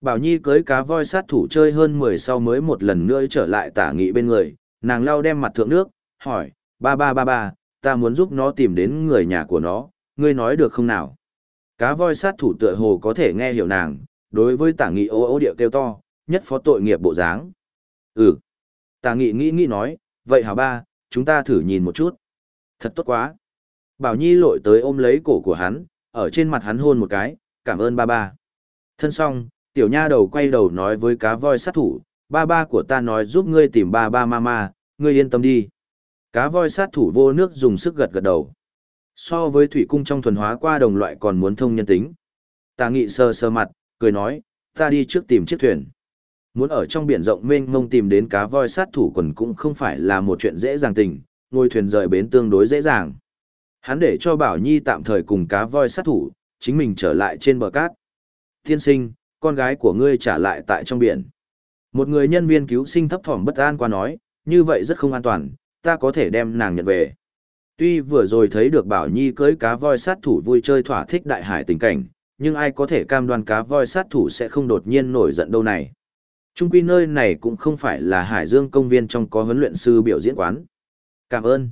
Bảo Nhi cưới cá voi sát thủ chơi hơn 10 sau mới một lần nữa trở lại tả nghị bên người, nàng lau đem mặt thượng nước, hỏi, ba ba ba ba, ta muốn giúp nó tìm đến người nhà của nó, ngươi nói được không nào? Cá voi sát thủ tựa hồ có thể nghe hiểu nàng, đối với tả nghị ô ô địa kêu to, nhất phó tội nghiệp bộ dáng. Ừ. Tả nghị nghĩ nghĩ nói, vậy hả ba, chúng ta thử nhìn một chút. Thật tốt quá. Bảo Nhi lội tới ôm lấy cổ của hắn, ở trên mặt hắn hôn một cái, cảm ơn ba ba. Thân xong, tiểu nha đầu quay đầu nói với cá voi sát thủ, ba ba của ta nói giúp ngươi tìm ba ba mama, ngươi yên tâm đi. Cá voi sát thủ vô nước dùng sức gật gật đầu. So với thủy cung trong thuần hóa qua đồng loại còn muốn thông nhân tính. Tà nghị sơ sơ mặt, cười nói, ta đi trước tìm chiếc thuyền. Muốn ở trong biển rộng mênh mông tìm đến cá voi sát thủ quần cũng không phải là một chuyện dễ dàng tình, ngôi thuyền rời bến tương đối dễ dàng. Hắn để cho Bảo Nhi tạm thời cùng cá voi sát thủ, chính mình trở lại trên bờ cát. Tiên sinh, con gái của ngươi trả lại tại trong biển. Một người nhân viên cứu sinh thấp thỏm bất an qua nói, như vậy rất không an toàn, ta có thể đem nàng nhận về. Tuy vừa rồi thấy được Bảo Nhi cưới cá voi sát thủ vui chơi thỏa thích đại hải tình cảnh, nhưng ai có thể cam đoan cá voi sát thủ sẽ không đột nhiên nổi giận đâu này. Trung quy nơi này cũng không phải là Hải Dương công viên trong có huấn luyện sư biểu diễn quán. Cảm ơn.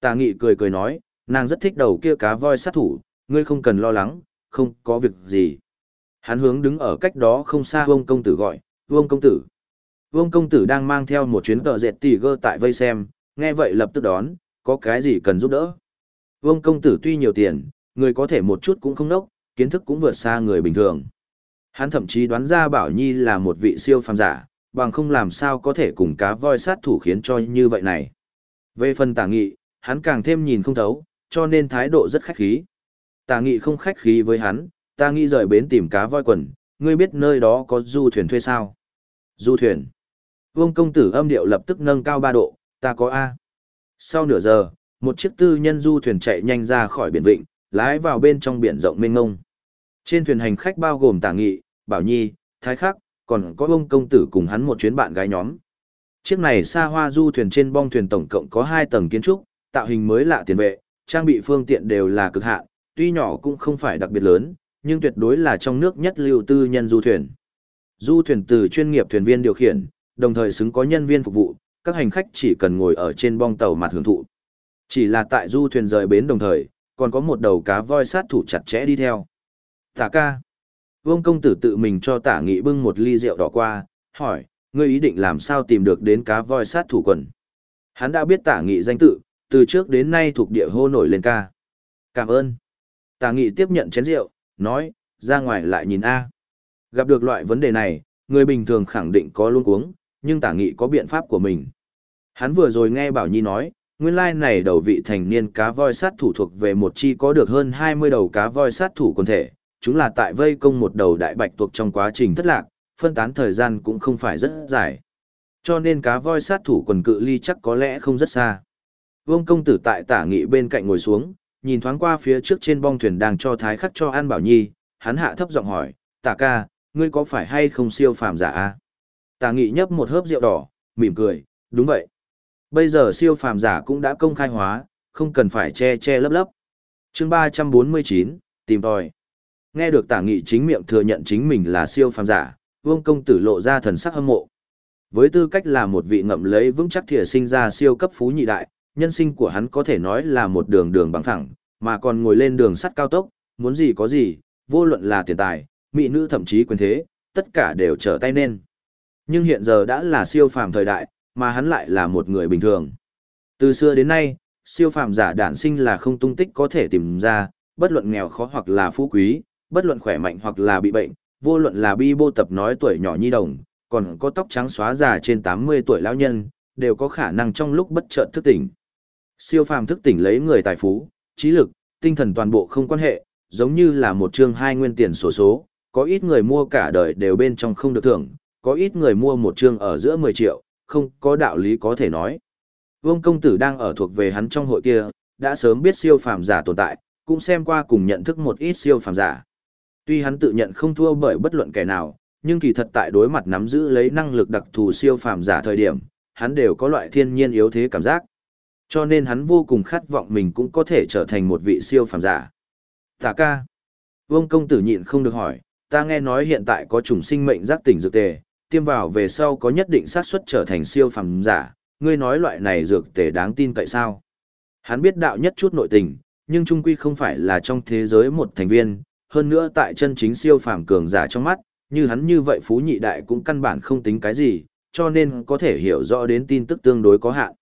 Tà nghị cười cười nói, nàng rất thích đầu kia cá voi sát thủ, ngươi không cần lo lắng, không có việc gì. Hắn hướng đứng ở cách đó không xa Vương công tử gọi, Vương công tử. Vương công tử đang mang theo một chuyến tờ dệt tỉ gơ tại vây xem, nghe vậy lập tức đón, có cái gì cần giúp đỡ. Vương công tử tuy nhiều tiền, người có thể một chút cũng không nốc, kiến thức cũng vượt xa người bình thường. Hắn thậm chí đoán ra Bảo Nhi là một vị siêu phàm giả, bằng không làm sao có thể cùng cá voi sát thủ khiến cho như vậy này. Về phần tả nghị, hắn càng thêm nhìn không thấu, cho nên thái độ rất khách khí. Tả nghị không khách khí với hắn, ta nghĩ rời bến tìm cá voi quần, ngươi biết nơi đó có du thuyền thuê sao? Du thuyền. Vương công tử âm điệu lập tức nâng cao ba độ, ta có A. Sau nửa giờ, một chiếc tư nhân du thuyền chạy nhanh ra khỏi biển vịnh, lái vào bên trong biển rộng mênh ngông. Trên thuyền hành khách bao gồm Tả Nghị, Bảo Nhi, Thái Khắc, còn có ông công tử cùng hắn một chuyến bạn gái nhóm. Chiếc này xa hoa du thuyền trên bong thuyền tổng cộng có hai tầng kiến trúc, tạo hình mới lạ tiền vệ, trang bị phương tiện đều là cực hạn, tuy nhỏ cũng không phải đặc biệt lớn, nhưng tuyệt đối là trong nước nhất lưu tư nhân du thuyền. Du thuyền từ chuyên nghiệp thuyền viên điều khiển, đồng thời xứng có nhân viên phục vụ, các hành khách chỉ cần ngồi ở trên bong tàu mặt hưởng thụ. Chỉ là tại du thuyền rời bến đồng thời, còn có một đầu cá voi sát thủ chặt chẽ đi theo. Tả ca. Vương công tử tự mình cho tả nghị bưng một ly rượu đỏ qua, hỏi, ngươi ý định làm sao tìm được đến cá voi sát thủ quần. Hắn đã biết tả nghị danh tự, từ trước đến nay thuộc địa hô nổi lên ca. Cảm ơn. Tả nghị tiếp nhận chén rượu, nói, ra ngoài lại nhìn A. Gặp được loại vấn đề này, người bình thường khẳng định có luôn cuống, nhưng tả nghị có biện pháp của mình. Hắn vừa rồi nghe Bảo Nhi nói, nguyên lai này đầu vị thành niên cá voi sát thủ thuộc về một chi có được hơn 20 đầu cá voi sát thủ quần thể, chúng là tại vây công một đầu đại bạch tuộc trong quá trình thất lạc, phân tán thời gian cũng không phải rất dài. Cho nên cá voi sát thủ quần cự ly chắc có lẽ không rất xa. Vương công tử tại tả nghị bên cạnh ngồi xuống, nhìn thoáng qua phía trước trên bong thuyền đang cho thái khắc cho An Bảo Nhi, hắn hạ thấp giọng hỏi, tả ca, ngươi có phải hay không siêu phàm giả a? Tả nghị nhấp một hớp rượu đỏ, mỉm cười, đúng vậy. Bây giờ siêu phàm giả cũng đã công khai hóa, không cần phải che che lấp lấp. chương 349, tìm tòi. Nghe được tả nghị chính miệng thừa nhận chính mình là siêu phàm giả, vương công tử lộ ra thần sắc hâm mộ. Với tư cách là một vị ngậm lấy vững chắc thìa sinh ra siêu cấp phú nhị đại, nhân sinh của hắn có thể nói là một đường đường bằng thẳng, mà còn ngồi lên đường sắt cao tốc, muốn gì có gì, vô luận là tiền tài, mỹ nữ thậm chí quyền thế, tất cả đều trở tay nên. Nhưng hiện giờ đã là siêu phàm thời đại, mà hắn lại là một người bình thường. Từ xưa đến nay, siêu phàm giả đản sinh là không tung tích có thể tìm ra, bất luận nghèo khó hoặc là phú quý, bất luận khỏe mạnh hoặc là bị bệnh, vô luận là bi bô tập nói tuổi nhỏ nhi đồng, còn có tóc trắng xóa già trên 80 tuổi lão nhân, đều có khả năng trong lúc bất chợt thức tỉnh. Siêu phàm thức tỉnh lấy người tài phú, trí lực, tinh thần toàn bộ không quan hệ, giống như là một chương hai nguyên tiền sổ số, có ít người mua cả đời đều bên trong không được thưởng, có ít người mua một chương ở giữa 10 triệu, không có đạo lý có thể nói. Vương công tử đang ở thuộc về hắn trong hội kia, đã sớm biết siêu phàm giả tồn tại, cũng xem qua cùng nhận thức một ít siêu phàm giả. Tuy hắn tự nhận không thua bởi bất luận kẻ nào, nhưng kỳ thật tại đối mặt nắm giữ lấy năng lực đặc thù siêu phàm giả thời điểm, hắn đều có loại thiên nhiên yếu thế cảm giác. Cho nên hắn vô cùng khát vọng mình cũng có thể trở thành một vị siêu phàm giả. Tả ca. Vương công tử nhịn không được hỏi, ta nghe nói hiện tại có chủng sinh mệnh giác tỉnh dược tề, tiêm vào về sau có nhất định xác suất trở thành siêu phàm giả, ngươi nói loại này dược tề đáng tin cậy sao? Hắn biết đạo nhất chút nội tình, nhưng trung quy không phải là trong thế giới một thành viên, hơn nữa tại chân chính siêu phàm cường giả trong mắt, như hắn như vậy phú nhị đại cũng căn bản không tính cái gì, cho nên có thể hiểu rõ đến tin tức tương đối có hạn.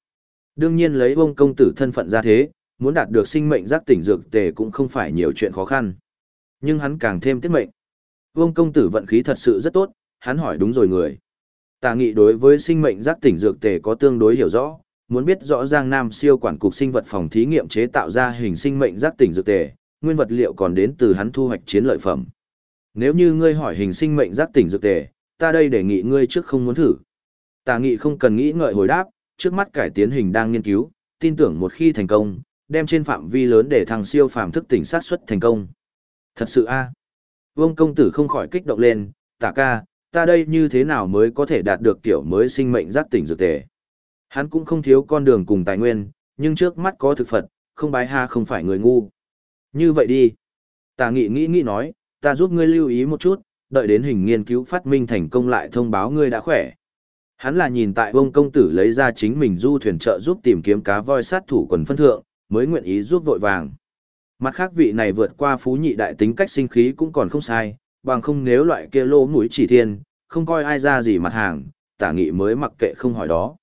Đương nhiên lấy ông công tử thân phận ra thế, muốn đạt được sinh mệnh giác tỉnh dược tề cũng không phải nhiều chuyện khó khăn. Nhưng hắn càng thêm tiết mệnh. Vương công tử vận khí thật sự rất tốt, hắn hỏi đúng rồi người. Tà nghị đối với sinh mệnh giác tỉnh dược tề có tương đối hiểu rõ, muốn biết rõ Giang Nam siêu quản cục sinh vật phòng thí nghiệm chế tạo ra hình sinh mệnh giác tỉnh dược tề, nguyên vật liệu còn đến từ hắn thu hoạch chiến lợi phẩm. Nếu như ngươi hỏi hình sinh mệnh giác tỉnh dược tề, ta đây đề nghị ngươi trước không muốn thử. Tà nghị không cần nghĩ ngợi hồi đáp, trước mắt cải tiến hình đang nghiên cứu, tin tưởng một khi thành công, đem trên phạm vi lớn để thằng siêu phàm thức tỉnh sát xuất thành công. Thật sự a Vương công tử không khỏi kích động lên, tả ca, ta đây như thế nào mới có thể đạt được kiểu mới sinh mệnh giác tỉnh dược tề. Hắn cũng không thiếu con đường cùng tài nguyên, nhưng trước mắt có thực Phật, không bái ha không phải người ngu. Như vậy đi. Ta nghị nghĩ nghĩ nói, ta giúp ngươi lưu ý một chút, đợi đến hình nghiên cứu phát minh thành công lại thông báo ngươi đã khỏe. Hắn là nhìn tại ông công tử lấy ra chính mình du thuyền trợ giúp tìm kiếm cá voi sát thủ quần phân thượng, mới nguyện ý giúp vội vàng. Mặt khác vị này vượt qua phú nhị đại tính cách sinh khí cũng còn không sai, bằng không nếu loại kia lỗ mũi chỉ thiên, không coi ai ra gì mặt hàng, tả nghị mới mặc kệ không hỏi đó.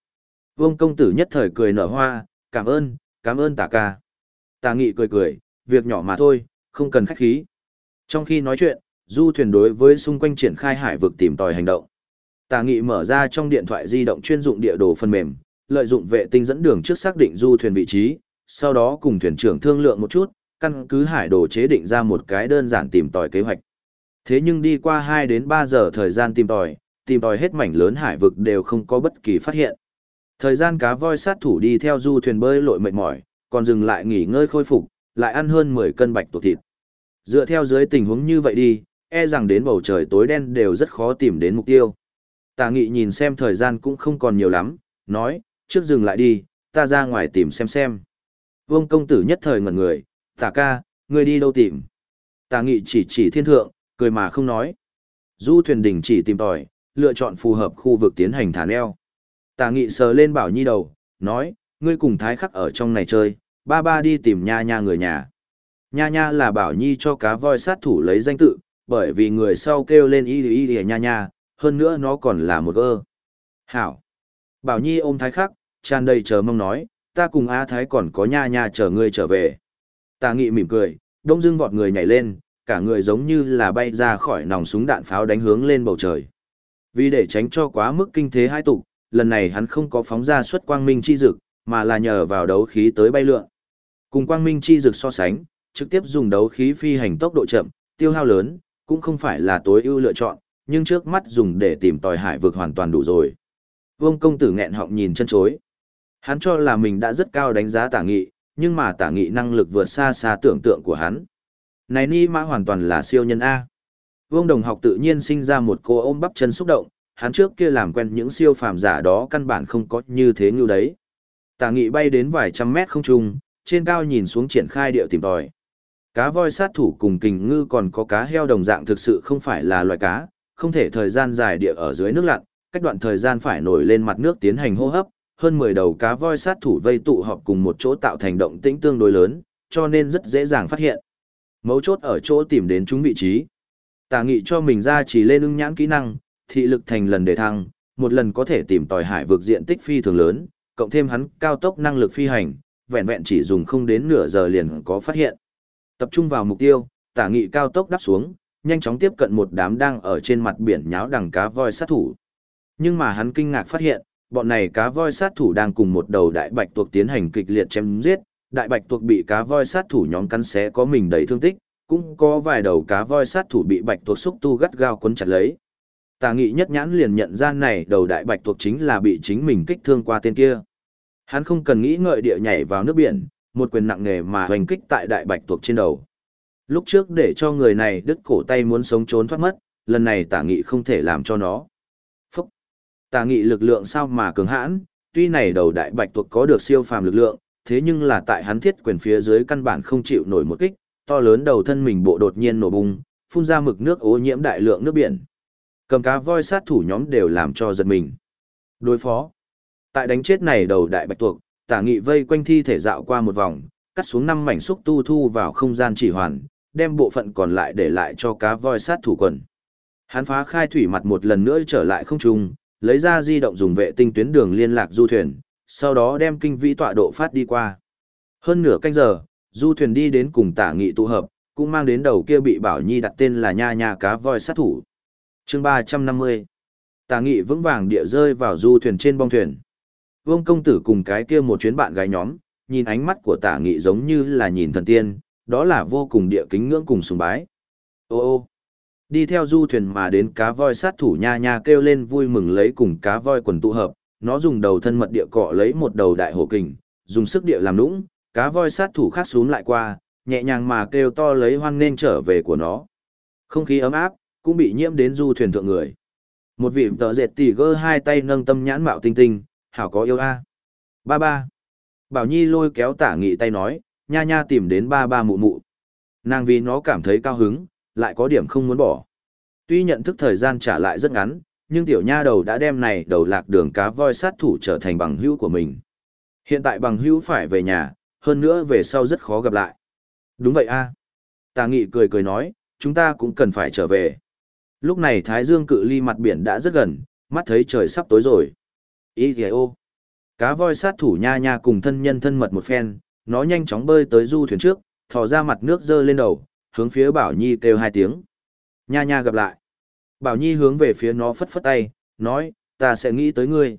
Vương công tử nhất thời cười nở hoa, cảm ơn, cảm ơn tả ca. Tả nghị cười cười, việc nhỏ mà thôi, không cần khách khí. Trong khi nói chuyện, du thuyền đối với xung quanh triển khai hải vực tìm tòi hành động. Tả nghị mở ra trong điện thoại di động chuyên dụng địa đồ phần mềm, lợi dụng vệ tinh dẫn đường trước xác định du thuyền vị trí, sau đó cùng thuyền trưởng thương lượng một chút, căn cứ hải đồ chế định ra một cái đơn giản tìm tòi kế hoạch. Thế nhưng đi qua 2 đến 3 giờ thời gian tìm tòi, tìm tòi hết mảnh lớn hải vực đều không có bất kỳ phát hiện. Thời gian cá voi sát thủ đi theo du thuyền bơi lội mệt mỏi, còn dừng lại nghỉ ngơi khôi phục, lại ăn hơn 10 cân bạch tuộc thịt. Dựa theo dưới tình huống như vậy đi, e rằng đến bầu trời tối đen đều rất khó tìm đến mục tiêu. Tà nghị nhìn xem thời gian cũng không còn nhiều lắm, nói, trước dừng lại đi, ta ra ngoài tìm xem xem. Vương công tử nhất thời ngẩn người, tà ca, ngươi đi đâu tìm? Tà nghị chỉ chỉ thiên thượng, cười mà không nói. Du thuyền đình chỉ tìm tòi, lựa chọn phù hợp khu vực tiến hành thả neo. Tà nghị sờ lên bảo nhi đầu, nói, ngươi cùng thái khắc ở trong này chơi, ba ba đi tìm nha nha người nhà. Nha nha là bảo nhi cho cá voi sát thủ lấy danh tự, bởi vì người sau kêu lên y y y nha nha, hơn nữa nó còn là một ơ. Hảo. Bảo nhi ôm thái khắc, tràn đầy chờ mong nói, ta cùng A thái còn có nha nha chờ ngươi trở về. Tà nghị mỉm cười, đông dưng vọt người nhảy lên, cả người giống như là bay ra khỏi nòng súng đạn pháo đánh hướng lên bầu trời. Vì để tránh cho quá mức kinh thế hai tục, lần này hắn không có phóng ra xuất quang minh chi dực, mà là nhờ vào đấu khí tới bay lượn. Cùng quang minh chi dực so sánh, trực tiếp dùng đấu khí phi hành tốc độ chậm, tiêu hao lớn, cũng không phải là tối ưu lựa chọn, nhưng trước mắt dùng để tìm tòi hải vực hoàn toàn đủ rồi. Vương công tử nghẹn họng nhìn chân chối. Hắn cho là mình đã rất cao đánh giá tả nghị, nhưng mà tả nghị năng lực vượt xa xa tưởng tượng của hắn. Này ni mã hoàn toàn là siêu nhân A. Vương đồng học tự nhiên sinh ra một cô ôm bắp chân xúc động, hắn trước kia làm quen những siêu phàm giả đó căn bản không có như thế như đấy. Tả nghị bay đến vài trăm mét không trung, trên cao nhìn xuống triển khai địa tìm tòi. Cá voi sát thủ cùng kình ngư còn có cá heo đồng dạng thực sự không phải là loài cá, không thể thời gian dài địa ở dưới nước lặn, cách đoạn thời gian phải nổi lên mặt nước tiến hành hô hấp, hơn 10 đầu cá voi sát thủ vây tụ họp cùng một chỗ tạo thành động tĩnh tương đối lớn, cho nên rất dễ dàng phát hiện. Mấu chốt ở chỗ tìm đến chúng vị trí. Tả nghị cho mình ra chỉ lên ưng nhãn kỹ năng, thị lực thành lần để thăng, một lần có thể tìm tòi hải vực diện tích phi thường lớn, cộng thêm hắn cao tốc năng lực phi hành, vẹn vẹn chỉ dùng không đến nửa giờ liền có phát hiện. Tập trung vào mục tiêu, tả nghị cao tốc đắp xuống, nhanh chóng tiếp cận một đám đang ở trên mặt biển nháo đằng cá voi sát thủ. Nhưng mà hắn kinh ngạc phát hiện, bọn này cá voi sát thủ đang cùng một đầu đại bạch tuộc tiến hành kịch liệt chém giết, đại bạch tuộc bị cá voi sát thủ nhóm cắn xé có mình đầy thương tích, cũng có vài đầu cá voi sát thủ bị bạch tuộc xúc tu gắt gao quấn chặt lấy. Tà nghị nhất nhãn liền nhận ra này đầu đại bạch tuộc chính là bị chính mình kích thương qua tên kia. Hắn không cần nghĩ ngợi địa nhảy vào nước biển, một quyền nặng nề mà hoành kích tại đại bạch tuộc trên đầu. Lúc trước để cho người này đứt cổ tay muốn sống trốn thoát mất, lần này tả nghị không thể làm cho nó. Phúc! Tả nghị lực lượng sao mà cường hãn, tuy này đầu đại bạch tuộc có được siêu phàm lực lượng, thế nhưng là tại hắn thiết quyền phía dưới căn bản không chịu nổi một kích, to lớn đầu thân mình bộ đột nhiên nổ bung, phun ra mực nước ô nhiễm đại lượng nước biển. Cầm cá voi sát thủ nhóm đều làm cho giật mình. Đối phó. Tại đánh chết này đầu đại bạch tuộc, tả nghị vây quanh thi thể dạo qua một vòng, cắt xuống năm mảnh xúc tu thu vào không gian chỉ hoàn, đem bộ phận còn lại để lại cho cá voi sát thủ quần. Hắn phá khai thủy mặt một lần nữa trở lại không trung, lấy ra di động dùng vệ tinh tuyến đường liên lạc du thuyền, sau đó đem kinh vĩ tọa độ phát đi qua. Hơn nửa canh giờ, du thuyền đi đến cùng tả nghị tụ hợp, cũng mang đến đầu kia bị Bảo Nhi đặt tên là Nha Nha cá voi sát thủ. chương 350 Tả nghị vững vàng địa rơi vào du thuyền trên bong thuyền. Vương công tử cùng cái kia một chuyến bạn gái nhóm, nhìn ánh mắt của tả nghị giống như là nhìn thần tiên, đó là vô cùng địa kính ngưỡng cùng sùng bái. Ô ô, đi theo du thuyền mà đến cá voi sát thủ nha nha kêu lên vui mừng lấy cùng cá voi quần tụ hợp, nó dùng đầu thân mật địa cọ lấy một đầu đại hổ kình, dùng sức địa làm nũng, cá voi sát thủ khác xuống lại qua, nhẹ nhàng mà kêu to lấy hoang nên trở về của nó. Không khí ấm áp, cũng bị nhiễm đến du thuyền thượng người. Một vị tờ dệt tỉ gơ hai tay nâng tâm nhãn mạo tinh tinh, hảo có yêu a. Ba ba. Bảo Nhi lôi kéo tả nghị tay nói, nha nha tìm đến ba ba mụ mụ. Nàng vì nó cảm thấy cao hứng, lại có điểm không muốn bỏ. Tuy nhận thức thời gian trả lại rất ngắn, nhưng tiểu nha đầu đã đem này đầu lạc đường cá voi sát thủ trở thành bằng hữu của mình. Hiện tại bằng hữu phải về nhà, hơn nữa về sau rất khó gặp lại. Đúng vậy a. Tà nghị cười cười nói, chúng ta cũng cần phải trở về. Lúc này Thái Dương cự ly mặt biển đã rất gần, mắt thấy trời sắp tối rồi. Ý kìa ô. Cá voi sát thủ nha nha cùng thân nhân thân mật một phen, nó nhanh chóng bơi tới du thuyền trước, thò ra mặt nước dơ lên đầu, hướng phía Bảo Nhi kêu hai tiếng. Nha nha gặp lại. Bảo Nhi hướng về phía nó phất phất tay, nói, ta sẽ nghĩ tới ngươi.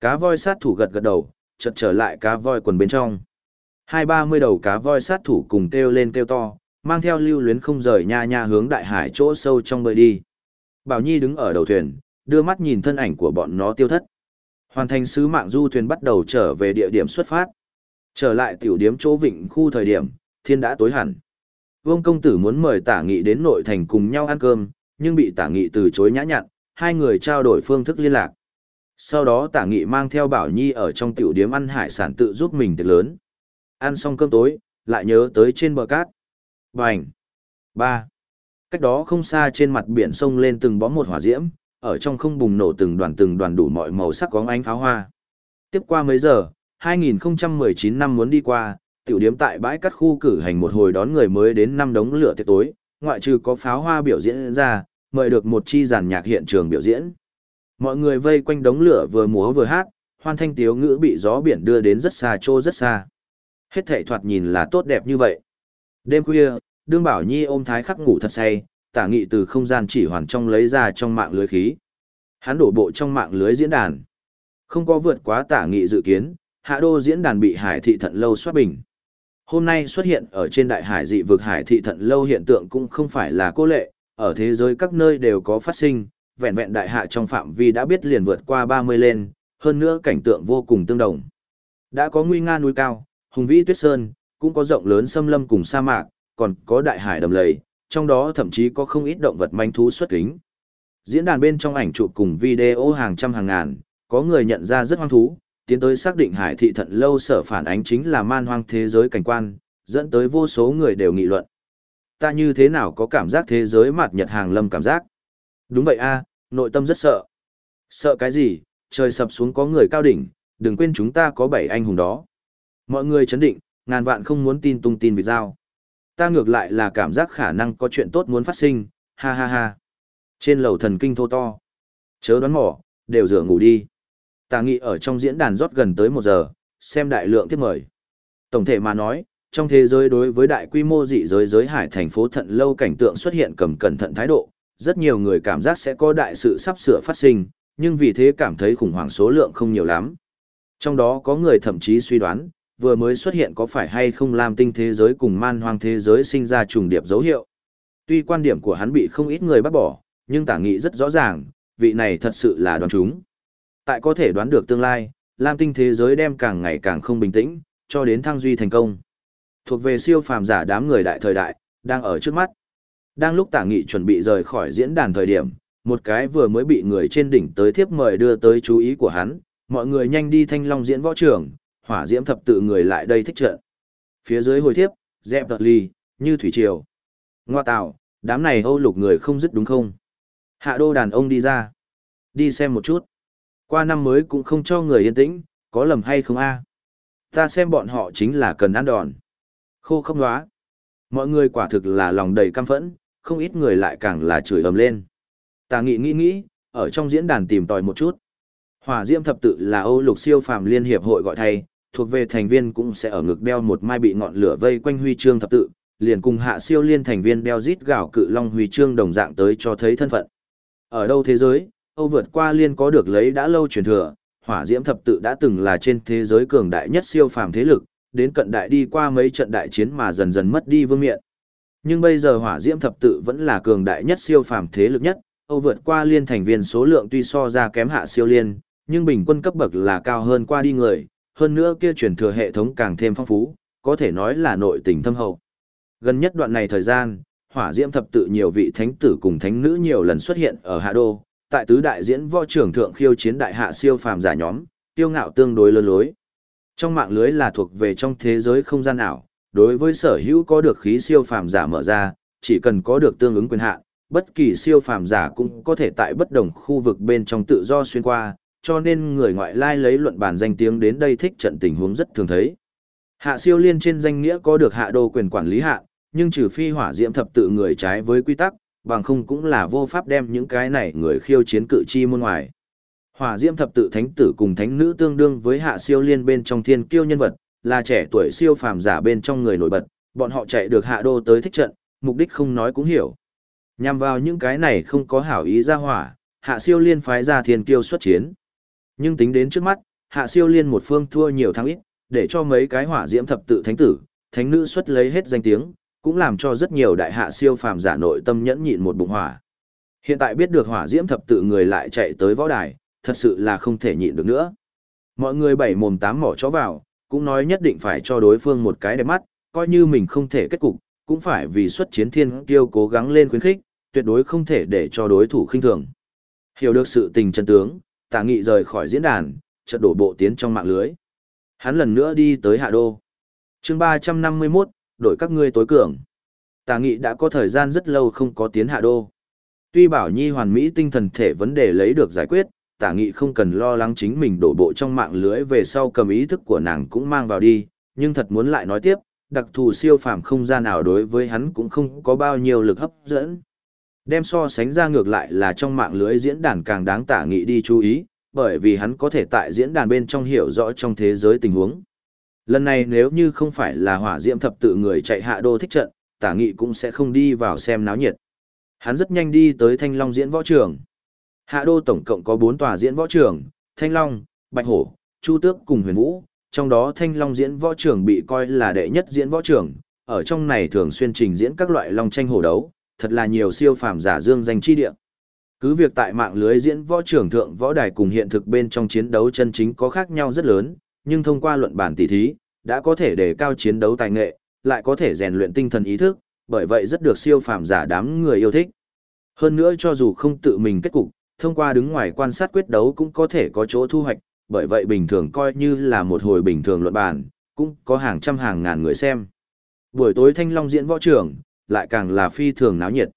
Cá voi sát thủ gật gật đầu, chợt trở lại cá voi quần bên trong. Hai ba mươi đầu cá voi sát thủ cùng kêu lên kêu to, mang theo lưu luyến không rời nha nha hướng đại hải chỗ sâu trong bơi đi. Bảo Nhi đứng ở đầu thuyền, đưa mắt nhìn thân ảnh của bọn nó tiêu thất. Hoàn thành sứ mạng du thuyền bắt đầu trở về địa điểm xuất phát. Trở lại tiểu điếm chỗ vịnh khu thời điểm, thiên đã tối hẳn. Vương công tử muốn mời tả nghị đến nội thành cùng nhau ăn cơm, nhưng bị tả nghị từ chối nhã nhặn, hai người trao đổi phương thức liên lạc. Sau đó tả nghị mang theo Bảo Nhi ở trong tiểu điếm ăn hải sản tự giúp mình tiệc lớn. Ăn xong cơm tối, lại nhớ tới trên bờ cát. Bành! ba Cách đó không xa trên mặt biển sông lên từng bó một hỏa diễm, ở trong không bùng nổ từng đoàn từng đoàn đủ mọi màu sắc có ánh pháo hoa. Tiếp qua mấy giờ, 2019 năm muốn đi qua, tiểu điếm tại bãi cắt khu cử hành một hồi đón người mới đến năm đống lửa tiệc tối, ngoại trừ có pháo hoa biểu diễn ra, mời được một chi giàn nhạc hiện trường biểu diễn. Mọi người vây quanh đống lửa vừa múa vừa hát, hoan thanh tiếu ngữ bị gió biển đưa đến rất xa trô rất xa. Hết thảy thoạt nhìn là tốt đẹp như vậy. Đêm khuya, đương bảo nhi ôm thái khắc ngủ thật say, tả nghị từ không gian chỉ hoàn trong lấy ra trong mạng lưới khí. Hắn đổ bộ trong mạng lưới diễn đàn. Không có vượt quá tả nghị dự kiến, hạ đô diễn đàn bị hải thị thận lâu soát bình. Hôm nay xuất hiện ở trên đại hải dị vực hải thị thận lâu hiện tượng cũng không phải là cô lệ, ở thế giới các nơi đều có phát sinh, vẹn vẹn đại hạ trong phạm vi đã biết liền vượt qua 30 lên, hơn nữa cảnh tượng vô cùng tương đồng. Đã có nguy nga núi cao, hùng vĩ tuyết sơn, cũng có rộng lớn xâm lâm cùng sa mạc, còn có đại hải đầm lầy, trong đó thậm chí có không ít động vật manh thú xuất kính. Diễn đàn bên trong ảnh chụp cùng video hàng trăm hàng ngàn, có người nhận ra rất hoang thú, tiến tới xác định hải thị thận lâu sở phản ánh chính là man hoang thế giới cảnh quan, dẫn tới vô số người đều nghị luận. Ta như thế nào có cảm giác thế giới mặt nhật hàng lâm cảm giác? Đúng vậy a, nội tâm rất sợ. Sợ cái gì, trời sập xuống có người cao đỉnh, đừng quên chúng ta có bảy anh hùng đó. Mọi người chấn định, ngàn vạn không muốn tin tung tin việc giao. Ta ngược lại là cảm giác khả năng có chuyện tốt muốn phát sinh, ha ha ha. Trên lầu thần kinh thô to. Chớ đoán mỏ, đều rửa ngủ đi. Tà nghị ở trong diễn đàn rót gần tới một giờ, xem đại lượng tiếp mời. Tổng thể mà nói, trong thế giới đối với đại quy mô dị giới giới hải thành phố thận lâu cảnh tượng xuất hiện cầm cẩn thận thái độ, rất nhiều người cảm giác sẽ có đại sự sắp sửa phát sinh, nhưng vì thế cảm thấy khủng hoảng số lượng không nhiều lắm. Trong đó có người thậm chí suy đoán, vừa mới xuất hiện có phải hay không làm tinh thế giới cùng man hoang thế giới sinh ra trùng điệp dấu hiệu. Tuy quan điểm của hắn bị không ít người bác bỏ, nhưng tả nghị rất rõ ràng, vị này thật sự là đoán chúng. Tại có thể đoán được tương lai, Lam tinh thế giới đem càng ngày càng không bình tĩnh, cho đến thăng duy thành công. Thuộc về siêu phàm giả đám người đại thời đại, đang ở trước mắt. Đang lúc tả nghị chuẩn bị rời khỏi diễn đàn thời điểm, một cái vừa mới bị người trên đỉnh tới thiếp mời đưa tới chú ý của hắn, mọi người nhanh đi thanh long diễn võ trường, hỏa diễm thập tự người lại đây thích trận. Phía dưới hồi thiếp, dẹp tật ly, như thủy triều. Ngoa tạo, đám này âu lục người không dứt đúng không? Hạ đô đàn ông đi ra. Đi xem một chút. Qua năm mới cũng không cho người yên tĩnh, có lầm hay không a? Ta xem bọn họ chính là cần ăn đòn. Khô không đoá. Mọi người quả thực là lòng đầy căm phẫn, không ít người lại càng là chửi ầm lên. Ta nghĩ nghĩ nghĩ, ở trong diễn đàn tìm tòi một chút. Hỏa diễm thập tự là Âu Lục Siêu Phàm Liên hiệp hội gọi thay, thuộc về thành viên cũng sẽ ở ngực đeo một mai bị ngọn lửa vây quanh huy chương thập tự, liền cùng hạ siêu liên thành viên đeo rít gạo cự long huy chương đồng dạng tới cho thấy thân phận. Ở đâu thế giới, Âu vượt qua liên có được lấy đã lâu truyền thừa, hỏa diễm thập tự đã từng là trên thế giới cường đại nhất siêu phàm thế lực, đến cận đại đi qua mấy trận đại chiến mà dần dần mất đi vương miện. Nhưng bây giờ hỏa diễm thập tự vẫn là cường đại nhất siêu phàm thế lực nhất, Âu vượt qua liên thành viên số lượng tuy so ra kém hạ siêu liên, nhưng bình quân cấp bậc là cao hơn qua đi người, hơn nữa kia truyền thừa hệ thống càng thêm phong phú, có thể nói là nội tình thâm hậu. Gần nhất đoạn này thời gian, hỏa diễm thập tự nhiều vị thánh tử cùng thánh nữ nhiều lần xuất hiện ở hạ đô, tại tứ đại diễn võ trưởng thượng khiêu chiến đại hạ siêu phàm giả nhóm, tiêu ngạo tương đối lớn lối. Trong mạng lưới là thuộc về trong thế giới không gian ảo, đối với sở hữu có được khí siêu phàm giả mở ra, chỉ cần có được tương ứng quyền hạn, bất kỳ siêu phàm giả cũng có thể tại bất đồng khu vực bên trong tự do xuyên qua, cho nên người ngoại lai lấy luận bản danh tiếng đến đây thích trận tình huống rất thường thấy. Hạ siêu liên trên danh nghĩa có được hạ đô quyền quản lý hạ, nhưng trừ phi hỏa diễm thập tự người trái với quy tắc, bằng không cũng là vô pháp đem những cái này người khiêu chiến cự chi môn ngoài. Hỏa diễm thập tự thánh tử cùng thánh nữ tương đương với hạ siêu liên bên trong thiên kiêu nhân vật, là trẻ tuổi siêu phàm giả bên trong người nổi bật, bọn họ chạy được hạ đô tới thích trận, mục đích không nói cũng hiểu. Nhằm vào những cái này không có hảo ý ra hỏa, hạ siêu liên phái ra thiên kiêu xuất chiến. Nhưng tính đến trước mắt, hạ siêu liên một phương thua nhiều thắng ít, để cho mấy cái hỏa diễm thập tự thánh tử, thánh nữ xuất lấy hết danh tiếng, cũng làm cho rất nhiều đại hạ siêu phàm giả nội tâm nhẫn nhịn một bụng hỏa. Hiện tại biết được hỏa diễm thập tự người lại chạy tới võ đài, thật sự là không thể nhịn được nữa. Mọi người bảy mồm tám mỏ chó vào, cũng nói nhất định phải cho đối phương một cái đẹp mắt, coi như mình không thể kết cục, cũng phải vì xuất chiến thiên kiêu cố gắng lên khuyến khích, tuyệt đối không thể để cho đối thủ khinh thường. Hiểu được sự tình chân tướng, tả nghị rời khỏi diễn đàn, chợt đổ bộ tiến trong mạng lưới. Hắn lần nữa đi tới hạ đô. chương 351, đổi các ngươi tối cường. Tà nghị đã có thời gian rất lâu không có tiến hạ đô. Tuy bảo nhi hoàn mỹ tinh thần thể vấn đề lấy được giải quyết, tả nghị không cần lo lắng chính mình đổ bộ trong mạng lưới về sau cầm ý thức của nàng cũng mang vào đi, nhưng thật muốn lại nói tiếp, đặc thù siêu phàm không gian nào đối với hắn cũng không có bao nhiêu lực hấp dẫn. Đem so sánh ra ngược lại là trong mạng lưới diễn đàn càng đáng tả nghị đi chú ý, bởi vì hắn có thể tại diễn đàn bên trong hiểu rõ trong thế giới tình huống. Lần này nếu như không phải là hỏa diễm thập tự người chạy hạ đô thích trận, tả nghị cũng sẽ không đi vào xem náo nhiệt. Hắn rất nhanh đi tới Thanh Long diễn võ trường. Hạ đô tổng cộng có 4 tòa diễn võ trường, Thanh Long, Bạch Hổ, Chu Tước cùng Huyền Vũ, trong đó Thanh Long diễn võ trường bị coi là đệ nhất diễn võ trường, ở trong này thường xuyên trình diễn các loại long tranh hổ đấu, thật là nhiều siêu phàm giả dương danh chi địa. Cứ việc tại mạng lưới diễn võ trường thượng võ đài cùng hiện thực bên trong chiến đấu chân chính có khác nhau rất lớn, nhưng thông qua luận bản tỷ thí, đã có thể đề cao chiến đấu tài nghệ, lại có thể rèn luyện tinh thần ý thức, bởi vậy rất được siêu phàm giả đám người yêu thích. Hơn nữa cho dù không tự mình kết cục, thông qua đứng ngoài quan sát quyết đấu cũng có thể có chỗ thu hoạch, bởi vậy bình thường coi như là một hồi bình thường luận bàn, cũng có hàng trăm hàng ngàn người xem. Buổi tối Thanh Long diễn võ trưởng, lại càng là phi thường náo nhiệt.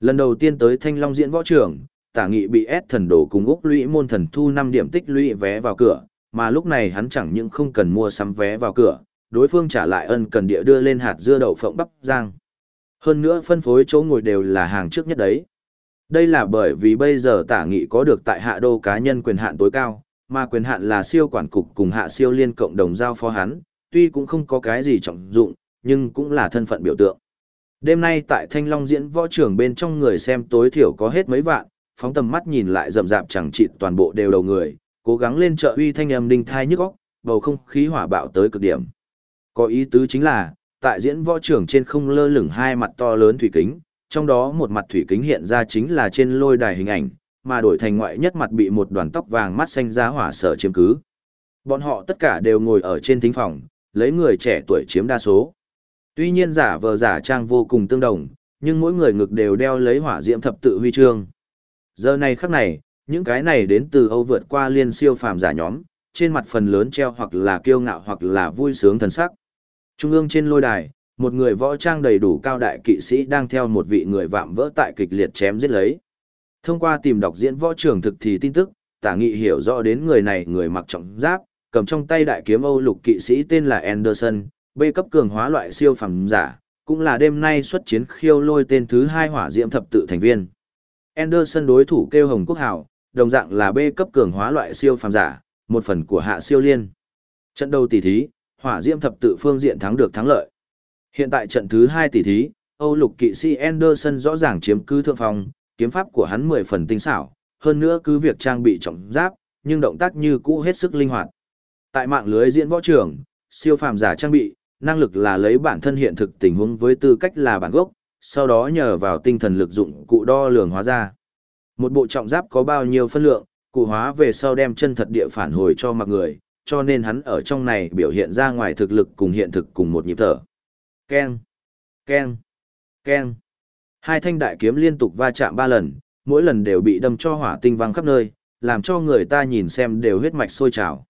Lần đầu tiên tới Thanh Long diễn võ trưởng, tả nghị bị ép thần đồ cùng Úc lũy môn thần thu 5 điểm tích lũy vé vào cửa, mà lúc này hắn chẳng những không cần mua sắm vé vào cửa, đối phương trả lại ân cần địa đưa lên hạt dưa đậu phộng bắp rang. Hơn nữa phân phối chỗ ngồi đều là hàng trước nhất đấy. Đây là bởi vì bây giờ tả nghị có được tại hạ đô cá nhân quyền hạn tối cao, mà quyền hạn là siêu quản cục cùng hạ siêu liên cộng đồng giao phó hắn, tuy cũng không có cái gì trọng dụng, nhưng cũng là thân phận biểu tượng. Đêm nay tại Thanh Long diễn võ trường bên trong người xem tối thiểu có hết mấy vạn, phóng tầm mắt nhìn lại rậm rạp chẳng chịt toàn bộ đều đầu người, cố gắng lên trợ uy thanh âm đinh thai nhức óc, bầu không khí hỏa bạo tới cực điểm. Có ý tứ chính là, tại diễn võ trưởng trên không lơ lửng hai mặt to lớn thủy kính, trong đó một mặt thủy kính hiện ra chính là trên lôi đài hình ảnh, mà đổi thành ngoại nhất mặt bị một đoàn tóc vàng mắt xanh giá hỏa sở chiếm cứ. Bọn họ tất cả đều ngồi ở trên thính phòng, lấy người trẻ tuổi chiếm đa số. Tuy nhiên giả vờ giả trang vô cùng tương đồng, nhưng mỗi người ngực đều đeo lấy hỏa diễm thập tự huy chương. Giờ này khắc này, những cái này đến từ Âu vượt qua liên siêu phàm giả nhóm, trên mặt phần lớn treo hoặc là kiêu ngạo hoặc là vui sướng thần sắc. Trung ương trên lôi đài, một người võ trang đầy đủ cao đại kỵ sĩ đang theo một vị người vạm vỡ tại kịch liệt chém giết lấy. Thông qua tìm đọc diễn võ trường thực thì tin tức, tả nghị hiểu rõ đến người này người mặc trọng giáp, cầm trong tay đại kiếm Âu lục kỵ sĩ tên là Anderson, B cấp cường hóa loại siêu phẩm giả, cũng là đêm nay xuất chiến khiêu lôi tên thứ hai hỏa diễm thập tự thành viên. Anderson đối thủ kêu Hồng Quốc Hảo, đồng dạng là B cấp cường hóa loại siêu phàm giả, một phần của hạ siêu liên. Trận đầu tỷ thí, hỏa diễm thập tự phương diện thắng được thắng lợi. Hiện tại trận thứ hai tỷ thí, Âu lục kỵ sĩ Anderson rõ ràng chiếm cứ thượng phong, kiếm pháp của hắn mười phần tinh xảo, hơn nữa cứ việc trang bị trọng giáp, nhưng động tác như cũ hết sức linh hoạt. Tại mạng lưới diễn võ trường, siêu phàm giả trang bị, năng lực là lấy bản thân hiện thực tình huống với tư cách là bản gốc, sau đó nhờ vào tinh thần lực dụng cụ đo lường hóa ra. Một bộ trọng giáp có bao nhiêu phân lượng, cụ hóa về sau đem chân thật địa phản hồi cho mặc người, cho nên hắn ở trong này biểu hiện ra ngoài thực lực cùng hiện thực cùng một nhịp thở. Keng, keng, keng. Hai thanh đại kiếm liên tục va chạm ba lần, mỗi lần đều bị đâm cho hỏa tinh văng khắp nơi, làm cho người ta nhìn xem đều huyết mạch sôi trào.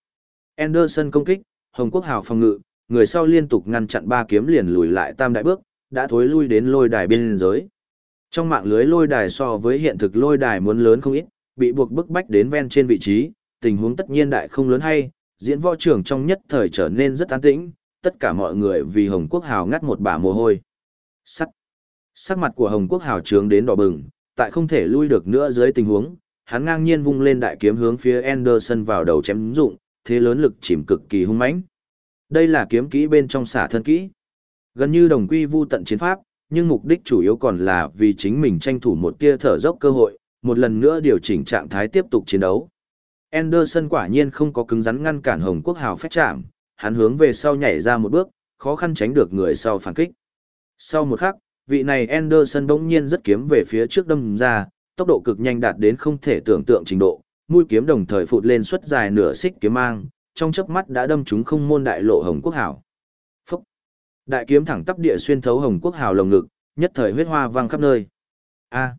Anderson công kích, Hồng Quốc Hào phòng ngự, người sau liên tục ngăn chặn ba kiếm liền lùi lại tam đại bước, đã thối lui đến lôi đài biên giới. Trong mạng lưới lôi đài so với hiện thực lôi đài muốn lớn không ít, bị buộc bức bách đến ven trên vị trí, tình huống tất nhiên đại không lớn hay, diễn võ trưởng trong nhất thời trở nên rất an tĩnh, tất cả mọi người vì Hồng Quốc Hào ngắt một bả mồ hôi. Sắc. Sắc mặt của Hồng Quốc Hào trướng đến đỏ bừng, tại không thể lui được nữa dưới tình huống, hắn ngang nhiên vung lên đại kiếm hướng phía Anderson vào đầu chém dụng, thế lớn lực chìm cực kỳ hung mãnh. Đây là kiếm kỹ bên trong xả thân kỹ. Gần như đồng quy vu tận chiến pháp, nhưng mục đích chủ yếu còn là vì chính mình tranh thủ một tia thở dốc cơ hội, một lần nữa điều chỉnh trạng thái tiếp tục chiến đấu. Anderson quả nhiên không có cứng rắn ngăn cản Hồng Quốc Hào phách chạm, hắn hướng về sau nhảy ra một bước, khó khăn tránh được người sau phản kích. Sau một khắc, vị này Anderson bỗng nhiên rất kiếm về phía trước đâm ra, tốc độ cực nhanh đạt đến không thể tưởng tượng trình độ, mũi kiếm đồng thời phụt lên suốt dài nửa xích kiếm mang, trong chớp mắt đã đâm trúng không môn đại lộ Hồng Quốc Hào. Đại kiếm thẳng tắp địa xuyên thấu Hồng Quốc Hào lồng ngực, nhất thời huyết hoa vang khắp nơi. A!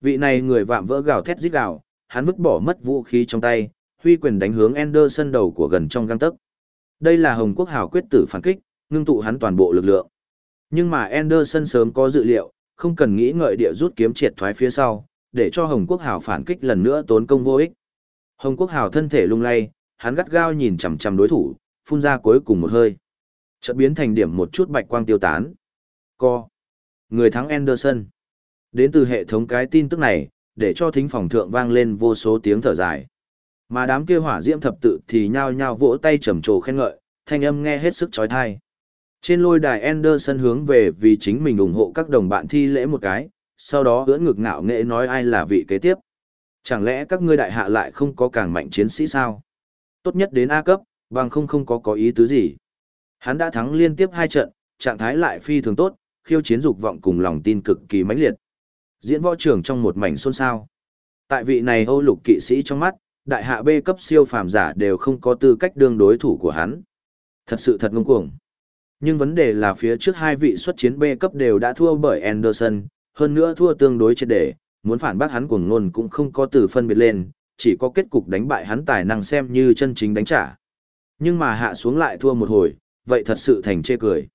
Vị này người vạm vỡ gào thét rít gào, hắn vứt bỏ mất vũ khí trong tay, huy quyền đánh hướng Anderson đầu của gần trong gang tấc. Đây là Hồng Quốc Hào quyết tử phản kích, ngưng tụ hắn toàn bộ lực lượng. Nhưng mà Anderson sớm có dự liệu, không cần nghĩ ngợi địa rút kiếm triệt thoái phía sau, để cho Hồng Quốc Hào phản kích lần nữa tốn công vô ích. Hồng Quốc Hào thân thể lung lay, hắn gắt gao nhìn chằm chằm đối thủ, phun ra cuối cùng một hơi. Chợt biến thành điểm một chút bạch quang tiêu tán. Co. Người thắng Anderson. Đến từ hệ thống cái tin tức này, để cho thính phòng thượng vang lên vô số tiếng thở dài. Mà đám kia hỏa diễm thập tự thì nhao nhao vỗ tay trầm trồ khen ngợi, thanh âm nghe hết sức chói tai. Trên lôi đài Anderson hướng về vì chính mình ủng hộ các đồng bạn thi lễ một cái, sau đó ưỡn ngực ngạo nghệ nói ai là vị kế tiếp. Chẳng lẽ các ngươi đại hạ lại không có càng mạnh chiến sĩ sao? Tốt nhất đến A cấp, bằng không không có có ý tứ gì. Hắn đã thắng liên tiếp hai trận, trạng thái lại phi thường tốt, khiêu chiến dục vọng cùng lòng tin cực kỳ mãnh liệt. Diễn võ trưởng trong một mảnh xôn xao. Tại vị này Âu lục kỵ sĩ trong mắt, đại hạ B cấp siêu phàm giả đều không có tư cách đương đối thủ của hắn. Thật sự thật ngông cuồng. Nhưng vấn đề là phía trước hai vị xuất chiến B cấp đều đã thua bởi Anderson, hơn nữa thua tương đối triệt để, muốn phản bác hắn cuồng ngôn cũng không có từ phân biệt lên, chỉ có kết cục đánh bại hắn tài năng xem như chân chính đánh trả. Nhưng mà hạ xuống lại thua một hồi, vậy thật sự thành chê cười.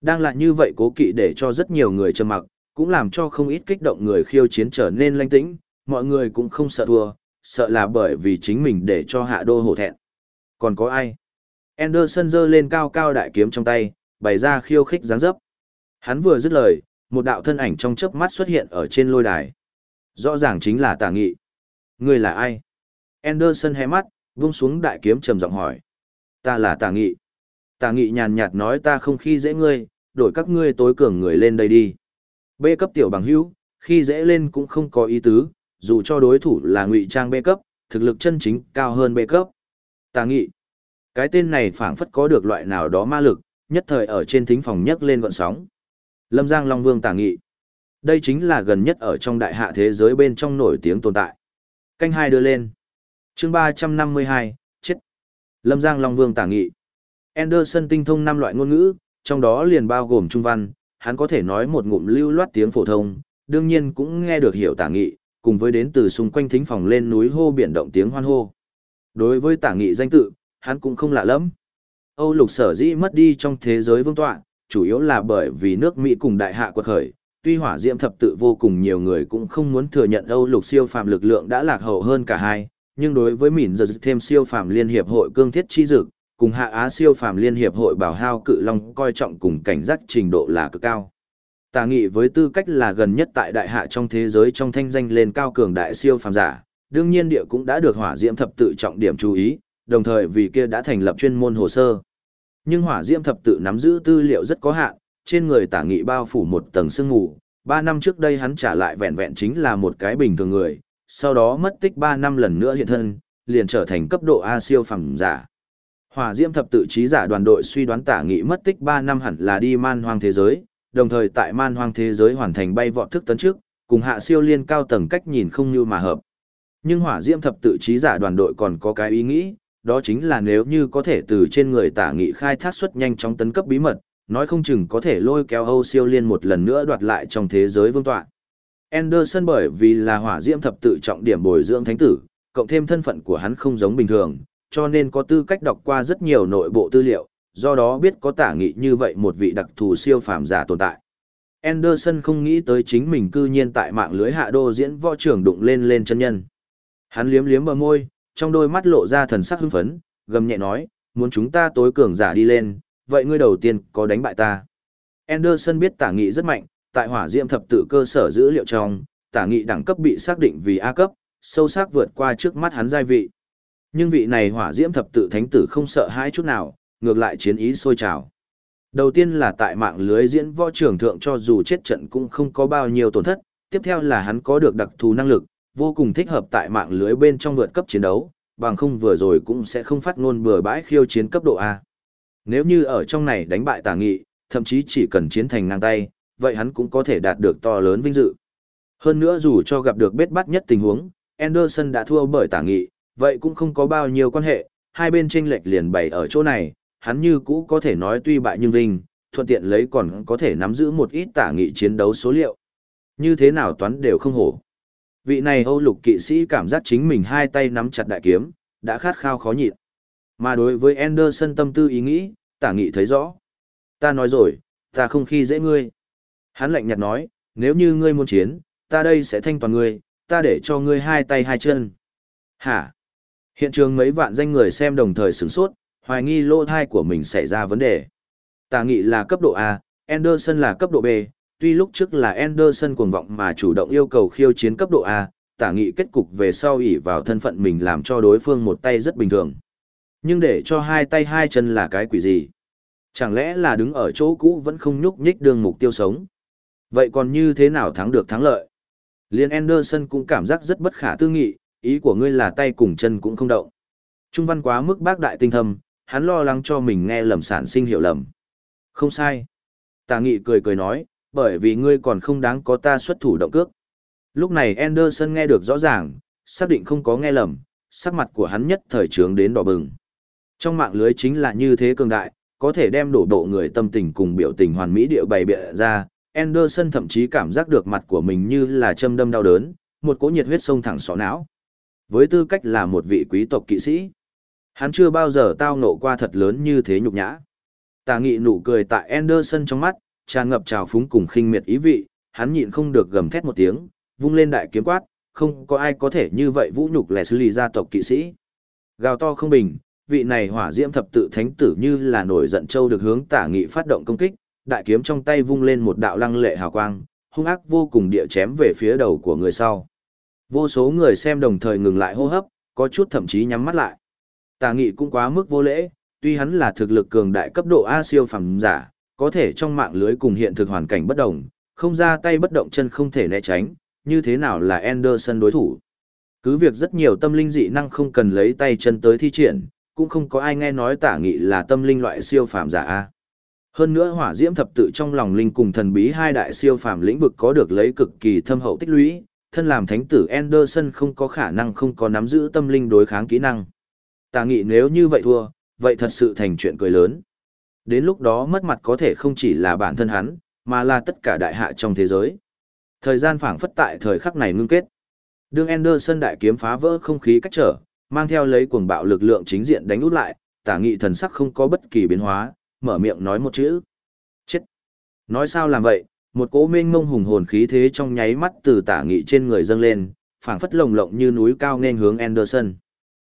Đang lại như vậy cố kỵ để cho rất nhiều người trầm mặc, cũng làm cho không ít kích động người khiêu chiến trở nên lanh tĩnh, mọi người cũng không sợ thua, sợ là bởi vì chính mình để cho hạ đô hổ thẹn. Còn có ai? Anderson giơ lên cao cao đại kiếm trong tay, bày ra khiêu khích dáng dấp. Hắn vừa dứt lời, một đạo thân ảnh trong chớp mắt xuất hiện ở trên lôi đài. Rõ ràng chính là Tả Nghị. Ngươi là ai? Anderson hé mắt, vung xuống đại kiếm trầm giọng hỏi. Ta là Tả Nghị. Tà Nghị nhàn nhạt nói ta không khi dễ ngươi, đổi các ngươi tối cường người lên đây đi. B cấp tiểu bằng hữu, khi dễ lên cũng không có ý tứ, dù cho đối thủ là ngụy trang B cấp, thực lực chân chính cao hơn B cấp. Tà nghị. Cái tên này phảng phất có được loại nào đó ma lực, nhất thời ở trên thính phòng nhấc lên gọn sóng. Lâm Giang Long Vương tà nghị. Đây chính là gần nhất ở trong đại hạ thế giới bên trong nổi tiếng tồn tại. Canh hai đưa lên. chương ba trăm năm mươi hai chết. Lâm Giang Long Vương Tà nghị. Anderson tinh thông năm loại ngôn ngữ, trong đó liền bao gồm trung văn, hắn có thể nói một ngụm lưu loát tiếng phổ thông, đương nhiên cũng nghe được hiểu tả nghị, cùng với đến từ xung quanh thính phòng lên núi hô biển động tiếng hoan hô. Đối với tả nghị danh tự, hắn cũng không lạ lắm. Âu lục sở dĩ mất đi trong thế giới vương tọa, chủ yếu là bởi vì nước Mỹ cùng đại hạ quật khởi, tuy hỏa diễm thập tự vô cùng nhiều người cũng không muốn thừa nhận Âu lục siêu phàm lực lượng đã lạc hậu hơn cả hai, nhưng đối với mỉn giờ thêm siêu phàm liên hiệp hội cương thiết chi dực, cùng hạ Á siêu phàm liên hiệp hội bảo hao cự long coi trọng cùng cảnh giác trình độ là cực cao. Tà nghị với tư cách là gần nhất tại đại hạ trong thế giới trong thanh danh lên cao cường đại siêu phàm giả, đương nhiên địa cũng đã được hỏa diễm thập tự trọng điểm chú ý, đồng thời vì kia đã thành lập chuyên môn hồ sơ. Nhưng hỏa diễm thập tự nắm giữ tư liệu rất có hạn, trên người tả nghị bao phủ một tầng sương mù, ba năm trước đây hắn trả lại vẹn vẹn chính là một cái bình thường người, sau đó mất tích ba năm lần nữa hiện thân, liền trở thành cấp độ A siêu phàm giả. Hỏa Diễm thập tự trí giả đoàn đội suy đoán tả nghị mất tích 3 năm hẳn là đi man hoang thế giới, đồng thời tại man hoang thế giới hoàn thành bay vọt thức tấn trước, cùng hạ siêu liên cao tầng cách nhìn không như mà hợp. Nhưng hỏa diễm thập tự trí giả đoàn đội còn có cái ý nghĩ, đó chính là nếu như có thể từ trên người tả nghị khai thác xuất nhanh chóng tấn cấp bí mật, nói không chừng có thể lôi kéo Âu siêu liên một lần nữa đoạt lại trong thế giới vương tọa. Anderson bởi vì là hỏa diễm thập tự trọng điểm bồi dưỡng thánh tử, cộng thêm thân phận của hắn không giống bình thường, cho nên có tư cách đọc qua rất nhiều nội bộ tư liệu, do đó biết có tả nghị như vậy một vị đặc thù siêu phàm giả tồn tại. Anderson không nghĩ tới chính mình cư nhiên tại mạng lưới hạ đô diễn võ trưởng đụng lên lên chân nhân. Hắn liếm liếm bờ môi, trong đôi mắt lộ ra thần sắc hưng phấn, gầm nhẹ nói, muốn chúng ta tối cường giả đi lên, vậy ngươi đầu tiên có đánh bại ta. Anderson biết tả nghị rất mạnh, tại hỏa diệm thập tự cơ sở dữ liệu trong, tả nghị đẳng cấp bị xác định vì A cấp, sâu sắc vượt qua trước mắt hắn giai vị. Nhưng vị này hỏa diễm thập tự thánh tử không sợ hãi chút nào, ngược lại chiến ý sôi trào. Đầu tiên là tại mạng lưới diễn võ trưởng thượng cho dù chết trận cũng không có bao nhiêu tổn thất, tiếp theo là hắn có được đặc thù năng lực, vô cùng thích hợp tại mạng lưới bên trong vượt cấp chiến đấu, bằng không vừa rồi cũng sẽ không phát ngôn bừa bãi khiêu chiến cấp độ A. Nếu như ở trong này đánh bại tả nghị, thậm chí chỉ cần chiến thành ngang tay, vậy hắn cũng có thể đạt được to lớn vinh dự. Hơn nữa dù cho gặp được bết bắt nhất tình huống, Anderson đã thua bởi tả nghị, vậy cũng không có bao nhiêu quan hệ, hai bên tranh lệch liền bày ở chỗ này, hắn như cũ có thể nói tuy bại nhưng vinh, thuận tiện lấy còn có thể nắm giữ một ít tả nghị chiến đấu số liệu. Như thế nào toán đều không hổ. Vị này Âu lục kỵ sĩ cảm giác chính mình hai tay nắm chặt đại kiếm, đã khát khao khó nhịn. Mà đối với Anderson tâm tư ý nghĩ, tả nghị thấy rõ. Ta nói rồi, ta không khi dễ ngươi. Hắn lạnh nhạt nói, nếu như ngươi muốn chiến, ta đây sẽ thanh toàn ngươi, ta để cho ngươi hai tay hai chân. Hả? Hiện trường mấy vạn danh người xem đồng thời sửng sốt, hoài nghi lô thai của mình xảy ra vấn đề. Tà nghị là cấp độ A, Anderson là cấp độ B, tuy lúc trước là Anderson cuồng vọng mà chủ động yêu cầu khiêu chiến cấp độ A, tả nghị kết cục về sau ỉ vào thân phận mình làm cho đối phương một tay rất bình thường. Nhưng để cho hai tay hai chân là cái quỷ gì? Chẳng lẽ là đứng ở chỗ cũ vẫn không nhúc nhích đường mục tiêu sống? Vậy còn như thế nào thắng được thắng lợi? Liên Anderson cũng cảm giác rất bất khả tư nghị, ý của ngươi là tay cùng chân cũng không động. Trung văn quá mức bác đại tinh thâm, hắn lo lắng cho mình nghe lầm sản sinh hiểu lầm. Không sai. Tà nghị cười cười nói, bởi vì ngươi còn không đáng có ta xuất thủ động cước. Lúc này Anderson nghe được rõ ràng, xác định không có nghe lầm, sắc mặt của hắn nhất thời trướng đến đỏ bừng. Trong mạng lưới chính là như thế cường đại, có thể đem đổ độ người tâm tình cùng biểu tình hoàn mỹ địa bày bịa ra. Anderson thậm chí cảm giác được mặt của mình như là châm đâm đau đớn, một cỗ nhiệt huyết sông thẳng sọ não. Với tư cách là một vị quý tộc kỵ sĩ, hắn chưa bao giờ tao nộ qua thật lớn như thế nhục nhã. Tà nghị nụ cười tại Anderson trong mắt, tràn ngập trào phúng cùng khinh miệt ý vị, hắn nhịn không được gầm thét một tiếng, vung lên đại kiếm quát, không có ai có thể như vậy vũ nhục Leslie gia tộc kỵ sĩ. Gào to không bình, vị này hỏa diễm thập tự thánh tử như là nổi giận châu được hướng tả nghị phát động công kích, đại kiếm trong tay vung lên một đạo lăng lệ hào quang, hung ác vô cùng địa chém về phía đầu của người sau. Vô số người xem đồng thời ngừng lại hô hấp, có chút thậm chí nhắm mắt lại. Tà nghị cũng quá mức vô lễ, tuy hắn là thực lực cường đại cấp độ A siêu phẩm giả, có thể trong mạng lưới cùng hiện thực hoàn cảnh bất đồng, không ra tay bất động chân không thể né tránh, như thế nào là Anderson đối thủ. Cứ việc rất nhiều tâm linh dị năng không cần lấy tay chân tới thi triển, cũng không có ai nghe nói tả nghị là tâm linh loại siêu phàm giả A. Hơn nữa hỏa diễm thập tự trong lòng linh cùng thần bí hai đại siêu phàm lĩnh vực có được lấy cực kỳ thâm hậu tích lũy, thân làm thánh tử Anderson không có khả năng không có nắm giữ tâm linh đối kháng kỹ năng. Tà nghị nếu như vậy thua, vậy thật sự thành chuyện cười lớn. Đến lúc đó mất mặt có thể không chỉ là bản thân hắn, mà là tất cả đại hạ trong thế giới. Thời gian phảng phất tại thời khắc này ngưng kết. Đương Anderson đại kiếm phá vỡ không khí cách trở, mang theo lấy cuồng bạo lực lượng chính diện đánh út lại, tả nghị thần sắc không có bất kỳ biến hóa, mở miệng nói một chữ. Chết! Nói sao làm vậy, một cỗ mênh mông hùng hồn khí thế trong nháy mắt từ tả nghị trên người dâng lên, phảng phất lồng lộng như núi cao nên hướng Anderson.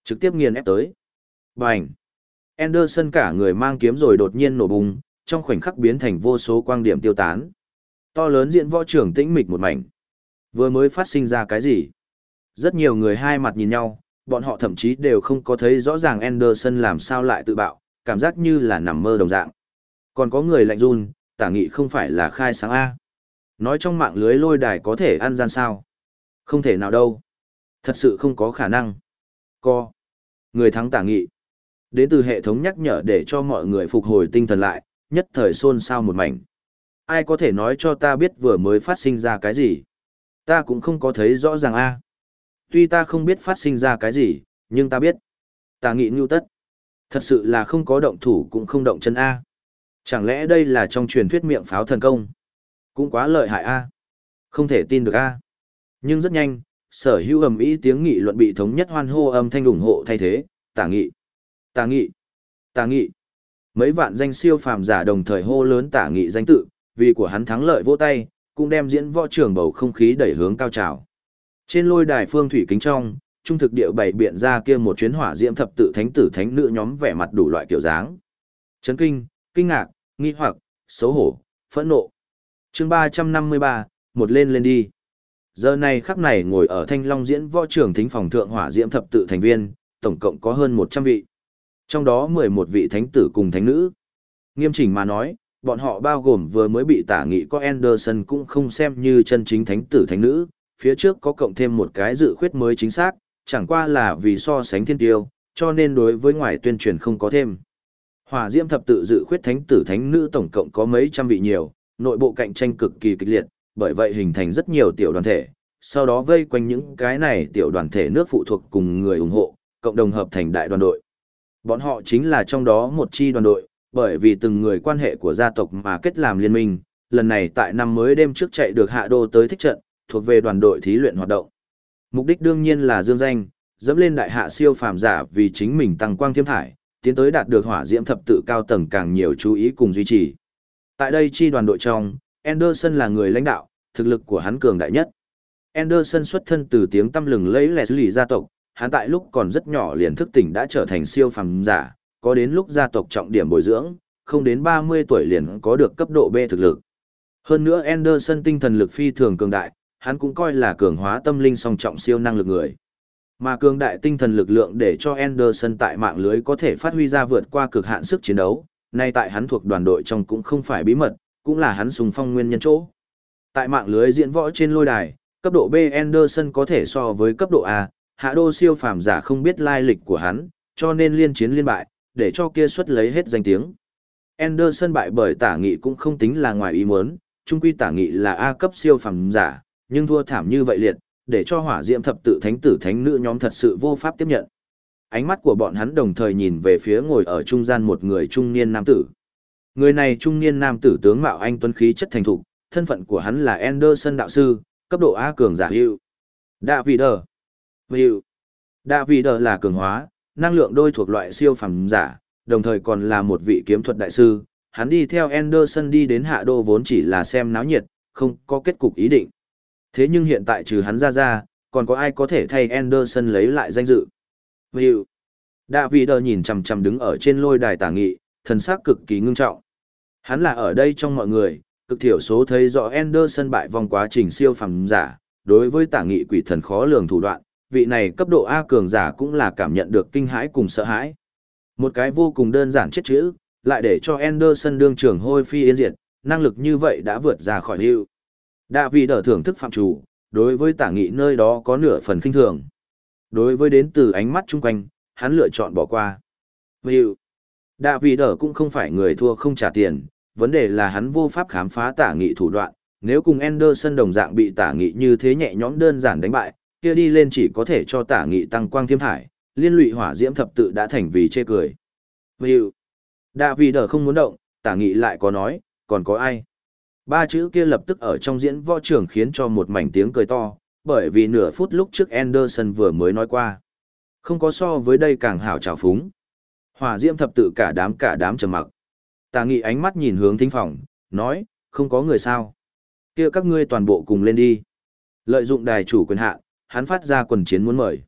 Trực tiếp nghiền ép tới. Bành! Anderson cả người mang kiếm rồi đột nhiên nổ bùng, trong khoảnh khắc biến thành vô số quang điểm tiêu tán. To lớn diện võ trưởng tĩnh mịch một mảnh. Vừa mới phát sinh ra cái gì? Rất nhiều người hai mặt nhìn nhau, bọn họ thậm chí đều không có thấy rõ ràng Anderson làm sao lại tự bạo, cảm giác như là nằm mơ đồng dạng. Còn có người lạnh run, tả nghị không phải là khai sáng A. Nói trong mạng lưới lôi đài có thể ăn gian sao? Không thể nào đâu. Thật sự không có khả năng. Co. Người thắng tả nghị. Đến từ hệ thống nhắc nhở để cho mọi người phục hồi tinh thần lại, nhất thời xôn xao một mảnh. Ai có thể nói cho ta biết vừa mới phát sinh ra cái gì? Ta cũng không có thấy rõ ràng a. Tuy ta không biết phát sinh ra cái gì, nhưng ta biết. Tả nghị ngưu tất. Thật sự là không có động thủ cũng không động chân A. Chẳng lẽ đây là trong truyền thuyết miệng pháo thần công? Cũng quá lợi hại A. Không thể tin được A. Nhưng rất nhanh, sở hữu ầm ý tiếng nghị luận bị thống nhất hoan hô âm thanh ủng hộ thay thế, tả nghị, tả nghị, tả nghị. Mấy vạn danh siêu phàm giả đồng thời hô lớn tả nghị danh tự, vì của hắn thắng lợi vỗ tay, cũng đem diễn võ trường bầu không khí đẩy hướng cao trào. Trên lôi đài phương thủy kính trong, trung thực địa bảy biện ra kia một chuyến hỏa diễm thập tự thánh tử thánh nữ nhóm vẻ mặt đủ loại kiểu dáng. Chấn kinh, kinh ngạc, nghi hoặc, xấu hổ, phẫn nộ. Chương ba trăm năm mươi ba một lên lên đi. Giờ này khắc này ngồi ở Thanh Long diễn võ trưởng thính phòng thượng hỏa diễm thập tự thành viên, tổng cộng có hơn một trăm vị. Trong đó mười một vị thánh tử cùng thánh nữ. Nghiêm chỉnh mà nói, bọn họ bao gồm vừa mới bị tả nghị có Anderson cũng không xem như chân chính thánh tử thánh nữ, phía trước có cộng thêm một cái dự khuyết mới chính xác, chẳng qua là vì so sánh thiên tiêu, cho nên đối với ngoài tuyên truyền không có thêm. Hỏa Diễm thập tự dự khuyết thánh tử thánh nữ tổng cộng có mấy trăm vị nhiều, nội bộ cạnh tranh cực kỳ kịch liệt, bởi vậy hình thành rất nhiều tiểu đoàn thể, sau đó vây quanh những cái này tiểu đoàn thể nước phụ thuộc cùng người ủng hộ, cộng đồng hợp thành đại đoàn đội. Bọn họ chính là trong đó một chi đoàn đội, bởi vì từng người quan hệ của gia tộc mà kết làm liên minh, lần này tại năm mới đêm trước chạy được hạ đô tới thích trận, thuộc về đoàn đội thí luyện hoạt động. Mục đích đương nhiên là dương danh, dẫm lên đại hạ siêu phàm giả vì chính mình tăng quang thiêm thải, tiến tới đạt được hỏa diễm thập tự cao tầng càng nhiều chú ý cùng duy trì. Tại đây chi đoàn đội trong, Anderson là người lãnh đạo, thực lực của hắn cường đại nhất. Anderson xuất thân từ tiếng tâm lừng lấy lẻ lì gia tộc, hắn tại lúc còn rất nhỏ liền thức tỉnh đã trở thành siêu phàm giả, có đến lúc gia tộc trọng điểm bồi dưỡng, không đến 30 tuổi liền có được cấp độ B thực lực. Hơn nữa Anderson tinh thần lực phi thường cường đại, hắn cũng coi là cường hóa tâm linh song trọng siêu năng lực người. Mà cường đại tinh thần lực lượng để cho Anderson tại mạng lưới có thể phát huy ra vượt qua cực hạn sức chiến đấu, nay tại hắn thuộc đoàn đội trong cũng không phải bí mật, cũng là hắn sùng phong nguyên nhân chỗ. Tại mạng lưới diễn võ trên lôi đài, cấp độ B Anderson có thể so với cấp độ A, hạ đô siêu phàm giả không biết lai lịch của hắn, cho nên liên chiến liên bại, để cho kia xuất lấy hết danh tiếng. Anderson bại bởi tả nghị cũng không tính là ngoài ý muốn, trung quy tả nghị là A cấp siêu phàm giả, nhưng thua thảm như vậy liệt, để cho hỏa diệm thập tự thánh tử thánh nữ nhóm thật sự vô pháp tiếp nhận. Ánh mắt của bọn hắn đồng thời nhìn về phía ngồi ở trung gian một người trung niên nam tử. Người này trung niên nam tử tướng mạo anh tuấn khí chất thành thục, thân phận của hắn là Anderson đạo sư, cấp độ A cường giả hữu. Đạ vị đờ. Hữu. Đạ vị đờ là cường hóa, năng lượng đôi thuộc loại siêu phẩm giả, đồng thời còn là một vị kiếm thuật đại sư. Hắn đi theo Anderson đi đến hạ đô vốn chỉ là xem náo nhiệt, không có kết cục ý định. Thế nhưng hiện tại trừ hắn ra ra, còn có ai có thể thay Anderson lấy lại danh dự? Hiệu. Đạ vị đờ nhìn chằm chằm đứng ở trên lôi đài tả nghị, thần sắc cực kỳ ngưng trọng. Hắn là ở đây trong mọi người, cực thiểu số thấy rõ Anderson bại vòng quá trình siêu phẩm giả, đối với tả nghị quỷ thần khó lường thủ đoạn, vị này cấp độ A cường giả cũng là cảm nhận được kinh hãi cùng sợ hãi. Một cái vô cùng đơn giản chết chữ, lại để cho Anderson đương trưởng hôi phi yên diệt, năng lực như vậy đã vượt ra khỏi hữu. Đạ vị đỡ thưởng thức phạm chủ, đối với tả nghị nơi đó có nửa phần kinh thường. Đối với đến từ ánh mắt chung quanh, hắn lựa chọn bỏ qua. vì Đạ vị đỡ cũng không phải người thua không trả tiền, vấn đề là hắn vô pháp khám phá tả nghị thủ đoạn. Nếu cùng Anderson đồng dạng bị tả nghị như thế nhẹ nhõm đơn giản đánh bại, kia đi lên chỉ có thể cho tả nghị tăng quang thiêm thải, liên lụy hỏa diễm thập tự đã thành vì chê cười. vì Đạ vị đỡ không muốn động, tả nghị lại có nói, còn có ai? Ba chữ kia lập tức ở trong diễn võ trường khiến cho một mảnh tiếng cười to, bởi vì nửa phút lúc trước Anderson vừa mới nói qua. Không có so với đây càng hảo trào phúng. Hỏa diễm thập tự cả đám cả đám trầm mặc. Tà nghị ánh mắt nhìn hướng thính phòng, nói, không có người sao. kia các ngươi toàn bộ cùng lên đi. Lợi dụng đài chủ quyền hạn, hắn phát ra quần chiến muốn mời.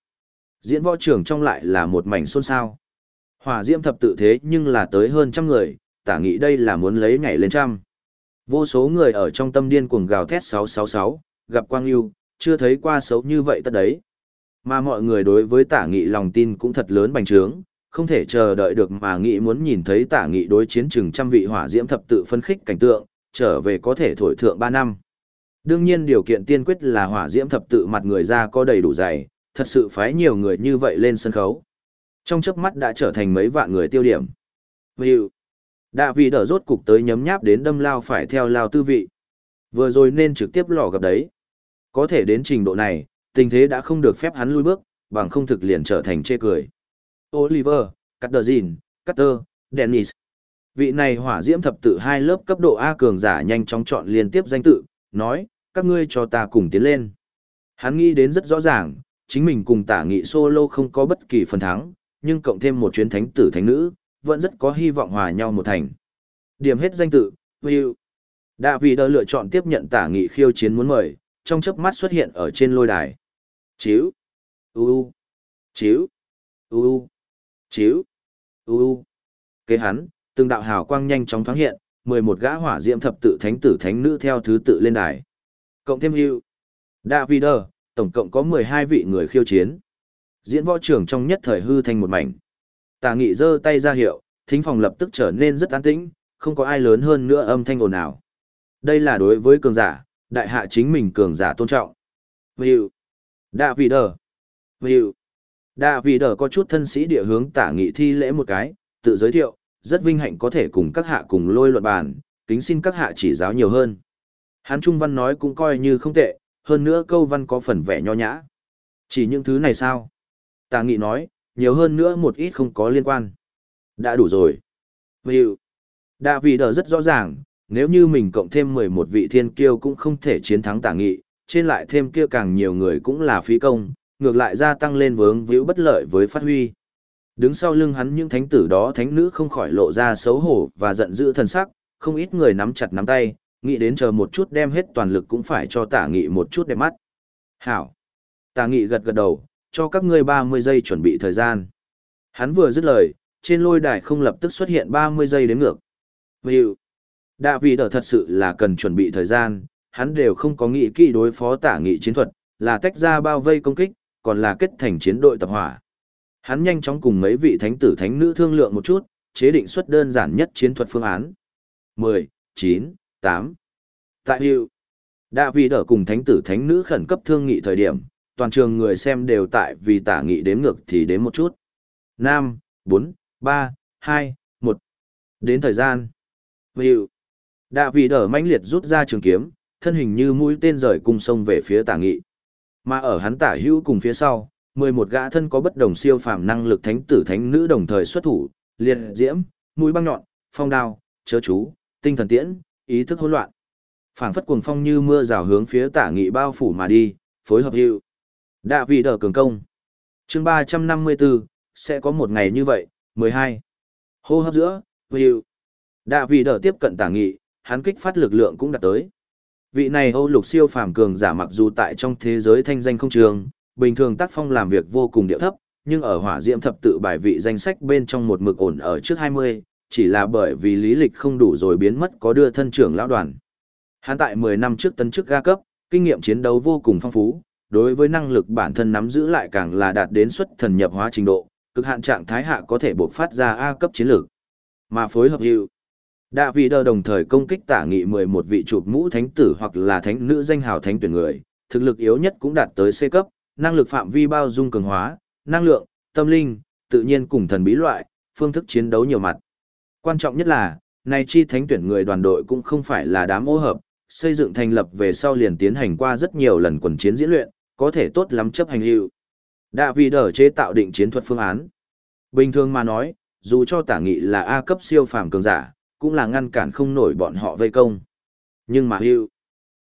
Diễn võ trường trong lại là một mảnh xôn xao. Hỏa diễm thập tự thế nhưng là tới hơn trăm người, tả nghị đây là muốn lấy nhảy lên trăm. Vô số người ở trong tâm điên cuồng gào thét 666, gặp Quang Yêu, chưa thấy qua xấu như vậy tất đấy. Mà mọi người đối với tả nghị lòng tin cũng thật lớn bành trướng, không thể chờ đợi được mà nghị muốn nhìn thấy tả nghị đối chiến chừng trăm vị hỏa diễm thập tự phân khích cảnh tượng, trở về có thể thổi thượng 3 năm. Đương nhiên điều kiện tiên quyết là hỏa diễm thập tự mặt người ra có đầy đủ dày, thật sự phái nhiều người như vậy lên sân khấu. Trong chớp mắt đã trở thành mấy vạn người tiêu điểm. Hiệu. Đạ vị đỡ rốt cục tới nhấm nháp đến đâm lao phải theo lao tư vị. Vừa rồi nên trực tiếp lò gặp đấy. Có thể đến trình độ này, tình thế đã không được phép hắn lui bước, bằng không thực liền trở thành chê cười. Oliver, Cutterzin, Cutter, Dennis. Vị này hỏa diễm thập tự hai lớp cấp độ A cường giả nhanh chóng chọn liên tiếp danh tự, nói, các ngươi cho ta cùng tiến lên. Hắn nghĩ đến rất rõ ràng, chính mình cùng tả nghị solo không có bất kỳ phần thắng, nhưng cộng thêm một chuyến thánh tử thánh nữ, vẫn rất có hy vọng hòa nhau một thành. Điểm hết danh tự, Will. Đạ vị đỡ lựa chọn tiếp nhận tả nghị khiêu chiến muốn mời, trong chớp mắt xuất hiện ở trên lôi đài. Chiếu. U. Chiếu. U. Chiếu. U. Kế hắn, từng đạo hào quang nhanh chóng thoáng hiện, 11 gã hỏa diễm thập tự thánh tử thánh nữ theo thứ tự lên đài. Cộng thêm hữu. David, tổng cộng có 12 vị người khiêu chiến. Diễn võ trưởng trong nhất thời hư thành một mảnh. Tà nghị giơ tay ra hiệu, thính phòng lập tức trở nên rất an tĩnh, không có ai lớn hơn nữa âm thanh ồn ào. Đây là đối với cường giả, đại hạ chính mình cường giả tôn trọng. Hữu. David, vị đờ có chút thân sĩ địa hướng tả nghị thi lễ một cái, tự giới thiệu, rất vinh hạnh có thể cùng các hạ cùng lôi luận bàn, kính xin các hạ chỉ giáo nhiều hơn. Hán Trung Văn nói cũng coi như không tệ, hơn nữa câu văn có phần vẻ nho nhã. Chỉ những thứ này sao? Tà nghị nói, nhiều hơn nữa một ít không có liên quan. Đã đủ rồi. Hiệu. Đạ vị đờ rất rõ ràng, nếu như mình cộng thêm 11 vị thiên kiêu cũng không thể chiến thắng tả nghị, trên lại thêm kia càng nhiều người cũng là phí công, ngược lại gia tăng lên vướng víu bất lợi với phát huy. Đứng sau lưng hắn những thánh tử đó thánh nữ không khỏi lộ ra xấu hổ và giận dữ thần sắc, không ít người nắm chặt nắm tay, nghĩ đến chờ một chút đem hết toàn lực cũng phải cho tả nghị một chút đẹp mắt. Hảo. Tả nghị gật gật đầu, cho các ngươi 30 giây chuẩn bị thời gian. Hắn vừa dứt lời, trên lôi đài không lập tức xuất hiện 30 giây đến ngược. Hiệu. Đạ vị đỡ thật sự là cần chuẩn bị thời gian, hắn đều không có nghĩ kỹ đối phó tả nghị chiến thuật, là tách ra bao vây công kích, còn là kết thành chiến đội tập hỏa. Hắn nhanh chóng cùng mấy vị thánh tử thánh nữ thương lượng một chút, chế định xuất đơn giản nhất chiến thuật phương án. 10, 9, 8. Tại hiệu, đạ vị đỡ cùng thánh tử thánh nữ khẩn cấp thương nghị thời điểm, toàn trường người xem đều tại vì tả nghị đếm ngược thì đếm một chút. 5, 4, 3, 2, 1. Đến thời gian. Hiệu. Đạ vị đỡ mãnh liệt rút ra trường kiếm, thân hình như mũi tên rời cung sông về phía tả nghị. Mà ở hắn tả hữu cùng phía sau, 11 gã thân có bất đồng siêu phàm năng lực thánh tử thánh nữ đồng thời xuất thủ, liệt diễm, mũi băng nhọn, phong đao, chớ chú, tinh thần tiễn, ý thức hỗn loạn. Phảng phất cuồng phong như mưa rào hướng phía tả nghị bao phủ mà đi, phối hợp hữu Đạ vị đỡ cường công. chương 354, sẽ có một ngày như vậy, 12. Hô hấp giữa, hiệu. Đạ vị đỡ tiếp cận tả nghị, hắn kích phát lực lượng cũng đạt tới. Vị này Âu lục siêu phàm cường giả mặc dù tại trong thế giới thanh danh không trường, bình thường tác phong làm việc vô cùng điệu thấp, nhưng ở hỏa diễm thập tự bài vị danh sách bên trong một mực ổn ở trước 20, chỉ là bởi vì lý lịch không đủ rồi biến mất có đưa thân trưởng lão đoàn. Hắn tại 10 năm trước tấn chức ga cấp, kinh nghiệm chiến đấu vô cùng phong phú, đối với năng lực bản thân nắm giữ lại càng là đạt đến xuất thần nhập hóa trình độ, cực hạn trạng thái hạ có thể bộc phát ra A cấp chiến lược. Mà phối hợp hiệu. Đạ vị đờ đồng thời công kích tả nghị 11 vị chụp mũ thánh tử hoặc là thánh nữ danh hào thánh tuyển người, thực lực yếu nhất cũng đạt tới C cấp, năng lực phạm vi bao dung cường hóa, năng lượng, tâm linh, tự nhiên cùng thần bí loại, phương thức chiến đấu nhiều mặt. Quan trọng nhất là, này chi thánh tuyển người đoàn đội cũng không phải là đám ô hợp, xây dựng thành lập về sau liền tiến hành qua rất nhiều lần quần chiến diễn luyện, có thể tốt lắm chấp hành hiệu. Đạ vì đỡ chế tạo định chiến thuật phương án. Bình thường mà nói, dù cho tả nghị là A cấp siêu phàm cường giả, cũng là ngăn cản không nổi bọn họ vây công. Nhưng mà hiệu,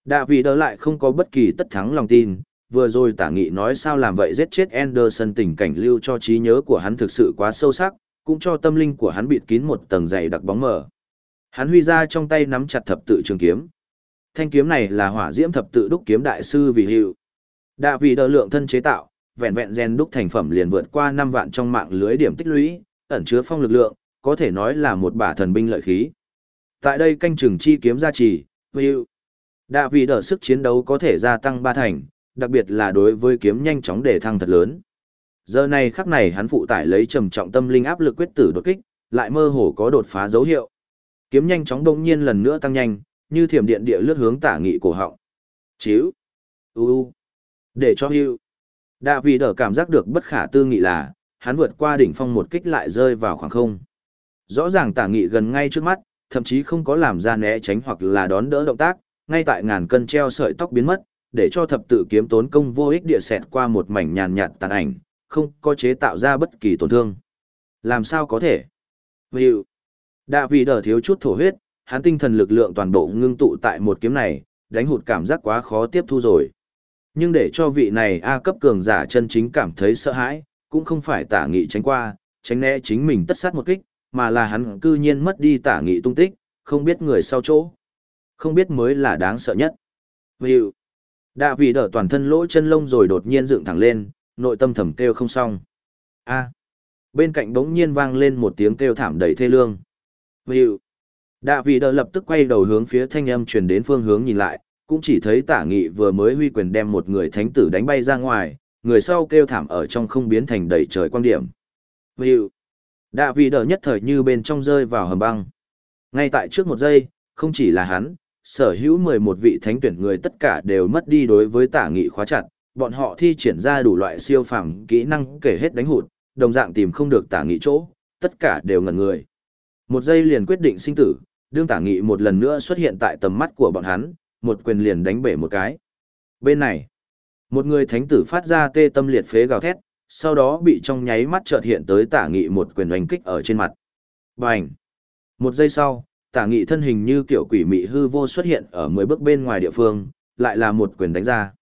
đạ vì đỡ lại không có bất kỳ tất thắng lòng tin, vừa rồi tả nghị nói sao làm vậy giết chết Anderson tình cảnh lưu cho trí nhớ của hắn thực sự quá sâu sắc, cũng cho tâm linh của hắn bịt kín một tầng dày đặc bóng mờ. Hắn huy ra trong tay nắm chặt thập tự trường kiếm. Thanh kiếm này là hỏa diễm thập tự đúc kiếm đại sư vì hiệu. Đạ vì đỡ lượng thân chế tạo, vẹn vẹn gen đúc thành phẩm liền vượt qua 5 vạn trong mạng lưới điểm tích lũy, ẩn chứa phong lực lượng, có thể nói là một bả thần binh lợi khí. Tại đây canh trường chi kiếm gia trì, view. Đạ vì đỡ sức chiến đấu có thể gia tăng ba thành, đặc biệt là đối với kiếm nhanh chóng để thăng thật lớn. Giờ này khắc này hắn phụ tải lấy trầm trọng tâm linh áp lực quyết tử đột kích, lại mơ hồ có đột phá dấu hiệu. Kiếm nhanh chóng đông nhiên lần nữa tăng nhanh, như thiểm điện địa lướt hướng tả nghị cổ họng. Chíu. U u. Để cho hưu. Đạ vì đỡ cảm giác được bất khả tư nghị là, hắn vượt qua đỉnh phong một kích lại rơi vào khoảng không. Rõ ràng tả nghị gần ngay trước mắt, thậm chí không có làm ra né tránh hoặc là đón đỡ động tác, ngay tại ngàn cân treo sợi tóc biến mất, để cho thập tự kiếm tốn công vô ích địa xẹt qua một mảnh nhàn nhạt tàn ảnh, không có chế tạo ra bất kỳ tổn thương. Làm sao có thể? Hiệu. Đạ vị đỡ thiếu chút thổ huyết, hắn tinh thần lực lượng toàn bộ ngưng tụ tại một kiếm này, đánh hụt cảm giác quá khó tiếp thu rồi. Nhưng để cho vị này A cấp cường giả chân chính cảm thấy sợ hãi, cũng không phải tả nghị tránh qua, tránh né chính mình tất sát một kích, mà là hắn cư nhiên mất đi tả nghị tung tích, không biết người sau chỗ. Không biết mới là đáng sợ nhất. Vì đã vị đỡ toàn thân lỗ chân lông rồi đột nhiên dựng thẳng lên, nội tâm thầm kêu không xong. A. Bên cạnh bỗng nhiên vang lên một tiếng kêu thảm đầy thê lương. Vì đã vị đỡ lập tức quay đầu hướng phía thanh âm truyền đến phương hướng nhìn lại, cũng chỉ thấy tả nghị vừa mới huy quyền đem một người thánh tử đánh bay ra ngoài, người sau kêu thảm ở trong không biến thành đầy trời quan điểm. Hiệu. Đạ vị đỡ nhất thời như bên trong rơi vào hầm băng. Ngay tại trước một giây, không chỉ là hắn, sở hữu 11 vị thánh tuyển người tất cả đều mất đi đối với tả nghị khóa chặt, bọn họ thi triển ra đủ loại siêu phàm kỹ năng kể hết đánh hụt, đồng dạng tìm không được tả nghị chỗ, tất cả đều ngẩn người. Một giây liền quyết định sinh tử, đương tả nghị một lần nữa xuất hiện tại tầm mắt của bọn hắn, một quyền liền đánh bể một cái. Bên này, một người thánh tử phát ra tê tâm liệt phế gào thét, sau đó bị trong nháy mắt chợt hiện tới tả nghị một quyền đánh kích ở trên mặt. Bành! Một giây sau, tả nghị thân hình như kiểu quỷ mị hư vô xuất hiện ở mười bước bên ngoài địa phương, lại là một quyền đánh ra.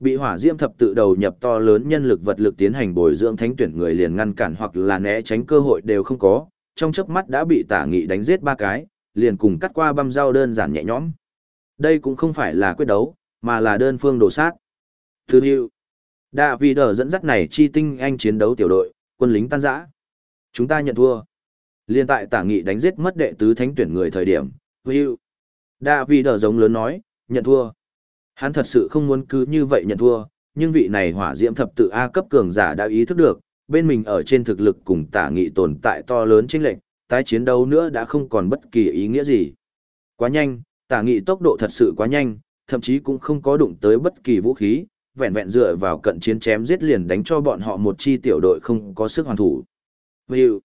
Bị hỏa diễm thập tự đầu nhập to lớn nhân lực vật lực tiến hành bồi dưỡng thánh tuyển người liền ngăn cản hoặc là né tránh cơ hội đều không có, trong chớp mắt đã bị tả nghị đánh giết ba cái, liền cùng cắt qua băm dao đơn giản nhẹ nhõm. Đây cũng không phải là quyết đấu, mà là đơn phương đổ sát. Thứ hiệu, đạ vì đờ dẫn dắt này chi tinh anh chiến đấu tiểu đội, quân lính tan rã. Chúng ta nhận thua. Liên tại tả nghị đánh giết mất đệ tứ thánh tuyển người thời điểm, hữu. Đạ vì đờ giống lớn nói, nhận thua. Hắn thật sự không muốn cứ như vậy nhận thua, nhưng vị này hỏa diễm thập tự A cấp cường giả đã ý thức được, bên mình ở trên thực lực cùng tả nghị tồn tại to lớn chênh lệnh, tái chiến đấu nữa đã không còn bất kỳ ý nghĩa gì. Quá nhanh, tả nghị tốc độ thật sự quá nhanh, thậm chí cũng không có đụng tới bất kỳ vũ khí, vẹn vẹn dựa vào cận chiến chém giết liền đánh cho bọn họ một chi tiểu đội không có sức hoàn thủ. Hữu.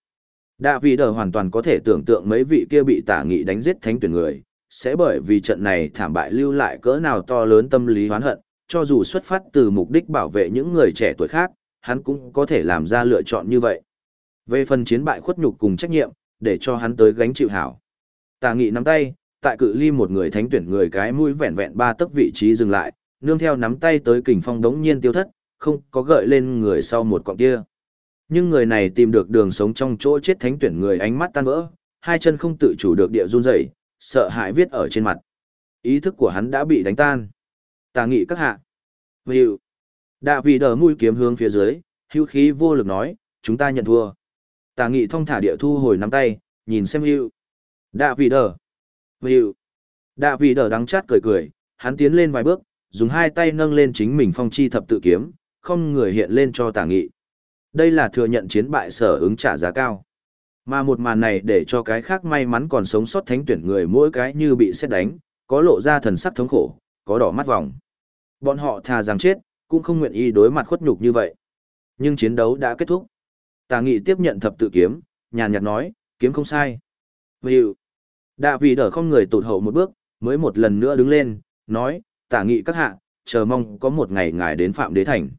Đạ vị đờ hoàn toàn có thể tưởng tượng mấy vị kia bị tả nghị đánh giết thánh tuyển người, sẽ bởi vì trận này thảm bại lưu lại cỡ nào to lớn tâm lý hoán hận, cho dù xuất phát từ mục đích bảo vệ những người trẻ tuổi khác, hắn cũng có thể làm ra lựa chọn như vậy. Về phần chiến bại khuất nhục cùng trách nhiệm, để cho hắn tới gánh chịu hảo. Tà nghị nắm tay, tại cự ly một người thánh tuyển người cái mũi vẹn vẹn ba tấc vị trí dừng lại, nương theo nắm tay tới kình phong đống nhiên tiêu thất, không có gợi lên người sau một cọng kia. Nhưng người này tìm được đường sống trong chỗ chết thánh tuyển người ánh mắt tan vỡ, hai chân không tự chủ được địa run rẩy, sợ hãi viết ở trên mặt. Ý thức của hắn đã bị đánh tan. Tà nghị các hạ. Hiệu. Đạ vị đờ mũi kiếm hướng phía dưới, hưu khí vô lực nói, chúng ta nhận thua. Tà nghị thông thả địa thu hồi nắm tay, nhìn xem hưu. Đạ vị đờ. Hiệu. Đạ vị đờ đắng chát cười cười, hắn tiến lên vài bước, dùng hai tay nâng lên chính mình phong chi thập tự kiếm, không người hiện lên cho tả nghị. Đây là thừa nhận chiến bại sở ứng trả giá cao. Mà một màn này để cho cái khác may mắn còn sống sót thánh tuyển người mỗi cái như bị xét đánh, có lộ ra thần sắc thống khổ, có đỏ mắt vòng. Bọn họ thà rằng chết, cũng không nguyện ý đối mặt khuất nhục như vậy. Nhưng chiến đấu đã kết thúc. Tà nghị tiếp nhận thập tự kiếm, nhàn nhạt nói, kiếm không sai. Hiệu. Đạ vị đỡ không người tụt hậu một bước, mới một lần nữa đứng lên, nói, tả nghị các hạ, chờ mong có một ngày ngài đến Phạm Đế Thành.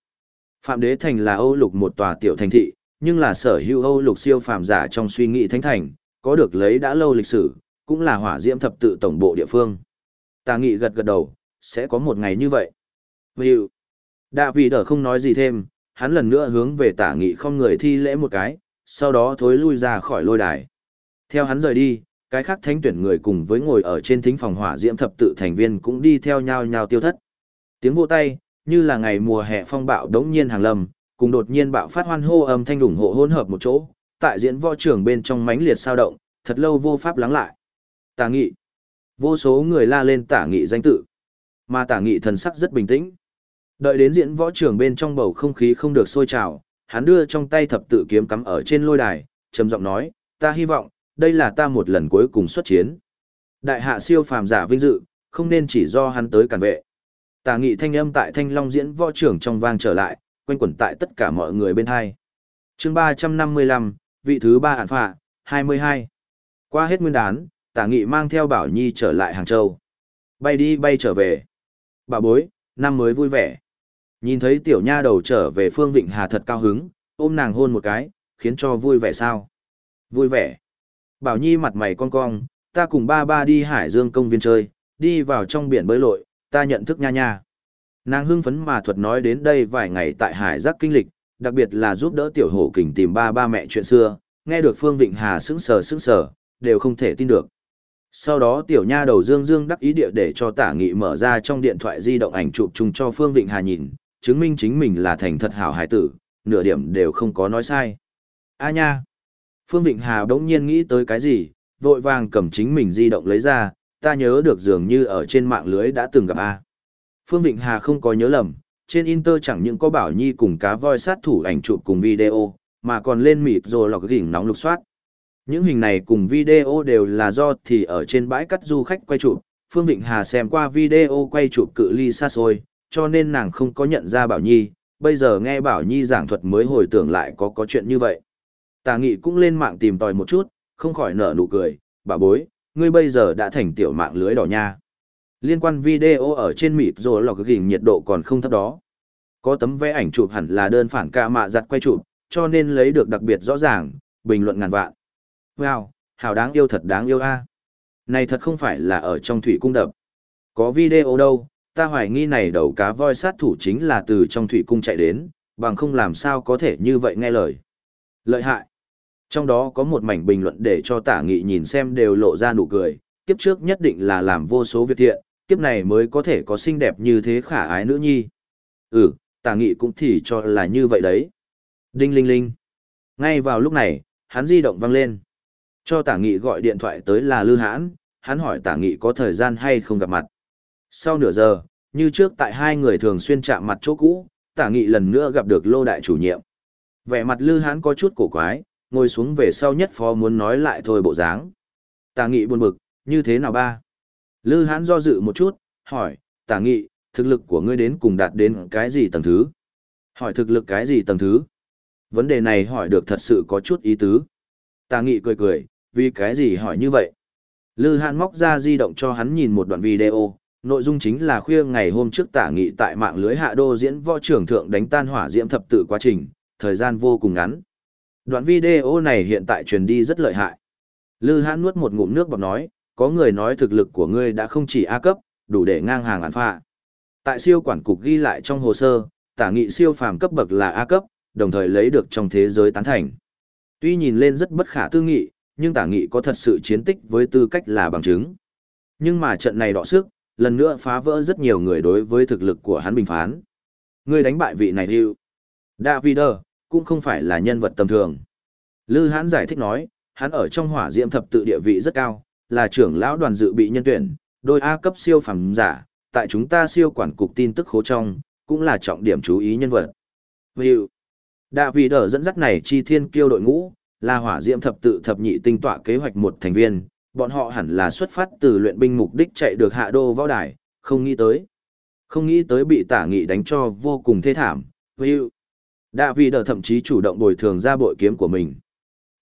Phạm Đế Thành là Âu Lục một tòa tiểu thành thị, nhưng là sở hữu Âu Lục siêu phàm giả trong suy nghĩ thánh thành, có được lấy đã lâu lịch sử, cũng là hỏa diễm thập tự tổng bộ địa phương. Tà nghị gật gật đầu, sẽ có một ngày như vậy. Hiệu. Đạ vị đỡ không nói gì thêm, hắn lần nữa hướng về tả nghị không người thi lễ một cái, sau đó thối lui ra khỏi lôi đài. Theo hắn rời đi, cái khác thánh tuyển người cùng với ngồi ở trên thính phòng hỏa diễm thập tự thành viên cũng đi theo nhau nhau tiêu thất. Tiếng vỗ tay, như là ngày mùa hè phong bạo đống nhiên hàng lâm, cùng đột nhiên bạo phát hoan hô âm thanh ủng hộ hỗn hợp một chỗ, tại diễn võ trường bên trong mãnh liệt sao động, thật lâu vô pháp lắng lại. Tả nghị. Vô số người la lên tả nghị danh tự. Mà tả nghị thần sắc rất bình tĩnh. Đợi đến diễn võ trường bên trong bầu không khí không được sôi trào, hắn đưa trong tay thập tự kiếm cắm ở trên lôi đài, trầm giọng nói, ta hy vọng, đây là ta một lần cuối cùng xuất chiến. Đại hạ siêu phàm giả vinh dự, không nên chỉ do hắn tới cản vệ. Tà nghị thanh âm tại thanh long diễn võ trưởng trong vang trở lại, quanh quẩn tại tất cả mọi người bên hai. chương 355, vị thứ ba hạn phạ, 22. Qua hết nguyên đán, tả nghị mang theo Bảo Nhi trở lại Hàng Châu. Bay đi bay trở về. Bà bối, năm mới vui vẻ. Nhìn thấy tiểu nha đầu trở về Phương Vịnh Hà thật cao hứng, ôm nàng hôn một cái, khiến cho vui vẻ sao? Vui vẻ. Bảo Nhi mặt mày con cong, ta cùng ba ba đi Hải Dương công viên chơi, đi vào trong biển bơi lội, ta nhận thức nha nha. Nàng hưng phấn mà thuật nói đến đây vài ngày tại Hải Giác kinh lịch, đặc biệt là giúp đỡ tiểu hổ kình tìm ba ba mẹ chuyện xưa, nghe được Phương Vịnh Hà sững sờ sững sờ, đều không thể tin được. Sau đó tiểu nha đầu Dương Dương đắc ý địa để cho tả nghị mở ra trong điện thoại di động ảnh chụp chung cho Phương Vịnh Hà nhìn, chứng minh chính mình là thành thật hảo hải tử, nửa điểm đều không có nói sai. A nha! Phương Vịnh Hà đống nhiên nghĩ tới cái gì, vội vàng cầm chính mình di động lấy ra, ta nhớ được dường như ở trên mạng lưới đã từng gặp A. Phương Vịnh Hà không có nhớ lầm, trên Inter chẳng những có Bảo Nhi cùng cá voi sát thủ ảnh chụp cùng video, mà còn lên mịp rồi lọc gỉnh nóng lục soát. Những hình này cùng video đều là do thì ở trên bãi cắt du khách quay chụp, Phương Vịnh Hà xem qua video quay chụp cự ly xa xôi, cho nên nàng không có nhận ra Bảo Nhi, bây giờ nghe Bảo Nhi giảng thuật mới hồi tưởng lại có có chuyện như vậy. Tà Nghị cũng lên mạng tìm tòi một chút, không khỏi nở nụ cười, bà bối, ngươi bây giờ đã thành tiểu mạng lưới đỏ nha. Liên quan video ở trên mịt rồi lọc gỉnh nhiệt độ còn không thấp đó. Có tấm vẽ ảnh chụp hẳn là đơn phản ca mạ giặt quay chụp, cho nên lấy được đặc biệt rõ ràng, bình luận ngàn vạn. Wow, hào đáng yêu thật đáng yêu a. Này thật không phải là ở trong thủy cung đập. Có video đâu, ta hoài nghi này đầu cá voi sát thủ chính là từ trong thủy cung chạy đến, bằng không làm sao có thể như vậy nghe lời. Lợi hại. Trong đó có một mảnh bình luận để cho tả nghị nhìn xem đều lộ ra nụ cười, kiếp trước nhất định là làm vô số việc thiện, kiếp này mới có thể có xinh đẹp như thế khả ái nữ nhi. Ừ, tả nghị cũng thì cho là như vậy đấy. Đinh linh linh. Ngay vào lúc này, hắn di động vang lên. Cho tả nghị gọi điện thoại tới là Lư Hãn, hắn hỏi tả nghị có thời gian hay không gặp mặt. Sau nửa giờ, như trước tại hai người thường xuyên chạm mặt chỗ cũ, tả nghị lần nữa gặp được lô đại chủ nhiệm. Vẻ mặt Lư Hãn có chút cổ quái, ngồi xuống về sau nhất phó muốn nói lại thôi bộ dáng. Tả nghị buồn bực, như thế nào ba? Lư Hãn do dự một chút, hỏi, tả nghị, thực lực của ngươi đến cùng đạt đến cái gì tầng thứ? Hỏi thực lực cái gì tầng thứ? Vấn đề này hỏi được thật sự có chút ý tứ. Tà nghị cười cười, vì cái gì hỏi như vậy? Lư Hàn móc ra di động cho hắn nhìn một đoạn video, nội dung chính là khuya ngày hôm trước tả nghị tại mạng lưới hạ đô diễn võ trưởng thượng đánh tan hỏa diễm thập tự quá trình, thời gian vô cùng ngắn. Đoạn video này hiện tại truyền đi rất lợi hại. Lư Hãn nuốt một ngụm nước bọt nói, có người nói thực lực của ngươi đã không chỉ A cấp, đủ để ngang hàng án phạ. Tại siêu quản cục ghi lại trong hồ sơ, tả nghị siêu phàm cấp bậc là A cấp, đồng thời lấy được trong thế giới tán thành. Tuy nhìn lên rất bất khả tư nghị, nhưng tả nghị có thật sự chiến tích với tư cách là bằng chứng. Nhưng mà trận này đọ sức, lần nữa phá vỡ rất nhiều người đối với thực lực của hắn bình phán. Người đánh bại vị này hữu. David cũng không phải là nhân vật tầm thường. Lư Hán giải thích nói, hắn ở trong hỏa diễm thập tự địa vị rất cao, là trưởng lão đoàn dự bị nhân tuyển, đôi A cấp siêu phẩm giả, tại chúng ta siêu quản cục tin tức khố trong, cũng là trọng điểm chú ý nhân vật. Vì Đạ vị đỡ dẫn dắt này chi thiên kiêu đội ngũ, là hỏa diễm thập tự thập nhị tinh tọa kế hoạch một thành viên, bọn họ hẳn là xuất phát từ luyện binh mục đích chạy được hạ đô võ đài, không nghĩ tới. Không nghĩ tới bị tả nghị đánh cho vô cùng thê thảm, hưu. Đạ vị đỡ thậm chí chủ động bồi thường ra bội kiếm của mình.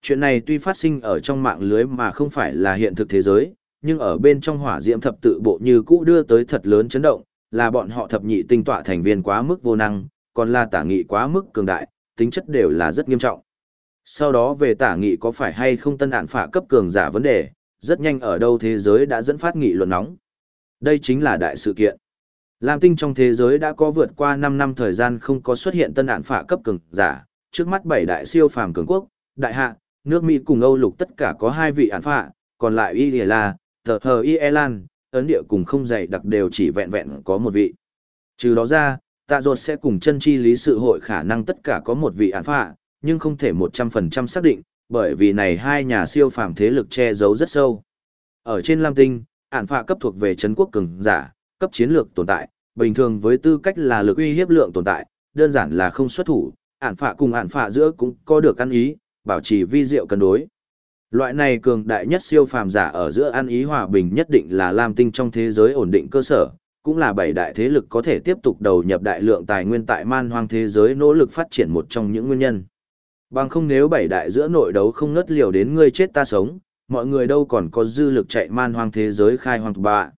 Chuyện này tuy phát sinh ở trong mạng lưới mà không phải là hiện thực thế giới, nhưng ở bên trong hỏa diễm thập tự bộ như cũ đưa tới thật lớn chấn động, là bọn họ thập nhị tinh tọa thành viên quá mức vô năng, còn là tả nghị quá mức cường đại, tính chất đều là rất nghiêm trọng. Sau đó về tả nghị có phải hay không tân ạn phả cấp cường giả vấn đề, rất nhanh ở đâu thế giới đã dẫn phát nghị luận nóng. Đây chính là đại sự kiện. Lam tinh trong thế giới đã có vượt qua 5 năm thời gian không có xuất hiện tân ạn phả cấp cường giả, trước mắt bảy đại siêu phàm cường quốc, đại hạ, nước Mỹ cùng Âu lục tất cả có hai vị ạn phả, còn lại Y là, tờ hờ Y Elan, ấn địa cùng không dày đặc đều chỉ vẹn vẹn có một vị. Trừ đó ra, tạ ruột sẽ cùng chân chi lý sự hội khả năng tất cả có một vị án phạ, nhưng không thể 100% xác định, bởi vì này hai nhà siêu phàm thế lực che giấu rất sâu. Ở trên Lam Tinh, án phạ cấp thuộc về Trấn quốc cường giả, cấp chiến lược tồn tại, bình thường với tư cách là lực uy hiếp lượng tồn tại, đơn giản là không xuất thủ, ản phạ cùng ản phạ giữa cũng có được ăn ý, bảo trì vi diệu cân đối. Loại này cường đại nhất siêu phàm giả ở giữa ăn ý hòa bình nhất định là Lam Tinh trong thế giới ổn định cơ sở, cũng là bảy đại thế lực có thể tiếp tục đầu nhập đại lượng tài nguyên tại man hoang thế giới nỗ lực phát triển một trong những nguyên nhân. Bằng không nếu bảy đại giữa nội đấu không ngất liều đến ngươi chết ta sống, mọi người đâu còn có dư lực chạy man hoang thế giới khai hoang bạ.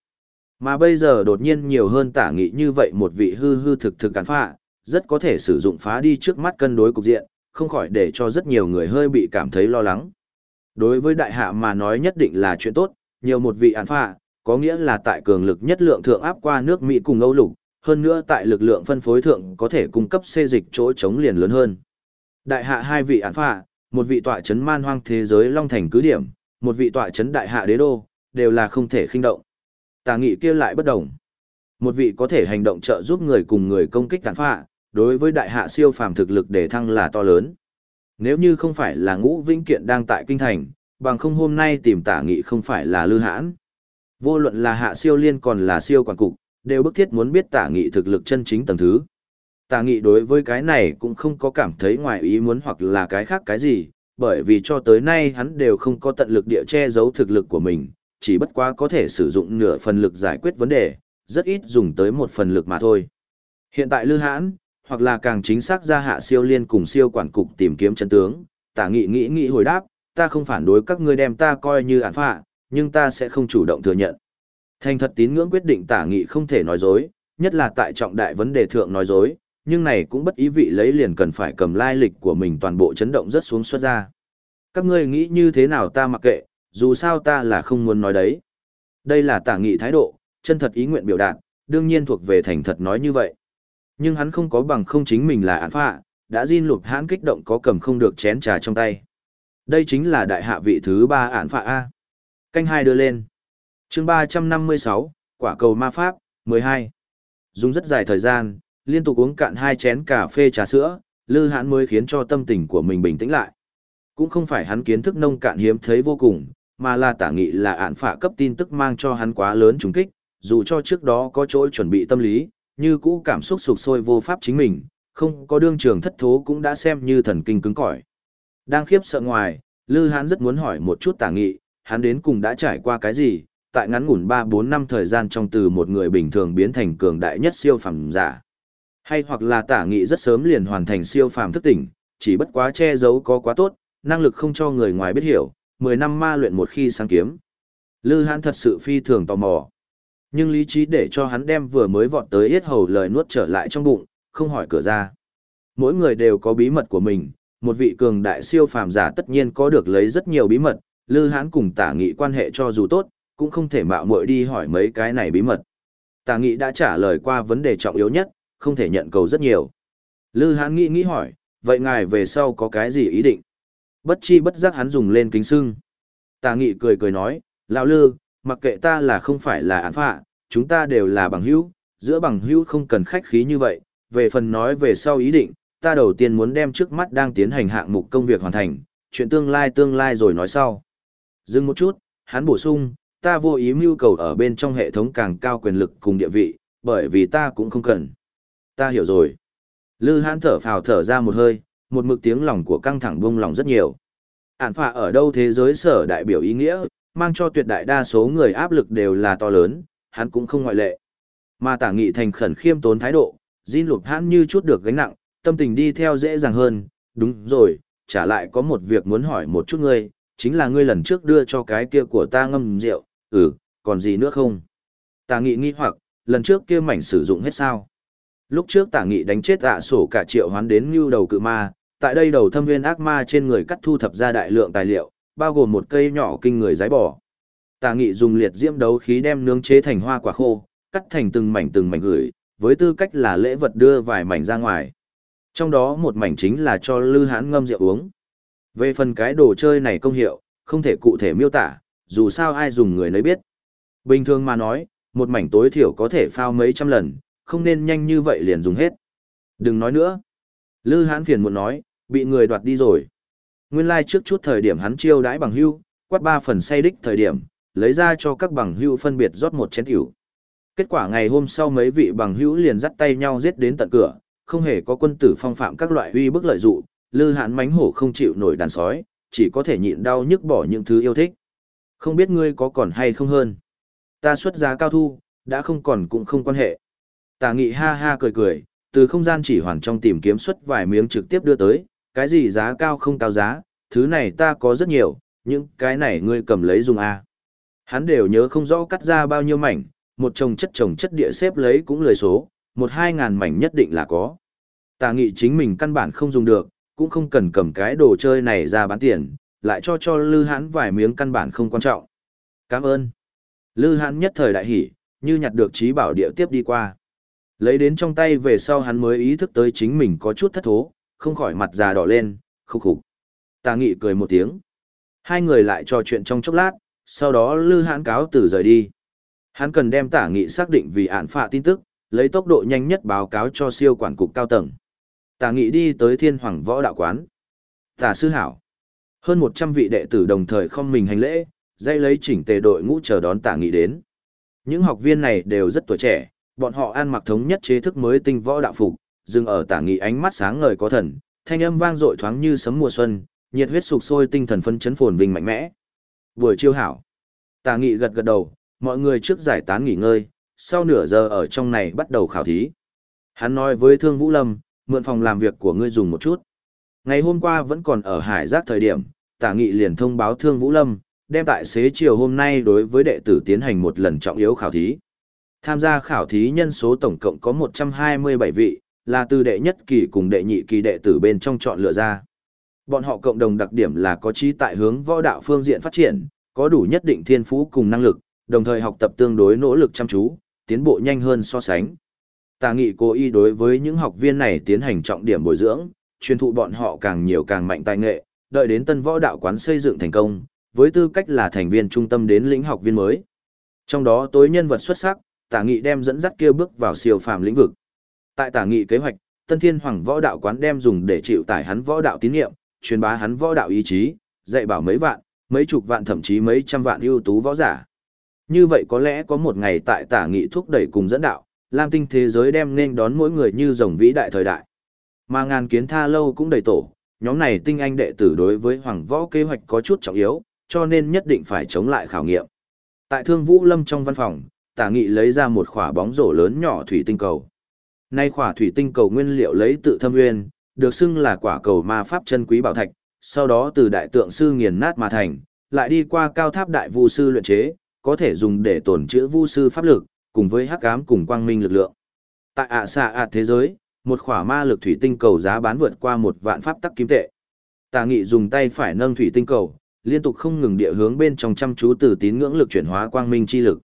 Mà bây giờ đột nhiên nhiều hơn tả nghị như vậy một vị hư hư thực thực cản phạ, rất có thể sử dụng phá đi trước mắt cân đối cục diện, không khỏi để cho rất nhiều người hơi bị cảm thấy lo lắng. Đối với đại hạ mà nói nhất định là chuyện tốt, nhiều một vị án phạ, có nghĩa là tại cường lực nhất lượng thượng áp qua nước Mỹ cùng Âu lục, hơn nữa tại lực lượng phân phối thượng có thể cung cấp xê dịch chỗ chống liền lớn hơn. Đại hạ hai vị án phạ, một vị tọa chấn man hoang thế giới Long Thành cứ điểm, một vị tọa chấn đại hạ đế đô, đều là không thể khinh động. Tà nghị kia lại bất đồng. Một vị có thể hành động trợ giúp người cùng người công kích tàn phạ, đối với đại hạ siêu phàm thực lực để thăng là to lớn. Nếu như không phải là ngũ vĩnh kiện đang tại kinh thành, bằng không hôm nay tìm tả nghị không phải là lư hãn. Vô luận là hạ siêu liên còn là siêu quản cục, đều bức thiết muốn biết tả nghị thực lực chân chính tầng thứ. Tả nghị đối với cái này cũng không có cảm thấy ngoài ý muốn hoặc là cái khác cái gì, bởi vì cho tới nay hắn đều không có tận lực địa che giấu thực lực của mình, chỉ bất quá có thể sử dụng nửa phần lực giải quyết vấn đề, rất ít dùng tới một phần lực mà thôi. Hiện tại Lư Hãn, hoặc là càng chính xác ra hạ siêu liên cùng siêu quản cục tìm kiếm chân tướng, tả nghị nghĩ nghĩ hồi đáp, ta không phản đối các ngươi đem ta coi như án phạ, nhưng ta sẽ không chủ động thừa nhận. Thành thật tín ngưỡng quyết định tả nghị không thể nói dối, nhất là tại trọng đại vấn đề thượng nói dối, nhưng này cũng bất ý vị lấy liền cần phải cầm lai lịch của mình toàn bộ chấn động rất xuống xuất ra. Các ngươi nghĩ như thế nào ta mặc kệ, dù sao ta là không muốn nói đấy. Đây là tả nghị thái độ, chân thật ý nguyện biểu đạt, đương nhiên thuộc về thành thật nói như vậy. Nhưng hắn không có bằng không chính mình là án phạ, đã Jin lục hãn kích động có cầm không được chén trà trong tay. Đây chính là đại hạ vị thứ ba án phạ A. Canh hai đưa lên. chương ba trăm năm mươi sáu quả cầu ma pháp, mười hai Dùng rất dài thời gian, liên tục uống cạn hai chén cà phê trà sữa, Lư Hãn mới khiến cho tâm tình của mình bình tĩnh lại. Cũng không phải hắn kiến thức nông cạn hiếm thấy vô cùng, mà là tả nghị là ạn phạ cấp tin tức mang cho hắn quá lớn trùng kích, dù cho trước đó có chỗ chuẩn bị tâm lý, như cũ cảm xúc sụp sôi vô pháp chính mình, không có đương trường thất thố cũng đã xem như thần kinh cứng cỏi. Đang khiếp sợ ngoài, Lư Hán rất muốn hỏi một chút tả nghị, hắn đến cùng đã trải qua cái gì, tại ngắn ngủn 3-4 năm thời gian trong từ một người bình thường biến thành cường đại nhất siêu phẩm giả. Hay hoặc là tả nghị rất sớm liền hoàn thành siêu phàm thức tỉnh, chỉ bất quá che giấu có quá tốt, năng lực không cho người ngoài biết hiểu, 10 năm ma luyện một khi sáng kiếm. Lư Hán thật sự phi thường tò mò. Nhưng lý trí để cho hắn đem vừa mới vọt tới yết hầu lời nuốt trở lại trong bụng, không hỏi cửa ra. Mỗi người đều có bí mật của mình, một vị cường đại siêu phàm giả tất nhiên có được lấy rất nhiều bí mật, Lư Hán cùng Tả Nghị quan hệ cho dù tốt, cũng không thể mạo muội đi hỏi mấy cái này bí mật. Tả Nghị đã trả lời qua vấn đề trọng yếu nhất, không thể nhận cầu rất nhiều. Lư Hán nghĩ nghĩ hỏi, vậy ngài về sau có cái gì ý định? Bất chi bất giác hắn dùng lên kính sưng. Tà Nghị cười cười nói, lão Lư, mặc kệ ta là không phải là án phạ, chúng ta đều là bằng hữu, giữa bằng hữu không cần khách khí như vậy, về phần nói về sau ý định, ta đầu tiên muốn đem trước mắt đang tiến hành hạng mục công việc hoàn thành, chuyện tương lai tương lai rồi nói sau. Dừng một chút, hắn bổ sung, ta vô ý mưu cầu ở bên trong hệ thống càng cao quyền lực cùng địa vị, bởi vì ta cũng không cần. Ta hiểu rồi. Lư hắn thở phào thở ra một hơi, một mực tiếng lòng của căng thẳng buông lòng rất nhiều. Ản phạ ở đâu thế giới sở đại biểu ý nghĩa, mang cho tuyệt đại đa số người áp lực đều là to lớn, hắn cũng không ngoại lệ. Mà tả nghị thành khẩn khiêm tốn thái độ, Jin lụt hắn như chút được gánh nặng, tâm tình đi theo dễ dàng hơn, đúng rồi, trả lại có một việc muốn hỏi một chút ngươi, chính là ngươi lần trước đưa cho cái kia của ta ngâm rượu, ừ, còn gì nữa không? Tả nghị nghi hoặc, lần trước kia mảnh sử dụng hết sao? Lúc trước tả nghị đánh chết ạ sổ cả triệu hoán đến như đầu cự ma, tại đây đầu thâm viên ác ma trên người cắt thu thập ra đại lượng tài liệu, bao gồm một cây nhỏ kinh người giái bò. Tà nghị dùng liệt diễm đấu khí đem nướng chế thành hoa quả khô, cắt thành từng mảnh từng mảnh gửi, với tư cách là lễ vật đưa vài mảnh ra ngoài. Trong đó một mảnh chính là cho lư hãn ngâm rượu uống. Về phần cái đồ chơi này công hiệu, không thể cụ thể miêu tả, dù sao ai dùng người nấy biết. Bình thường mà nói, một mảnh tối thiểu có thể phao mấy trăm lần, không nên nhanh như vậy liền dùng hết. Đừng nói nữa. Lư hãn phiền muốn nói, bị người đoạt đi rồi. Nguyên lai like trước chút thời điểm hắn chiêu đãi bằng hưu, quát ba phần say đích thời điểm, lấy ra cho các bằng hưu phân biệt rót một chén tiểu. Kết quả ngày hôm sau mấy vị bằng hữu liền dắt tay nhau giết đến tận cửa, không hề có quân tử phong phạm các loại uy bức lợi dụ, lư hãn mánh hổ không chịu nổi đàn sói, chỉ có thể nhịn đau nhức bỏ những thứ yêu thích. Không biết ngươi có còn hay không hơn. Ta xuất giá cao thu, đã không còn cũng không quan hệ. Tà nghị ha ha cười cười, từ không gian chỉ hoàn trong tìm kiếm xuất vài miếng trực tiếp đưa tới, cái gì giá cao không cao giá, thứ này ta có rất nhiều, nhưng cái này ngươi cầm lấy dùng a. Hắn đều nhớ không rõ cắt ra bao nhiêu mảnh, một chồng chất chồng chất địa xếp lấy cũng lười số, một hai ngàn mảnh nhất định là có. Tà nghị chính mình căn bản không dùng được, cũng không cần cầm cái đồ chơi này ra bán tiền, lại cho cho Lư Hãn vài miếng căn bản không quan trọng. Cảm ơn. Lư Hãn nhất thời đại hỉ, như nhặt được trí bảo địa tiếp đi qua. Lấy đến trong tay về sau hắn mới ý thức tới chính mình có chút thất thố, không khỏi mặt già đỏ lên, khúc khục. Tà nghị cười một tiếng. Hai người lại trò chuyện trong chốc lát, sau đó Lư Hãn cáo từ rời đi. Hắn cần đem tả nghị xác định vì án phạ tin tức, lấy tốc độ nhanh nhất báo cáo cho siêu quản cục cao tầng. Tả nghị đi tới thiên hoàng võ đạo quán. Tả sư hảo. Hơn 100 vị đệ tử đồng thời không mình hành lễ, dây lấy chỉnh tề đội ngũ chờ đón tả nghị đến. Những học viên này đều rất tuổi trẻ, bọn họ ăn mặc thống nhất chế thức mới tinh võ đạo phục, dừng ở tả nghị ánh mắt sáng ngời có thần, thanh âm vang dội thoáng như sấm mùa xuân, nhiệt huyết sục sôi tinh thần phân chấn phồn vinh mạnh mẽ. Buổi chiêu hảo. Tả nghị gật gật đầu, mọi người trước giải tán nghỉ ngơi, sau nửa giờ ở trong này bắt đầu khảo thí. Hắn nói với Thương Vũ Lâm, mượn phòng làm việc của ngươi dùng một chút. Ngày hôm qua vẫn còn ở hải giác thời điểm, tả nghị liền thông báo Thương Vũ Lâm, đem tại xế chiều hôm nay đối với đệ tử tiến hành một lần trọng yếu khảo thí. Tham gia khảo thí nhân số tổng cộng có 127 vị, là từ đệ nhất kỳ cùng đệ nhị kỳ đệ tử bên trong chọn lựa ra. Bọn họ cộng đồng đặc điểm là có trí tại hướng võ đạo phương diện phát triển, có đủ nhất định thiên phú cùng năng lực, đồng thời học tập tương đối nỗ lực chăm chú, tiến bộ nhanh hơn so sánh. Tà nghị cố ý đối với những học viên này tiến hành trọng điểm bồi dưỡng, truyền thụ bọn họ càng nhiều càng mạnh tài nghệ, đợi đến tân võ đạo quán xây dựng thành công, với tư cách là thành viên trung tâm đến lĩnh học viên mới. Trong đó tối nhân vật xuất sắc, tả nghị đem dẫn dắt kia bước vào siêu phàm lĩnh vực. Tại tả nghị kế hoạch, tân thiên hoàng võ đạo quán đem dùng để chịu tải hắn võ đạo tín niệm truyền bá hắn võ đạo ý chí, dạy bảo mấy vạn, mấy chục vạn thậm chí mấy trăm vạn ưu tú võ giả. Như vậy có lẽ có một ngày tại tả nghị thúc đẩy cùng dẫn đạo, Lam tinh thế giới đem nên đón mỗi người như rồng vĩ đại thời đại. Mà ngàn kiến tha lâu cũng đầy tổ, nhóm này tinh anh đệ tử đối với hoàng võ kế hoạch có chút trọng yếu, cho nên nhất định phải chống lại khảo nghiệm. Tại Thương Vũ Lâm trong văn phòng, Tả Nghị lấy ra một khỏa bóng rổ lớn nhỏ thủy tinh cầu. Nay khỏa thủy tinh cầu nguyên liệu lấy tự thâm nguyên, được xưng là quả cầu ma pháp chân quý bảo thạch, sau đó từ đại tượng sư nghiền nát mà thành, lại đi qua cao tháp đại vu sư luyện chế, có thể dùng để tổn chữa vu sư pháp lực, cùng với hắc ám cùng quang minh lực lượng. Tại ạ xạ ạ thế giới, một khỏa ma lực thủy tinh cầu giá bán vượt qua một vạn pháp tắc kim tệ. Tà nghị dùng tay phải nâng thủy tinh cầu, liên tục không ngừng địa hướng bên trong chăm chú từ tín ngưỡng lực chuyển hóa quang minh chi lực.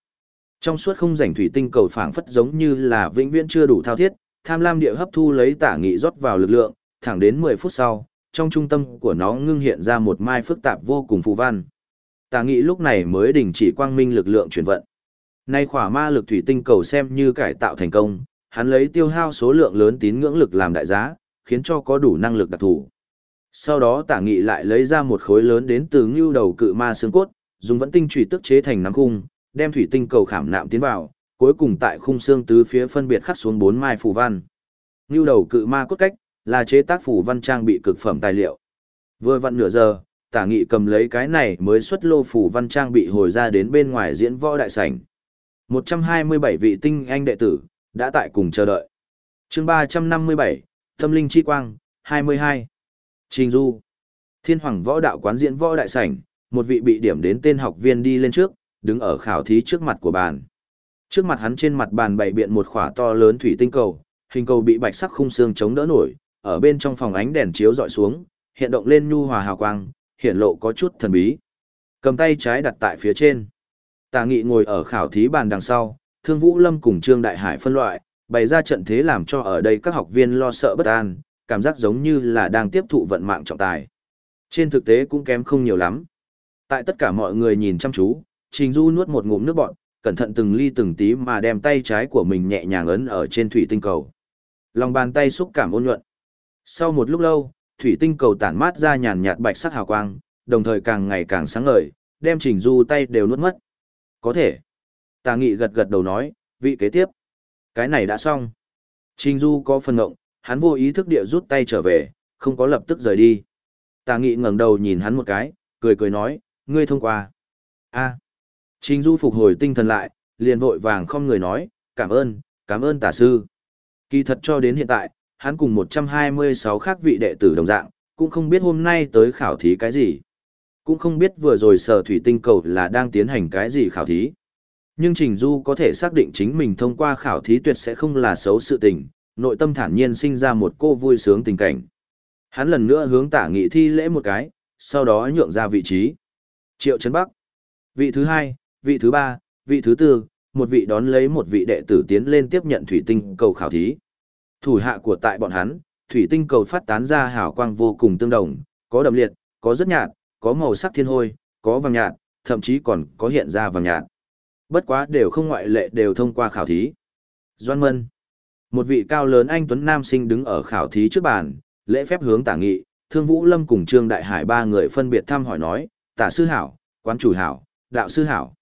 Trong suốt không rảnh thủy tinh cầu phảng phất giống như là vĩnh viễn chưa đủ thao thiết, tham lam địa hấp thu lấy tả nghị rót vào lực lượng, thẳng đến 10 phút sau, trong trung tâm của nó ngưng hiện ra một mai phức tạp vô cùng phù văn. Tả nghị lúc này mới đình chỉ quang minh lực lượng chuyển vận. Nay khỏa ma lực thủy tinh cầu xem như cải tạo thành công, hắn lấy tiêu hao số lượng lớn tín ngưỡng lực làm đại giá, khiến cho có đủ năng lực đặc thù. Sau đó tả nghị lại lấy ra một khối lớn đến từ ngưu đầu cự ma xương cốt, dùng vẫn tinh trùy tức chế thành nắm khung, đem thủy tinh cầu khảm nạm tiến vào, cuối cùng tại khung xương tứ phía phân biệt khắc xuống bốn mai phù văn. Nưu đầu cự ma cốt cách, là chế tác phù văn trang bị cực phẩm tài liệu. Vừa vặn nửa giờ, tả nghị cầm lấy cái này mới xuất lô phù văn trang bị hồi ra đến bên ngoài diễn võ đại sảnh. 127 vị tinh anh đệ tử, đã tại cùng chờ đợi. chương 357, Tâm linh chi quang, 22. Trình Du. Thiên Hoàng võ đạo quán diễn võ đại sảnh, một vị bị điểm đến tên học viên đi lên trước, đứng ở khảo thí trước mặt của bàn. Trước mặt hắn trên mặt bàn bày biện một khỏa to lớn thủy tinh cầu, hình cầu bị bạch sắc khung xương chống đỡ nổi, ở bên trong phòng ánh đèn chiếu dọi xuống, hiện động lên nhu hòa hào quang, hiện lộ có chút thần bí. Cầm tay trái đặt tại phía trên. Tà Nghị ngồi ở khảo thí bàn đằng sau, Thương Vũ Lâm cùng Trương Đại Hải phân loại, bày ra trận thế làm cho ở đây các học viên lo sợ bất an, cảm giác giống như là đang tiếp thụ vận mạng trọng tài. Trên thực tế cũng kém không nhiều lắm. Tại tất cả mọi người nhìn chăm chú, Trình Du nuốt một ngụm nước bọt, cẩn thận từng ly từng tí mà đem tay trái của mình nhẹ nhàng ấn ở trên thủy tinh cầu. Lòng bàn tay xúc cảm ôn nhuận. Sau một lúc lâu, thủy tinh cầu tản mát ra nhàn nhạt bạch sắc hào quang, đồng thời càng ngày càng sáng ngời, đem Trình Du tay đều nuốt mất. Có thể. Tà Nghị gật gật đầu nói, vị kế tiếp. Cái này đã xong. Trình Du có phần ngộng, hắn vô ý thức địa rút tay trở về, không có lập tức rời đi. Tà Nghị ngẩng đầu nhìn hắn một cái, cười cười nói, ngươi thông qua. A. Trình Du phục hồi tinh thần lại, liền vội vàng không người nói, cảm ơn, cảm ơn tả sư. Kỳ thật cho đến hiện tại, hắn cùng 126 khác vị đệ tử đồng dạng, cũng không biết hôm nay tới khảo thí cái gì. Cũng không biết vừa rồi sở thủy tinh cầu là đang tiến hành cái gì khảo thí. Nhưng Trình Du có thể xác định chính mình thông qua khảo thí tuyệt sẽ không là xấu sự tình, nội tâm thản nhiên sinh ra một cô vui sướng tình cảnh. Hắn lần nữa hướng tả nghị thi lễ một cái, sau đó nhượng ra vị trí. Triệu Trấn Bắc. Vị thứ hai, vị thứ ba, vị thứ tư, một vị đón lấy một vị đệ tử tiến lên tiếp nhận thủy tinh cầu khảo thí. Thủ hạ của tại bọn hắn, thủy tinh cầu phát tán ra hào quang vô cùng tương đồng, có đậm liệt, có rất nhạt, có màu sắc thiên hôi, có vàng nhạt, thậm chí còn có hiện ra vàng nhạt. Bất quá đều không ngoại lệ đều thông qua khảo thí. Doan Mân. Một vị cao lớn anh Tuấn Nam sinh đứng ở khảo thí trước bàn, lễ phép hướng tả nghị, Thương Vũ Lâm cùng Trương Đại Hải ba người phân biệt thăm hỏi nói, tả sư hảo, quán chủ hảo, đạo sư hảo.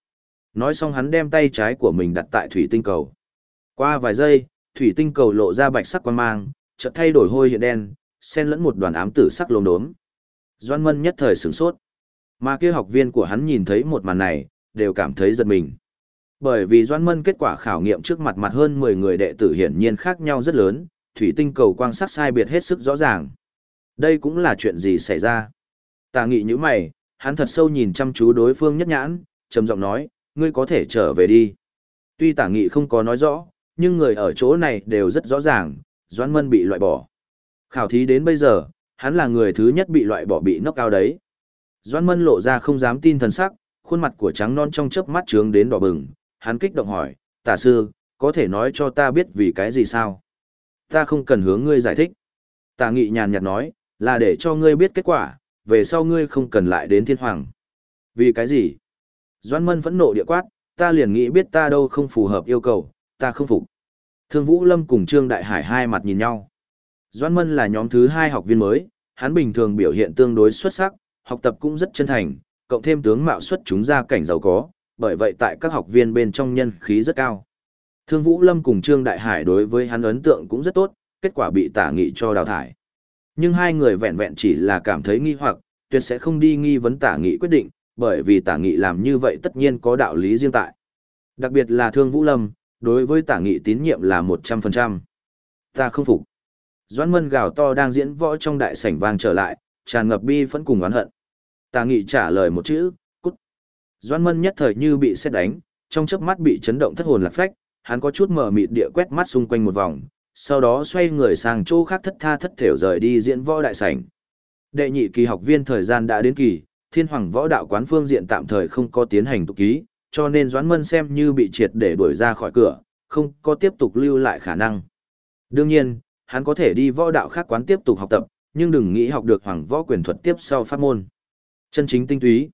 Nói xong hắn đem tay trái của mình đặt tại thủy tinh cầu. Qua vài giây, thủy tinh cầu lộ ra bạch sắc quang mang, chợt thay đổi hôi hiện đen, xen lẫn một đoàn ám tử sắc lốm đốm. Doan Mân nhất thời sửng sốt. Mà kia học viên của hắn nhìn thấy một màn này, đều cảm thấy giật mình. Bởi vì Doan Mân kết quả khảo nghiệm trước mặt mặt hơn 10 người đệ tử hiển nhiên khác nhau rất lớn, thủy tinh cầu quang sắc sai biệt hết sức rõ ràng. Đây cũng là chuyện gì xảy ra? Tà nghị như mày, hắn thật sâu nhìn chăm chú đối phương nhất nhãn, trầm giọng nói, ngươi có thể trở về đi. Tuy tả nghị không có nói rõ, nhưng người ở chỗ này đều rất rõ ràng, Doãn Mân bị loại bỏ. Khảo thí đến bây giờ, hắn là người thứ nhất bị loại bỏ bị nốc cao đấy. Doãn Mân lộ ra không dám tin thần sắc, khuôn mặt của trắng non trong chớp mắt trướng đến đỏ bừng, hắn kích động hỏi, tả sư, có thể nói cho ta biết vì cái gì sao? Ta không cần hướng ngươi giải thích. Tả nghị nhàn nhạt nói, là để cho ngươi biết kết quả, về sau ngươi không cần lại đến thiên hoàng. Vì cái gì? Doan Mân phẫn nộ địa quát, ta liền nghĩ biết ta đâu không phù hợp yêu cầu, ta không phục. Thương Vũ Lâm cùng Trương Đại Hải hai mặt nhìn nhau. Doan Mân là nhóm thứ hai học viên mới, hắn bình thường biểu hiện tương đối xuất sắc, học tập cũng rất chân thành, cộng thêm tướng mạo xuất chúng ra cảnh giàu có, bởi vậy tại các học viên bên trong nhân khí rất cao. Thương Vũ Lâm cùng Trương Đại Hải đối với hắn ấn tượng cũng rất tốt, kết quả bị tả nghị cho đào thải. Nhưng hai người vẹn vẹn chỉ là cảm thấy nghi hoặc, tuyệt sẽ không đi nghi vấn tả nghị quyết định, bởi vì tả nghị làm như vậy tất nhiên có đạo lý riêng tại. Đặc biệt là Thương Vũ Lâm, đối với tả nghị tín nhiệm là 100%. Ta không phục. Doãn Mân gào to đang diễn võ trong đại sảnh vang trở lại, tràn ngập bi phẫn cùng oán hận. Tả nghị trả lời một chữ, cút. Doãn Mân nhất thời như bị xét đánh, trong chớp mắt bị chấn động thất hồn lạc phách, hắn có chút mở mịt địa quét mắt xung quanh một vòng, sau đó xoay người sang chỗ khác thất tha thất thểu rời đi diễn võ đại sảnh. Đệ nhị kỳ học viên thời gian đã đến kỳ, thiên hoàng võ đạo quán phương diện tạm thời không có tiến hành tục ký, cho nên Doãn Mân xem như bị triệt để đuổi ra khỏi cửa, không có tiếp tục lưu lại khả năng. Đương nhiên, hắn có thể đi võ đạo khác quán tiếp tục học tập, nhưng đừng nghĩ học được hoàng võ quyền thuật tiếp sau pháp môn. Chân chính tinh túy.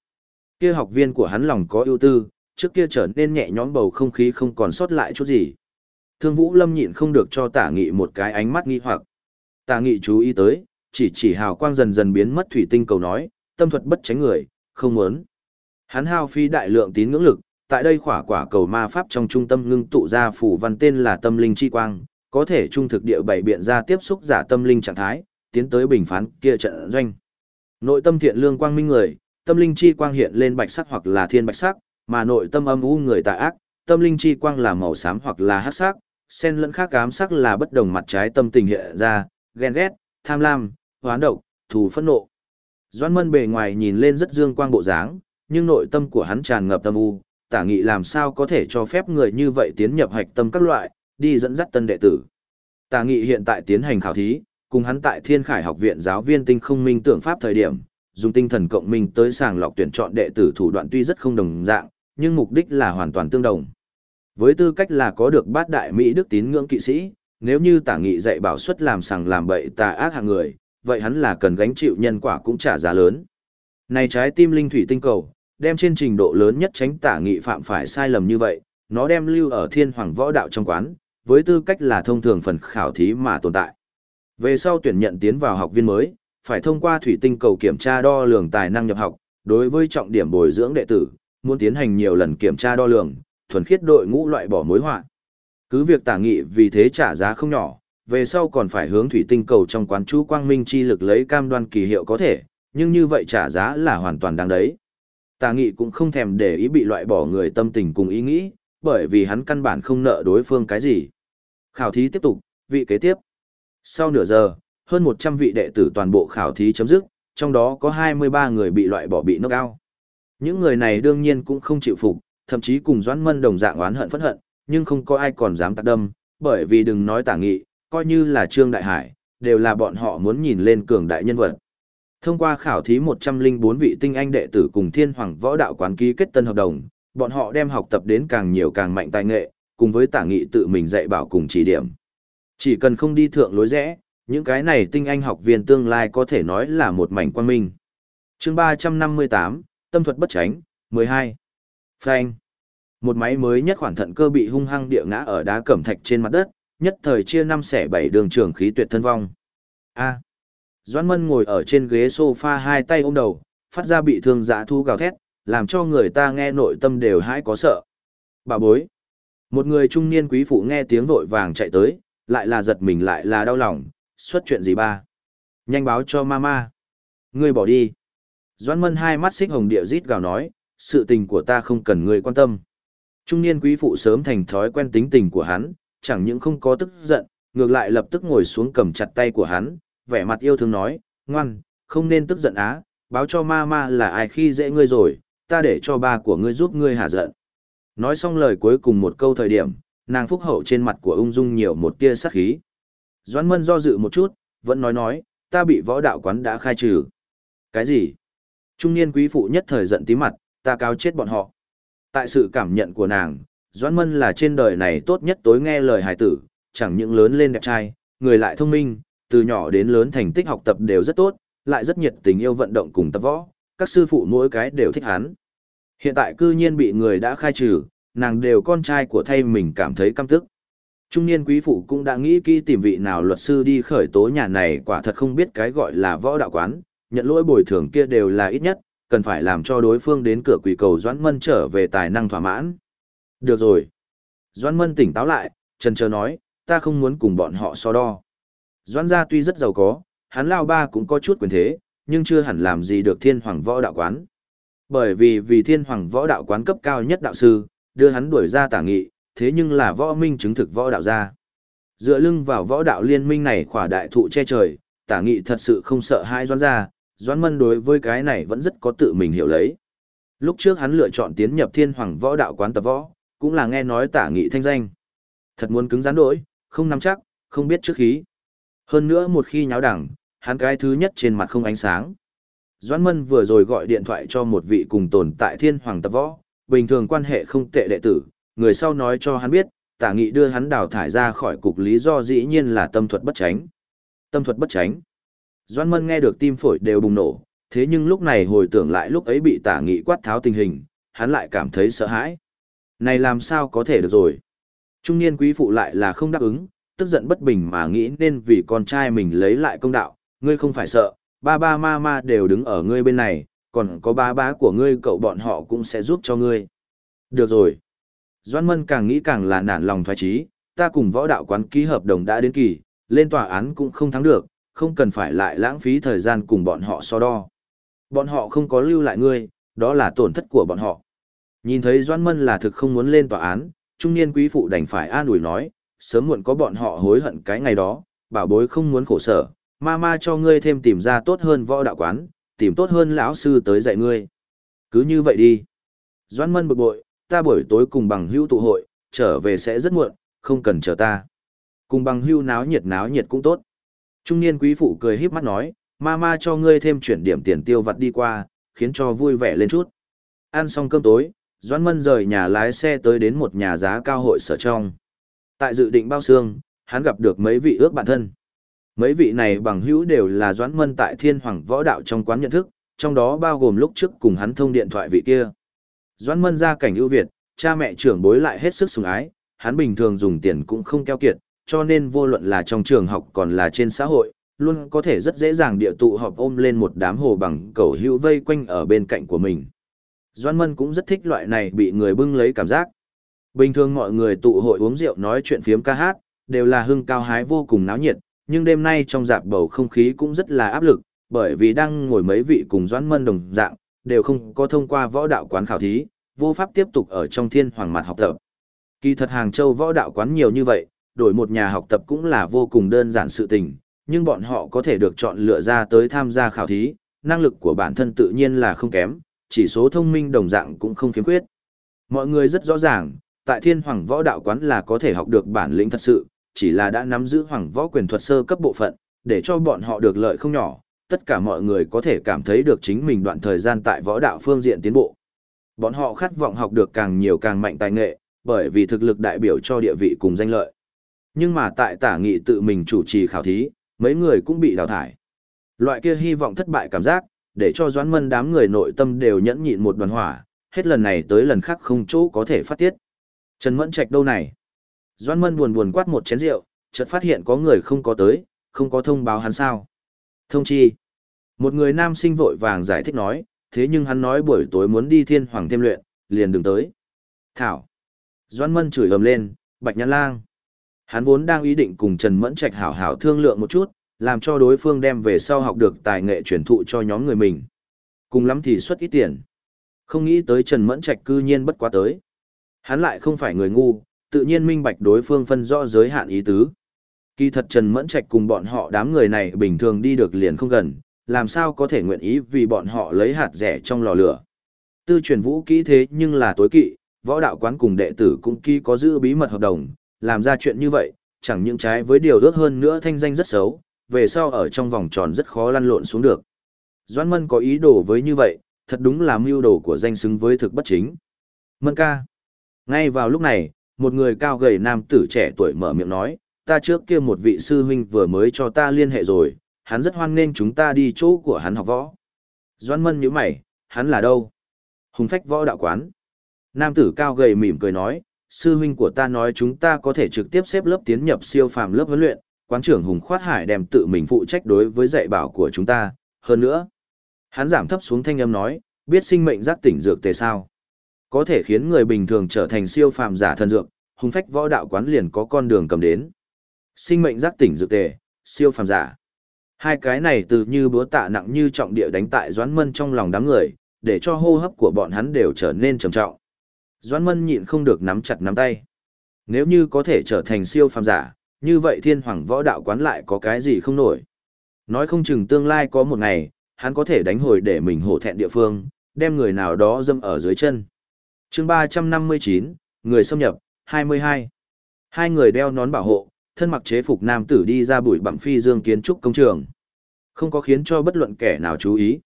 Kia học viên của hắn lòng có ưu tư, trước kia trở nên nhẹ nhõm bầu không khí không còn sót lại chút gì. Thương Vũ Lâm nhịn không được cho Tả Nghị một cái ánh mắt nghi hoặc. Tả Nghị chú ý tới, chỉ chỉ hào quang dần dần biến mất thủy tinh cầu nói, tâm thuật bất tránh người, không muốn. Hắn hao phi đại lượng tín ngưỡng lực, tại đây khỏa quả cầu ma pháp trong trung tâm ngưng tụ ra phủ văn tên là tâm linh chi quang, có thể trung thực địa bảy biện ra tiếp xúc giả tâm linh trạng thái, tiến tới bình phán kia trận doanh. Nội tâm thiện lương quang minh người, tâm linh chi quang hiện lên bạch sắc hoặc là thiên bạch sắc, mà nội tâm âm u người tà ác, tâm linh chi quang là màu xám hoặc là hắc sắc, xen lẫn khác ám sắc là bất đồng mặt trái tâm tình hiện ra, ghen ghét, tham lam, hoán độc, thù phẫn nộ. Doan Mân bề ngoài nhìn lên rất dương quang bộ dáng, nhưng nội tâm của hắn tràn ngập tâm u, tả nghị làm sao có thể cho phép người như vậy tiến nhập hạch tâm các loại, đi dẫn dắt tân đệ tử. Tả nghị hiện tại tiến hành khảo thí, cùng hắn tại Thiên Khải học viện giáo viên tinh không minh tưởng pháp thời điểm, dùng tinh thần cộng minh tới sàng lọc tuyển chọn đệ tử thủ đoạn tuy rất không đồng dạng, nhưng mục đích là hoàn toàn tương đồng. Với tư cách là có được bát đại Mỹ đức tín ngưỡng kỵ sĩ, nếu như tả nghị dạy bảo xuất làm sàng làm bậy tà ác hạng người, vậy hắn là cần gánh chịu nhân quả cũng trả giá lớn. Này trái tim linh thủy tinh cầu, đem trên trình độ lớn nhất tránh tả nghị phạm phải sai lầm như vậy, nó đem lưu ở thiên hoàng võ đạo trong quán, với tư cách là thông thường phần khảo thí mà tồn tại. Về sau tuyển nhận tiến vào học viên mới, phải thông qua thủy tinh cầu kiểm tra đo lường tài năng nhập học, đối với trọng điểm bồi dưỡng đệ tử, muốn tiến hành nhiều lần kiểm tra đo lường, thuần khiết đội ngũ loại bỏ mối họa. Cứ việc tả nghị vì thế trả giá không nhỏ, về sau còn phải hướng thủy tinh cầu trong quán chú quang minh chi lực lấy cam đoan kỳ hiệu có thể, nhưng như vậy trả giá là hoàn toàn đáng đấy. Tà nghị cũng không thèm để ý bị loại bỏ người tâm tình cùng ý nghĩ, bởi vì hắn căn bản không nợ đối phương cái gì. Khảo thí tiếp tục, vị kế tiếp. Sau nửa giờ, hơn 100 vị đệ tử toàn bộ khảo thí chấm dứt, trong đó có 23 người bị loại bỏ bị knock out. Những người này đương nhiên cũng không chịu phục, thậm chí cùng Doãn Mân đồng dạng oán hận phẫn hận, nhưng không có ai còn dám tác đâm, bởi vì đừng nói tả nghị, coi như là Trương Đại Hải, đều là bọn họ muốn nhìn lên cường đại nhân vật. Thông qua khảo thí 104 vị tinh anh đệ tử cùng Thiên Hoàng Võ Đạo quán ký kết tân hợp đồng, bọn họ đem học tập đến càng nhiều càng mạnh tài nghệ, cùng với tả nghị tự mình dạy bảo cùng chỉ điểm. Chỉ cần không đi thượng lối rẽ, những cái này tinh anh học viên tương lai có thể nói là một mảnh quan minh. chương 358, Tâm thuật bất tránh, 12. Phanh. Một máy mới nhất khoản thận cơ bị hung hăng địa ngã ở đá cẩm thạch trên mặt đất, nhất thời chia năm xẻ bảy đường trường khí tuyệt thân vong. A. Doãn Mân ngồi ở trên ghế sofa hai tay ôm đầu, phát ra bị thương dã thu gào thét, làm cho người ta nghe nội tâm đều hãi có sợ. Bà bối. Một người trung niên quý phụ nghe tiếng vội vàng chạy tới, lại là giật mình lại là đau lòng, xuất chuyện gì ba? Nhanh báo cho mama. Ngươi bỏ đi. Doãn Mân hai mắt xích hồng địa rít gào nói, sự tình của ta không cần ngươi quan tâm. Trung niên quý phụ sớm thành thói quen tính tình của hắn, chẳng những không có tức giận, ngược lại lập tức ngồi xuống cầm chặt tay của hắn, vẻ mặt yêu thương nói, ngoan, không nên tức giận á, báo cho ma ma là ai khi dễ ngươi rồi, ta để cho ba của ngươi giúp ngươi hạ giận. Nói xong lời cuối cùng một câu thời điểm, nàng phúc hậu trên mặt của ung dung nhiều một tia sắc khí. Doãn mân do dự một chút, vẫn nói nói, ta bị võ đạo quán đã khai trừ. Cái gì? Trung niên quý phụ nhất thời giận tí mặt, ta cáo chết bọn họ. Tại sự cảm nhận của nàng, Doãn Mân là trên đời này tốt nhất tối nghe lời hài tử, chẳng những lớn lên đẹp trai, người lại thông minh, từ nhỏ đến lớn thành tích học tập đều rất tốt, lại rất nhiệt tình yêu vận động cùng tập võ, các sư phụ mỗi cái đều thích hắn. Hiện tại cư nhiên bị người đã khai trừ, nàng đều con trai của thay mình cảm thấy căm tức. Trung niên quý phụ cũng đã nghĩ kỹ tìm vị nào luật sư đi khởi tố nhà này quả thật không biết cái gọi là võ đạo quán, nhận lỗi bồi thường kia đều là ít nhất, cần phải làm cho đối phương đến cửa quỷ cầu Doãn Mân trở về tài năng thỏa mãn. Được rồi. Doãn Mân tỉnh táo lại, trần chờ nói, ta không muốn cùng bọn họ so đo. Doãn gia tuy rất giàu có, hắn lao ba cũng có chút quyền thế, nhưng chưa hẳn làm gì được thiên hoàng võ đạo quán. Bởi vì vì thiên hoàng võ đạo quán cấp cao nhất đạo sư, đưa hắn đuổi ra tả nghị, thế nhưng là võ minh chứng thực võ đạo gia. Dựa lưng vào võ đạo liên minh này khỏa đại thụ che trời, tả nghị thật sự không sợ hai doãn gia, doãn mân đối với cái này vẫn rất có tự mình hiểu lấy. Lúc trước hắn lựa chọn tiến nhập thiên hoàng võ đạo quán tập võ, cũng là nghe nói tả nghị thanh danh. Thật muốn cứng rắn đổi, không nắm chắc, không biết trước khí. Hơn nữa một khi nháo đẳng, hắn cái thứ nhất trên mặt không ánh sáng. Doãn Mân vừa rồi gọi điện thoại cho một vị cùng tồn tại thiên hoàng tập võ, bình thường quan hệ không tệ đệ tử, người sau nói cho hắn biết, tả nghị đưa hắn đào thải ra khỏi cục lý do dĩ nhiên là tâm thuật bất tránh. Tâm thuật bất tránh. Doãn Mân nghe được tim phổi đều bùng nổ, thế nhưng lúc này hồi tưởng lại lúc ấy bị tả nghị quát tháo tình hình, hắn lại cảm thấy sợ hãi. Này làm sao có thể được rồi? Trung niên quý phụ lại là không đáp ứng, tức giận bất bình mà nghĩ nên vì con trai mình lấy lại công đạo, ngươi không phải sợ, ba ba ma ma đều đứng ở ngươi bên này, còn có ba bá của ngươi cậu bọn họ cũng sẽ giúp cho ngươi. Được rồi. Doan Mân càng nghĩ càng là nản lòng thoái trí, ta cùng võ đạo quán ký hợp đồng đã đến kỳ, lên tòa án cũng không thắng được, không cần phải lại lãng phí thời gian cùng bọn họ so đo. Bọn họ không có lưu lại ngươi, đó là tổn thất của bọn họ. Nhìn thấy Doan Mân là thực không muốn lên tòa án, trung niên quý phụ đành phải an ủi nói, sớm muộn có bọn họ hối hận cái ngày đó, bảo bối không muốn khổ sở, ma ma cho ngươi thêm tìm ra tốt hơn võ đạo quán, tìm tốt hơn lão sư tới dạy ngươi. Cứ như vậy đi. Doan Mân bực bội, ta buổi tối cùng bằng hưu tụ hội, trở về sẽ rất muộn, không cần chờ ta. Cùng bằng hưu náo nhiệt náo nhiệt cũng tốt. Trung niên quý phụ cười híp mắt nói, ma ma cho ngươi thêm chuyển điểm tiền tiêu vặt đi qua, khiến cho vui vẻ lên chút. Ăn xong cơm tối, Doãn Mân rời nhà lái xe tới đến một nhà giá cao hội sở trong. Tại dự định bao xương, hắn gặp được mấy vị ước bạn thân. Mấy vị này bằng hữu đều là Doãn Mân tại Thiên Hoàng Võ Đạo trong quán nhận thức, trong đó bao gồm lúc trước cùng hắn thông điện thoại vị kia. Doãn Mân ra cảnh ưu việt, cha mẹ trưởng bối lại hết sức sủng ái, hắn bình thường dùng tiền cũng không keo kiệt, cho nên vô luận là trong trường học còn là trên xã hội, luôn có thể rất dễ dàng địa tụ họp ôm lên một đám hồ bằng cầu hữu vây quanh ở bên cạnh của mình. Doan Mân cũng rất thích loại này bị người bưng lấy cảm giác. Bình thường mọi người tụ hội uống rượu nói chuyện phiếm ca hát, đều là hưng cao hái vô cùng náo nhiệt, nhưng đêm nay trong dạp bầu không khí cũng rất là áp lực, bởi vì đang ngồi mấy vị cùng Doan Mân đồng dạng, đều không có thông qua võ đạo quán khảo thí, vô pháp tiếp tục ở trong thiên hoàng mặt học tập. Kỳ thật Hàng Châu võ đạo quán nhiều như vậy, đổi một nhà học tập cũng là vô cùng đơn giản sự tình, nhưng bọn họ có thể được chọn lựa ra tới tham gia khảo thí, năng lực của bản thân tự nhiên là không kém, chỉ số thông minh đồng dạng cũng không khiếm khuyết. Mọi người rất rõ ràng, tại thiên hoàng võ đạo quán là có thể học được bản lĩnh thật sự, chỉ là đã nắm giữ hoàng võ quyền thuật sơ cấp bộ phận, để cho bọn họ được lợi không nhỏ, tất cả mọi người có thể cảm thấy được chính mình đoạn thời gian tại võ đạo phương diện tiến bộ. Bọn họ khát vọng học được càng nhiều càng mạnh tài nghệ, bởi vì thực lực đại biểu cho địa vị cùng danh lợi. Nhưng mà tại tả nghị tự mình chủ trì khảo thí, mấy người cũng bị đào thải. Loại kia hy vọng thất bại cảm giác, để cho doãn mân đám người nội tâm đều nhẫn nhịn một đoàn hỏa, hết lần này tới lần khác không chỗ có thể phát tiết. Trần Mẫn Trạch đâu này? Doãn mân buồn buồn quát một chén rượu, chợt phát hiện có người không có tới, không có thông báo hắn sao. Thông chi. Một người nam sinh vội vàng giải thích nói, thế nhưng hắn nói buổi tối muốn đi thiên hoàng thêm luyện, liền đừng tới. Thảo. Doãn mân chửi ầm lên, bạch nhãn lang. Hắn vốn đang ý định cùng Trần Mẫn Trạch hảo hảo thương lượng một chút, làm cho đối phương đem về sau học được tài nghệ truyền thụ cho nhóm người mình. Cùng lắm thì xuất ít tiền. Không nghĩ tới Trần Mẫn Trạch cư nhiên bất quá tới. Hắn lại không phải người ngu, tự nhiên minh bạch đối phương phân rõ giới hạn ý tứ. Kỳ thật Trần Mẫn Trạch cùng bọn họ đám người này bình thường đi được liền không gần, làm sao có thể nguyện ý vì bọn họ lấy hạt rẻ trong lò lửa. Tư truyền vũ kỹ thế nhưng là tối kỵ, võ đạo quán cùng đệ tử cũng ký có giữ bí mật hợp đồng, làm ra chuyện như vậy, chẳng những trái với điều ước hơn nữa thanh danh rất xấu, về sau ở trong vòng tròn rất khó lăn lộn xuống được. Doãn Mân có ý đồ với như vậy, thật đúng là mưu đồ của danh xứng với thực bất chính. Mân ca. Ngay vào lúc này, một người cao gầy nam tử trẻ tuổi mở miệng nói, ta trước kia một vị sư huynh vừa mới cho ta liên hệ rồi, hắn rất hoan nghênh chúng ta đi chỗ của hắn học võ. Doãn Mân nhíu mày, hắn là đâu? Hùng phách võ đạo quán. Nam tử cao gầy mỉm cười nói, sư huynh của ta nói chúng ta có thể trực tiếp xếp lớp tiến nhập siêu phàm lớp huấn luyện, quán trưởng Hùng Khoát Hải đem tự mình phụ trách đối với dạy bảo của chúng ta, hơn nữa. Hắn giảm thấp xuống thanh âm nói, biết sinh mệnh giác tỉnh dược tề sao? Có thể khiến người bình thường trở thành siêu phàm giả thần dược, hùng phách võ đạo quán liền có con đường cầm đến. Sinh mệnh giác tỉnh dược tề, siêu phàm giả. Hai cái này từ như búa tạ nặng như trọng địa đánh tại Doãn Mân trong lòng đám người, để cho hô hấp của bọn hắn đều trở nên trầm trọng. Doãn Mân nhịn không được nắm chặt nắm tay. Nếu như có thể trở thành siêu phàm giả, như vậy thiên hoàng võ đạo quán lại có cái gì không nổi. Nói không chừng tương lai có một ngày, hắn có thể đánh hồi để mình hổ thẹn địa phương, đem người nào đó dâm ở dưới chân. chương 359, người xâm nhập, 22. Hai người đeo nón bảo hộ, thân mặc chế phục nam tử đi ra bụi bặm phi dương kiến trúc công trường. Không có khiến cho bất luận kẻ nào chú ý.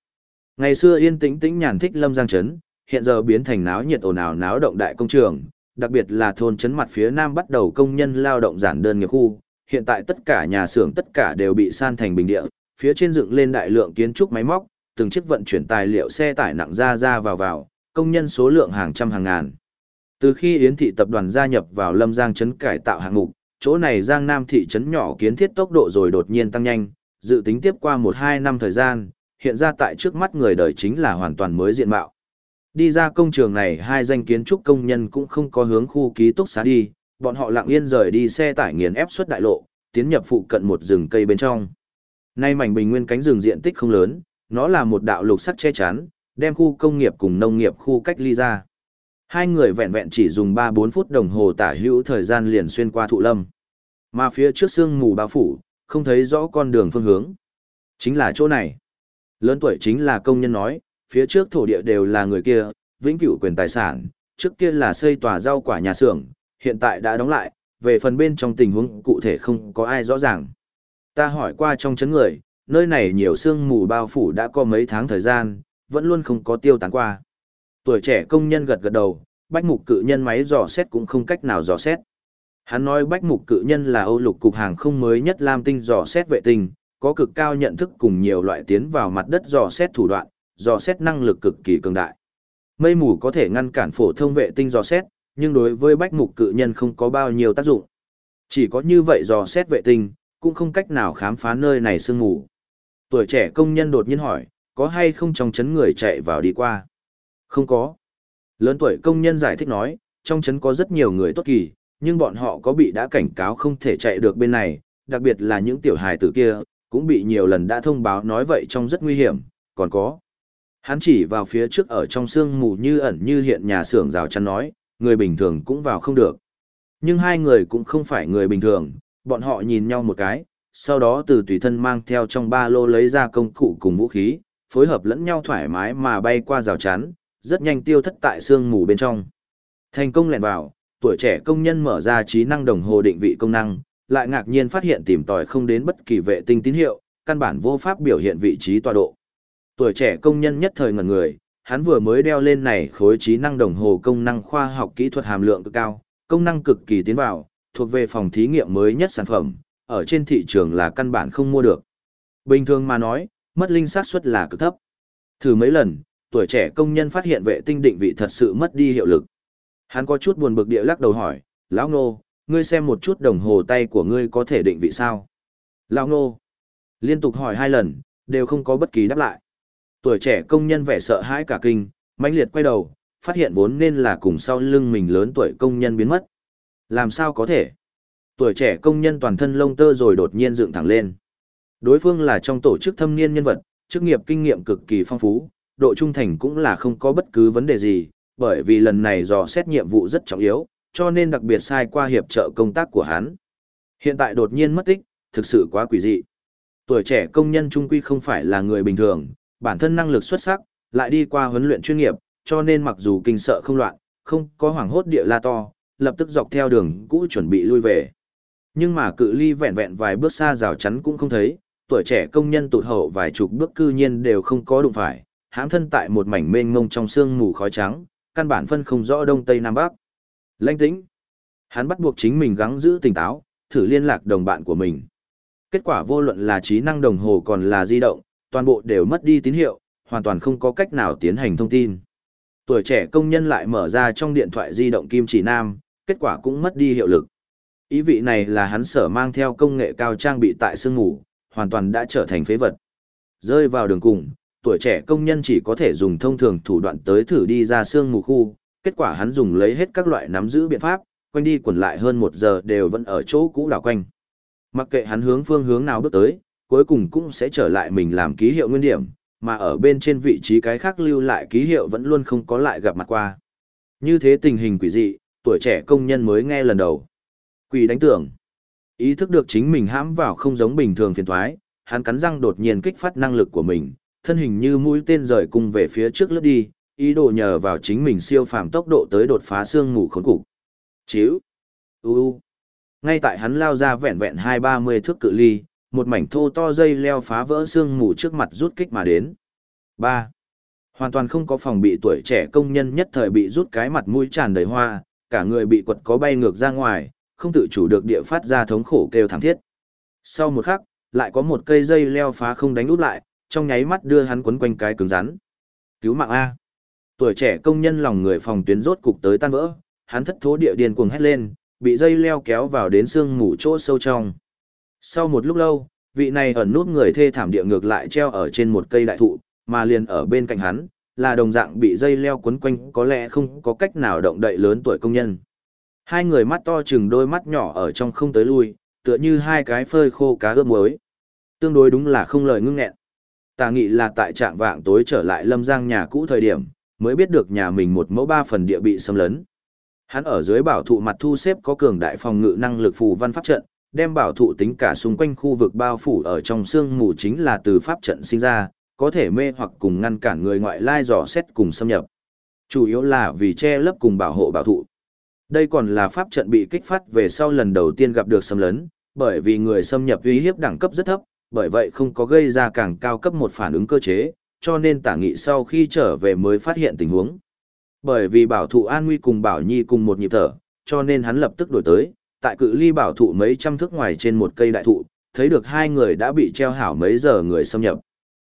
Ngày xưa yên tĩnh tĩnh nhàn thích lâm giang trấn, hiện giờ biến thành náo nhiệt ồn ào náo động đại công trường, đặc biệt là thôn trấn mặt phía nam bắt đầu công nhân lao động giản đơn nghiệp khu, hiện tại tất cả nhà xưởng tất cả đều bị san thành bình địa, phía trên dựng lên đại lượng kiến trúc máy móc, từng chiếc vận chuyển tài liệu xe tải nặng ra ra vào vào, công nhân số lượng hàng trăm hàng ngàn. Từ khi Yến thị tập đoàn gia nhập vào Lâm Giang trấn cải tạo hạng mục, chỗ này Giang Nam thị trấn nhỏ kiến thiết tốc độ rồi đột nhiên tăng nhanh, dự tính tiếp qua 1-2 năm thời gian, hiện ra tại trước mắt người đời chính là hoàn toàn mới diện mạo. Đi ra công trường này hai danh kiến trúc công nhân cũng không có hướng khu ký túc xá đi, bọn họ lặng yên rời đi xe tải nghiền ép suất đại lộ, tiến nhập phụ cận một rừng cây bên trong. Nay mảnh bình nguyên cánh rừng diện tích không lớn, nó là một đạo lục sắc che chắn, đem khu công nghiệp cùng nông nghiệp khu cách ly ra. Hai người vẹn vẹn chỉ dùng 3-4 phút đồng hồ tả hữu thời gian liền xuyên qua thụ lâm. Mà phía trước sương mù bao phủ, không thấy rõ con đường phương hướng. Chính là chỗ này. Lớn tuổi chính là công nhân nói, phía trước thổ địa đều là người kia, vĩnh cửu quyền tài sản, trước kia là xây tòa rau quả nhà xưởng, hiện tại đã đóng lại, về phần bên trong tình huống cụ thể không có ai rõ ràng. Ta hỏi qua trong chấn người, nơi này nhiều sương mù bao phủ đã có mấy tháng thời gian, vẫn luôn không có tiêu tán qua. Tuổi trẻ công nhân gật gật đầu, bách mục cự nhân máy dò xét cũng không cách nào dò xét. Hắn nói bách mục cự nhân là Âu lục cục hàng không mới nhất Lam tinh dò xét vệ tinh, có cực cao nhận thức cùng nhiều loại tiến vào mặt đất dò xét thủ đoạn, dò xét năng lực cực kỳ cường đại. Mây mù có thể ngăn cản phổ thông vệ tinh dò xét, nhưng đối với bách mục cự nhân không có bao nhiêu tác dụng. Chỉ có như vậy dò xét vệ tinh, cũng không cách nào khám phá nơi này sương mù. Tuổi trẻ công nhân đột nhiên hỏi, có hay không trong chấn người chạy vào đi qua? Không có. Lớn tuổi công nhân giải thích nói, trong chấn có rất nhiều người tốt kỳ, nhưng bọn họ có bị đã cảnh cáo không thể chạy được bên này, đặc biệt là những tiểu hài tử kia, cũng bị nhiều lần đã thông báo nói vậy trong rất nguy hiểm, còn có. Hắn chỉ vào phía trước ở trong sương mù như ẩn như hiện nhà xưởng rào chắn nói, người bình thường cũng vào không được. Nhưng hai người cũng không phải người bình thường, bọn họ nhìn nhau một cái, sau đó từ tùy thân mang theo trong ba lô lấy ra công cụ cùng vũ khí, phối hợp lẫn nhau thoải mái mà bay qua rào chắn, rất nhanh tiêu thất tại sương mù bên trong. Thành công lẻn vào, tuổi trẻ công nhân mở ra trí năng đồng hồ định vị công năng, lại ngạc nhiên phát hiện tìm tòi không đến bất kỳ vệ tinh tín hiệu, căn bản vô pháp biểu hiện vị trí tọa độ. Tuổi trẻ công nhân nhất thời ngẩn người, hắn vừa mới đeo lên này khối trí năng đồng hồ công năng khoa học kỹ thuật hàm lượng cực cao, công năng cực kỳ tiến vào, thuộc về phòng thí nghiệm mới nhất sản phẩm, ở trên thị trường là căn bản không mua được. Bình thường mà nói, mất linh xác suất là cực thấp. Thử mấy lần, tuổi trẻ công nhân phát hiện vệ tinh định vị thật sự mất đi hiệu lực. Hắn có chút buồn bực địa lắc đầu hỏi, lão ngô, ngươi xem một chút đồng hồ tay của ngươi có thể định vị sao? Lão ngô, liên tục hỏi hai lần, đều không có bất kỳ đáp lại. Tuổi trẻ công nhân vẻ sợ hãi cả kinh, mãnh liệt quay đầu, phát hiện vốn nên là cùng sau lưng mình lớn tuổi công nhân biến mất. Làm sao có thể? Tuổi trẻ công nhân toàn thân lông tơ rồi đột nhiên dựng thẳng lên. Đối phương là trong tổ chức thâm niên nhân vật, chức nghiệp kinh nghiệm cực kỳ phong phú, độ trung thành cũng là không có bất cứ vấn đề gì, bởi vì lần này dò xét nhiệm vụ rất trọng yếu, cho nên đặc biệt sai qua hiệp trợ công tác của hắn. Hiện tại đột nhiên mất tích, thực sự quá quỷ dị. Tuổi trẻ công nhân trung quy không phải là người bình thường, bản thân năng lực xuất sắc, lại đi qua huấn luyện chuyên nghiệp, cho nên mặc dù kinh sợ không loạn, không có hoảng hốt địa la to, lập tức dọc theo đường cũ chuẩn bị lui về. Nhưng mà cự ly vẹn vẹn vài bước xa rào chắn cũng không thấy, tuổi trẻ công nhân tụt hậu vài chục bước cư nhiên đều không có đụng phải, hãm thân tại một mảnh mênh mông trong sương mù khói trắng, căn bản phân không rõ đông tây nam bắc. Lãnh tĩnh. Hắn bắt buộc chính mình gắng giữ tỉnh táo, thử liên lạc đồng bạn của mình. Kết quả vô luận là trí năng đồng hồ còn là di động, toàn bộ đều mất đi tín hiệu, hoàn toàn không có cách nào tiến hành thông tin. Tuổi trẻ công nhân lại mở ra trong điện thoại di động kim chỉ nam, kết quả cũng mất đi hiệu lực. Ý vị này là hắn sở mang theo công nghệ cao trang bị tại sương ngủ, hoàn toàn đã trở thành phế vật. Rơi vào đường cùng, tuổi trẻ công nhân chỉ có thể dùng thông thường thủ đoạn tới thử đi ra sương mù khu, kết quả hắn dùng lấy hết các loại nắm giữ biện pháp, quanh đi quẩn lại hơn một giờ đều vẫn ở chỗ cũ đảo quanh. Mặc kệ hắn hướng phương hướng nào bước tới, cuối cùng cũng sẽ trở lại mình làm ký hiệu nguyên điểm, mà ở bên trên vị trí cái khác lưu lại ký hiệu vẫn luôn không có lại gặp mặt qua. Như thế tình hình quỷ dị, tuổi trẻ công nhân mới nghe lần đầu. Quỷ đánh tưởng. Ý thức được chính mình hãm vào không giống bình thường phiền thoái, hắn cắn răng đột nhiên kích phát năng lực của mình, thân hình như mũi tên rời cùng về phía trước lướt đi, ý đồ nhờ vào chính mình siêu phàm tốc độ tới đột phá xương ngủ khốn cục. Chíu. U u. Ngay tại hắn lao ra vẹn vẹn hai ba mươi thước cự ly, một mảnh thô to dây leo phá vỡ xương mù trước mặt rút kích mà đến. ba Hoàn toàn không có phòng bị tuổi trẻ công nhân nhất thời bị rút cái mặt mũi tràn đầy hoa, cả người bị quật có bay ngược ra ngoài, không tự chủ được địa phát ra thống khổ kêu thảm thiết. Sau một khắc, lại có một cây dây leo phá không đánh út lại, trong nháy mắt đưa hắn quấn quanh cái cứng rắn. Cứu mạng A. Tuổi trẻ công nhân lòng người phòng tuyến rốt cục tới tan vỡ, hắn thất thố địa điên cuồng hét lên, bị dây leo kéo vào đến xương mù chỗ sâu trong. Sau một lúc lâu, vị này ẩn nút người thê thảm địa ngược lại treo ở trên một cây đại thụ, mà liền ở bên cạnh hắn, là đồng dạng bị dây leo quấn quanh có lẽ không có cách nào động đậy lớn tuổi công nhân. Hai người mắt to chừng đôi mắt nhỏ ở trong không tới lui, tựa như hai cái phơi khô cá ướp muối. Tương đối đúng là không lời ngưng nghẹn. Tà nghị là tại trạng vạng tối trở lại lâm giang nhà cũ thời điểm, mới biết được nhà mình một mẫu ba phần địa bị xâm lấn. Hắn ở dưới bảo thụ mặt thu xếp có cường đại phòng ngự năng lực phù văn pháp trận, đem bảo thụ tính cả xung quanh khu vực bao phủ ở trong xương mù chính là từ pháp trận sinh ra, có thể mê hoặc cùng ngăn cản người ngoại lai dò xét cùng xâm nhập. Chủ yếu là vì che lấp cùng bảo hộ bảo thụ. Đây còn là pháp trận bị kích phát về sau lần đầu tiên gặp được xâm lấn, bởi vì người xâm nhập uy hiếp đẳng cấp rất thấp, bởi vậy không có gây ra càng cao cấp một phản ứng cơ chế, cho nên tả nghị sau khi trở về mới phát hiện tình huống. Bởi vì bảo thụ an nguy cùng bảo nhi cùng một nhịp thở, cho nên hắn lập tức đổi tới, tại cự ly bảo thụ mấy trăm thước ngoài trên một cây đại thụ, thấy được hai người đã bị treo hảo mấy giờ người xâm nhập.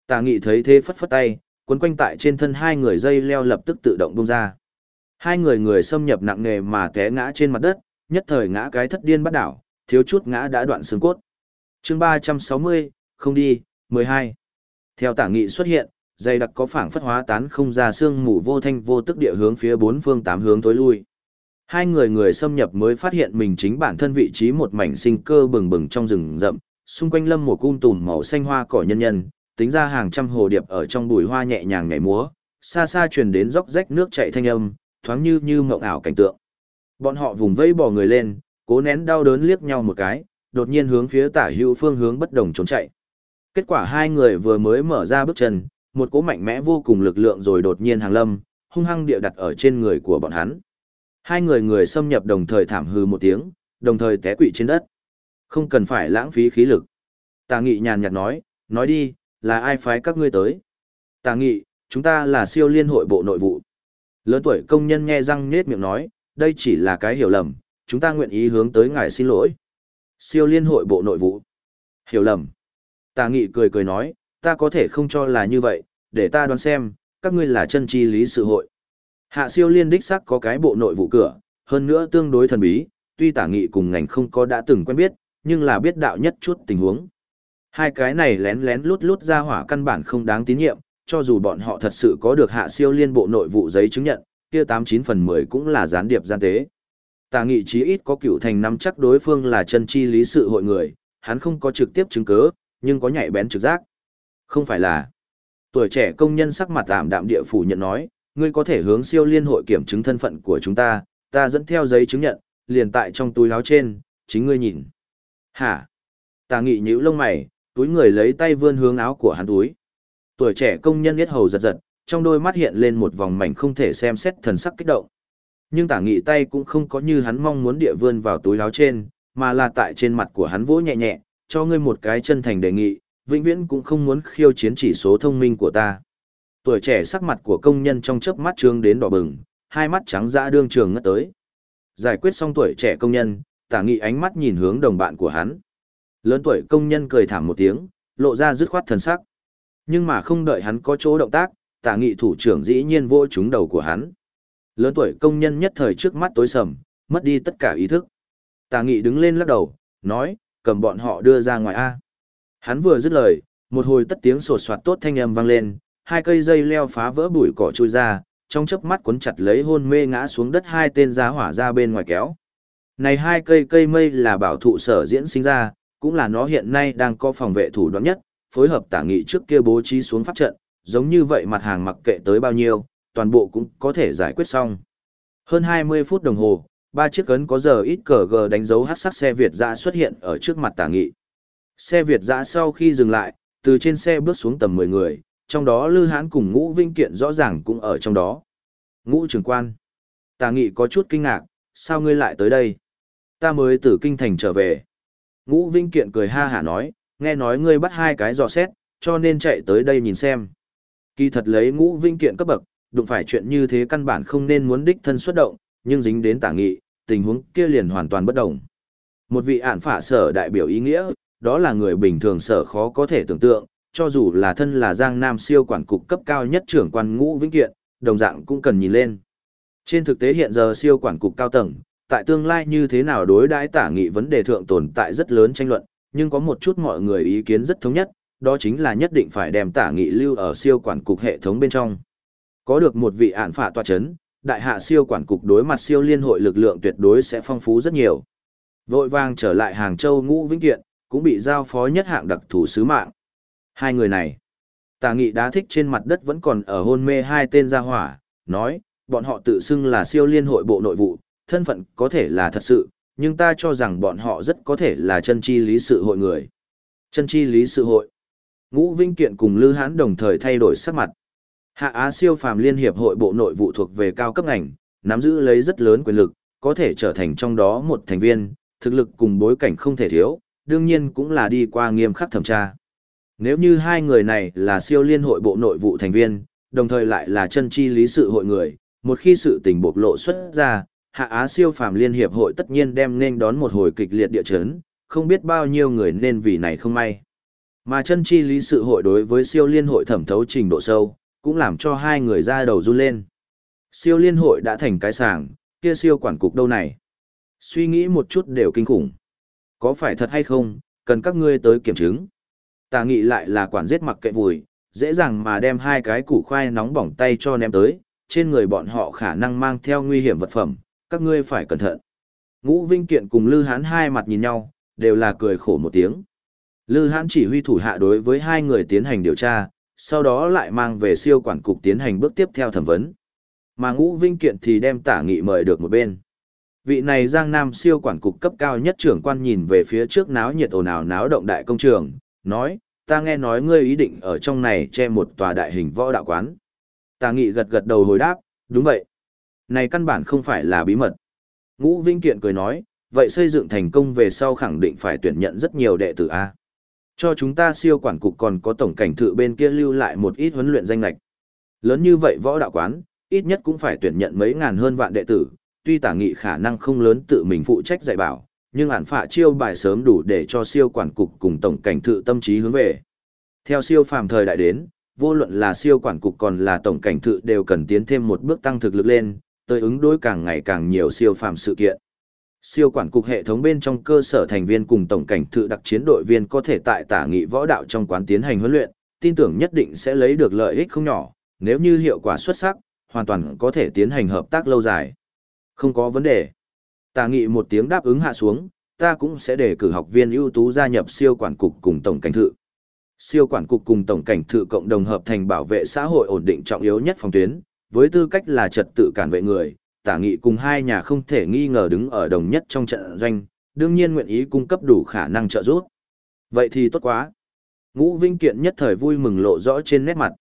Tà nghị thấy thế phất phất tay, quấn quanh tại trên thân hai người dây leo lập tức tự động bung ra. Hai người người xâm nhập nặng nề mà té ngã trên mặt đất, nhất thời ngã cái thất điên bắt đảo, thiếu chút ngã đã đoạn xương cốt. chương 360, không đi, 12. Theo tả nghị xuất hiện, dây đặc có phảng phất hóa tán không ra xương mù vô thanh vô tức địa hướng phía bốn phương tám hướng tối lui. Hai người người xâm nhập mới phát hiện mình chính bản thân vị trí một mảnh sinh cơ bừng bừng trong rừng rậm, xung quanh lâm một cung tùm màu xanh hoa cỏ nhân nhân, tính ra hàng trăm hồ điệp ở trong bụi hoa nhẹ nhàng nhảy múa, xa xa truyền đến róc rách nước chảy thanh âm, thoáng như như mộng ảo cảnh tượng. Bọn họ vùng vây bò người lên, cố nén đau đớn liếc nhau một cái, đột nhiên hướng phía tả hữu phương hướng bất đồng trốn chạy. Kết quả hai người vừa mới mở ra bước chân, một cỗ mạnh mẽ vô cùng lực lượng rồi đột nhiên hàng lâm, hung hăng địa đặt ở trên người của bọn hắn. Hai người người xâm nhập đồng thời thảm hư một tiếng, đồng thời té quỵ trên đất. Không cần phải lãng phí khí lực. Tà nghị nhàn nhạt nói, nói đi, là ai phái các ngươi tới? Tà nghị, chúng ta là siêu liên hội bộ nội vụ. Lớn tuổi công nhân nghe răng nhết miệng nói, đây chỉ là cái hiểu lầm, chúng ta nguyện ý hướng tới ngài xin lỗi. Siêu liên hội bộ nội vụ. Hiểu lầm. Tà nghị cười cười nói, ta có thể không cho là như vậy, để ta đoán xem, các ngươi là chân chi lý sự hội. Hạ siêu liên đích sắc có cái bộ nội vụ cửa, hơn nữa tương đối thần bí, tuy tả nghị cùng ngành không có đã từng quen biết, nhưng là biết đạo nhất chút tình huống. Hai cái này lén lén lút lút ra hỏa căn bản không đáng tín nhiệm, cho dù bọn họ thật sự có được hạ siêu liên bộ nội vụ giấy chứng nhận, kia 89 phần 10 cũng là gián điệp gian tế. Tà nghị chí ít có cựu thành năm chắc đối phương là chân chi lý sự hội người, hắn không có trực tiếp chứng cứ, nhưng có nhạy bén trực giác. Không phải là. Tuổi trẻ công nhân sắc mặt tạm đạm địa phủ nhận nói, ngươi có thể hướng siêu liên hội kiểm chứng thân phận của chúng ta, ta dẫn theo giấy chứng nhận, liền tại trong túi áo trên, chính ngươi nhìn. Hả? Tà nghị nhíu lông mày, túi người lấy tay vươn hướng áo của hắn túi. Tuổi trẻ công nhân biết hầu giật giật, trong đôi mắt hiện lên một vòng mảnh không thể xem xét thần sắc kích động. Nhưng tả nghị tay cũng không có như hắn mong muốn địa vươn vào túi áo trên, mà là tại trên mặt của hắn vỗ nhẹ nhẹ, cho ngươi một cái chân thành đề nghị, vĩnh viễn cũng không muốn khiêu chiến chỉ số thông minh của ta. Tuổi trẻ sắc mặt của công nhân trong chớp mắt trương đến đỏ bừng, hai mắt trắng dã đương trường ngất tới. Giải quyết xong tuổi trẻ công nhân, tả nghị ánh mắt nhìn hướng đồng bạn của hắn. Lớn tuổi công nhân cười thảm một tiếng, lộ ra dứt khoát thần sắc. Nhưng mà không đợi hắn có chỗ động tác, tả nghị thủ trưởng dĩ nhiên vô trúng đầu của hắn. Lớn tuổi công nhân nhất thời trước mắt tối sầm, mất đi tất cả ý thức. Tả nghị đứng lên lắc đầu, nói, cầm bọn họ đưa ra ngoài A. Hắn vừa dứt lời, một hồi tất tiếng sột soạt tốt thanh âm vang lên, hai cây dây leo phá vỡ bụi cỏ trôi ra, trong chớp mắt cuốn chặt lấy hôn mê ngã xuống đất hai tên giá hỏa ra bên ngoài kéo. Này hai cây cây mây là bảo thụ sở diễn sinh ra, cũng là nó hiện nay đang có phòng vệ thủ đoạn nhất, phối hợp tả nghị trước kia bố trí xuống pháp trận, giống như vậy mặt hàng mặc kệ tới bao nhiêu, toàn bộ cũng có thể giải quyết xong. Hơn 20 phút đồng hồ, ba chiếc cấn có giờ ít cờ gờ đánh dấu hát sắc xe Việt dã xuất hiện ở trước mặt tả nghị. Xe Việt dã sau khi dừng lại, từ trên xe bước xuống tầm 10 người, trong đó Lư Hán cùng Ngũ Vinh Kiện rõ ràng cũng ở trong đó. Ngũ trưởng quan. Tà nghị có chút kinh ngạc, sao ngươi lại tới đây? Ta mới từ kinh thành trở về. Ngũ Vinh Kiện cười ha hả nói, nghe nói ngươi bắt hai cái dò xét, cho nên chạy tới đây nhìn xem. Kỳ thật lấy Ngũ Vinh Kiện cấp bậc, đụng phải chuyện như thế căn bản không nên muốn đích thân xuất động, nhưng dính đến tả nghị, tình huống kia liền hoàn toàn bất đồng. Một vị ản phả sở đại biểu ý nghĩa, đó là người bình thường sở khó có thể tưởng tượng, cho dù là thân là Giang Nam siêu quản cục cấp cao nhất trưởng quan ngũ vĩnh kiện, đồng dạng cũng cần nhìn lên. Trên thực tế hiện giờ siêu quản cục cao tầng, tại tương lai như thế nào đối đãi tả nghị vấn đề thượng tồn tại rất lớn tranh luận, nhưng có một chút mọi người ý kiến rất thống nhất, đó chính là nhất định phải đem tả nghị lưu ở siêu quản cục hệ thống bên trong. Có được một vị ản phả tòa chấn, đại hạ siêu quản cục đối mặt siêu liên hội lực lượng tuyệt đối sẽ phong phú rất nhiều. Vội vàng trở lại Hàng Châu ngũ vĩnh kiện, cũng bị giao phó nhất hạng đặc thù sứ mạng. Hai người này, tà nghị đá thích trên mặt đất vẫn còn ở hôn mê hai tên gia hỏa, nói, bọn họ tự xưng là siêu liên hội bộ nội vụ, thân phận có thể là thật sự, nhưng ta cho rằng bọn họ rất có thể là chân chi lý sự hội người. Chân chi lý sự hội. Ngũ Vinh Kiện cùng Lư Hán đồng thời thay đổi sắc mặt. Hạ Á siêu phàm liên hiệp hội bộ nội vụ thuộc về cao cấp ngành, nắm giữ lấy rất lớn quyền lực, có thể trở thành trong đó một thành viên, thực lực cùng bối cảnh không thể thiếu, đương nhiên cũng là đi qua nghiêm khắc thẩm tra. Nếu như hai người này là siêu liên hội bộ nội vụ thành viên, đồng thời lại là chân chi lý sự hội người, một khi sự tình bộc lộ xuất ra, Hạ Á siêu phàm liên hiệp hội tất nhiên đem nên đón một hồi kịch liệt địa chấn, không biết bao nhiêu người nên vì này không may. Mà chân chi lý sự hội đối với siêu liên hội thẩm thấu trình độ sâu, cũng làm cho hai người ra đầu run lên. Siêu liên hội đã thành cái sàng, kia siêu quản cục đâu này? Suy nghĩ một chút đều kinh khủng. Có phải thật hay không, cần các ngươi tới kiểm chứng. Tà nghị lại là quản giết mặc kệ vùi, dễ dàng mà đem hai cái củ khoai nóng bỏng tay cho ném tới, trên người bọn họ khả năng mang theo nguy hiểm vật phẩm, các ngươi phải cẩn thận. Ngũ Vinh Kiện cùng Lư Hán hai mặt nhìn nhau, đều là cười khổ một tiếng. Lư Hán chỉ huy thủ hạ đối với hai người tiến hành điều tra, sau đó lại mang về siêu quản cục tiến hành bước tiếp theo thẩm vấn. Mà Ngũ Vinh Kiện thì đem tả nghị mời được một bên. Vị này Giang Nam siêu quản cục cấp cao nhất trưởng quan nhìn về phía trước náo nhiệt ồn ào náo động đại công trường, nói, ta nghe nói ngươi ý định ở trong này che một tòa đại hình võ đạo quán. Tà nghị gật gật đầu hồi đáp, đúng vậy. Này căn bản không phải là bí mật. Ngũ Vinh Kiện cười nói, vậy xây dựng thành công về sau khẳng định phải tuyển nhận rất nhiều đệ tử A. Cho chúng ta siêu quản cục còn có tổng cảnh thự bên kia lưu lại một ít huấn luyện danh lạch. Lớn như vậy võ đạo quán, ít nhất cũng phải tuyển nhận mấy ngàn hơn vạn đệ tử, tuy tả nghị khả năng không lớn tự mình phụ trách dạy bảo, nhưng ản phạ chiêu bài sớm đủ để cho siêu quản cục cùng tổng cảnh thự tâm trí hướng về. Theo siêu phàm thời đại đến, vô luận là siêu quản cục còn là tổng cảnh thự đều cần tiến thêm một bước tăng thực lực lên, tới ứng đối càng ngày càng nhiều siêu phàm sự kiện. Siêu quản cục hệ thống bên trong cơ sở thành viên cùng tổng cảnh thự đặc chiến đội viên có thể tại tả nghị võ đạo trong quán tiến hành huấn luyện, tin tưởng nhất định sẽ lấy được lợi ích không nhỏ, nếu như hiệu quả xuất sắc, hoàn toàn có thể tiến hành hợp tác lâu dài. Không có vấn đề. Tả nghị một tiếng đáp ứng hạ xuống, ta cũng sẽ để cử học viên ưu tú gia nhập siêu quản cục cùng tổng cảnh thự. Siêu quản cục cùng tổng cảnh thự cộng đồng hợp thành bảo vệ xã hội ổn định trọng yếu nhất phòng tuyến, với tư cách là trật tự cản vệ người, tả nghị cùng hai nhà không thể nghi ngờ đứng ở đồng nhất trong trận doanh, đương nhiên nguyện ý cung cấp đủ khả năng trợ giúp. Vậy thì tốt quá. Ngũ Vinh Kiện nhất thời vui mừng lộ rõ trên nét mặt.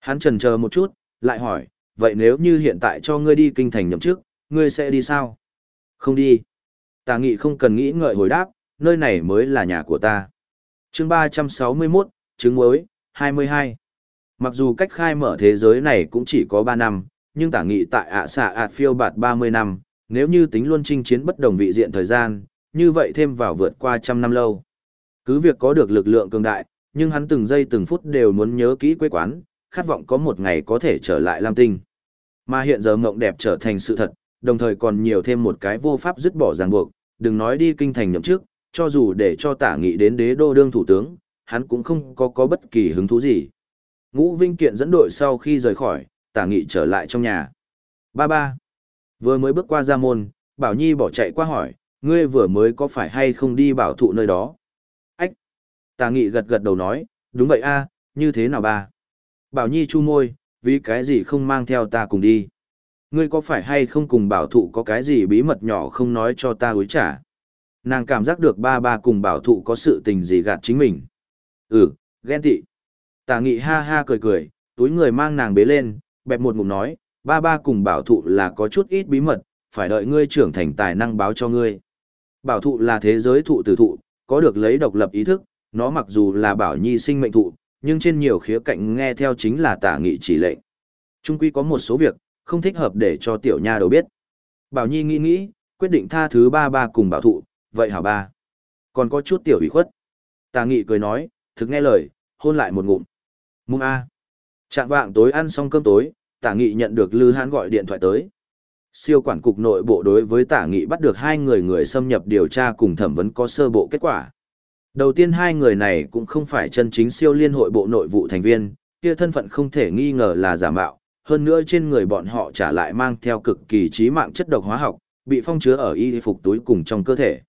Hắn trần chờ một chút, lại hỏi, vậy nếu như hiện tại cho ngươi đi kinh thành nhậm chức, ngươi sẽ đi sao? Không đi. Tà nghị không cần nghĩ ngợi hồi đáp, nơi này mới là nhà của ta. chương 361, trứng muối, 22. Mặc dù cách khai mở thế giới này cũng chỉ có 3 năm, nhưng tả nghị tại ạ xạ ạt phiêu bạt 30 năm, nếu như tính luôn chinh chiến bất đồng vị diện thời gian, như vậy thêm vào vượt qua trăm năm lâu. Cứ việc có được lực lượng cường đại, nhưng hắn từng giây từng phút đều muốn nhớ kỹ quê quán, khát vọng có một ngày có thể trở lại Lam Tinh. Mà hiện giờ mộng đẹp trở thành sự thật, đồng thời còn nhiều thêm một cái vô pháp dứt bỏ ràng buộc, đừng nói đi kinh thành nhậm chức, cho dù để cho tả nghị đến đế đô đương thủ tướng, hắn cũng không có có bất kỳ hứng thú gì. Ngũ Vinh Kiện dẫn đội sau khi rời khỏi, tả nghị trở lại trong nhà. Ba ba. Vừa mới bước qua ra môn, Bảo Nhi bỏ chạy qua hỏi, ngươi vừa mới có phải hay không đi bảo thụ nơi đó? Ách. Tả nghị gật gật đầu nói, đúng vậy a, như thế nào ba? Bảo Nhi chu môi, vì cái gì không mang theo ta cùng đi? Ngươi có phải hay không cùng bảo thụ có cái gì bí mật nhỏ không nói cho ta hối trả? Nàng cảm giác được ba ba cùng bảo thụ có sự tình gì gạt chính mình. Ừ, ghen tị. Tả nghị ha ha cười cười, túi người mang nàng bế lên, bẹp một ngụm nói, ba ba cùng bảo thụ là có chút ít bí mật, phải đợi ngươi trưởng thành tài năng báo cho ngươi. Bảo thụ là thế giới thụ tử thụ, có được lấy độc lập ý thức, nó mặc dù là bảo nhi sinh mệnh thụ, nhưng trên nhiều khía cạnh nghe theo chính là tả nghị chỉ lệnh. Trung quy có một số việc, không thích hợp để cho tiểu nha đầu biết. Bảo nhi nghĩ nghĩ, quyết định tha thứ ba ba cùng bảo thụ, vậy hảo ba. Còn có chút tiểu ủy khuất. Tà nghị cười nói, thực nghe lời, hôn lại một ngụm. Mung A. Trạng vạng tối ăn xong cơm tối, tả nghị nhận được Lư Hán gọi điện thoại tới. Siêu quản cục nội bộ đối với tả nghị bắt được hai người người xâm nhập điều tra cùng thẩm vấn có sơ bộ kết quả. Đầu tiên hai người này cũng không phải chân chính siêu liên hội bộ nội vụ thành viên, kia thân phận không thể nghi ngờ là giả mạo, hơn nữa trên người bọn họ trả lại mang theo cực kỳ trí mạng chất độc hóa học, bị phong chứa ở y phục túi cùng trong cơ thể.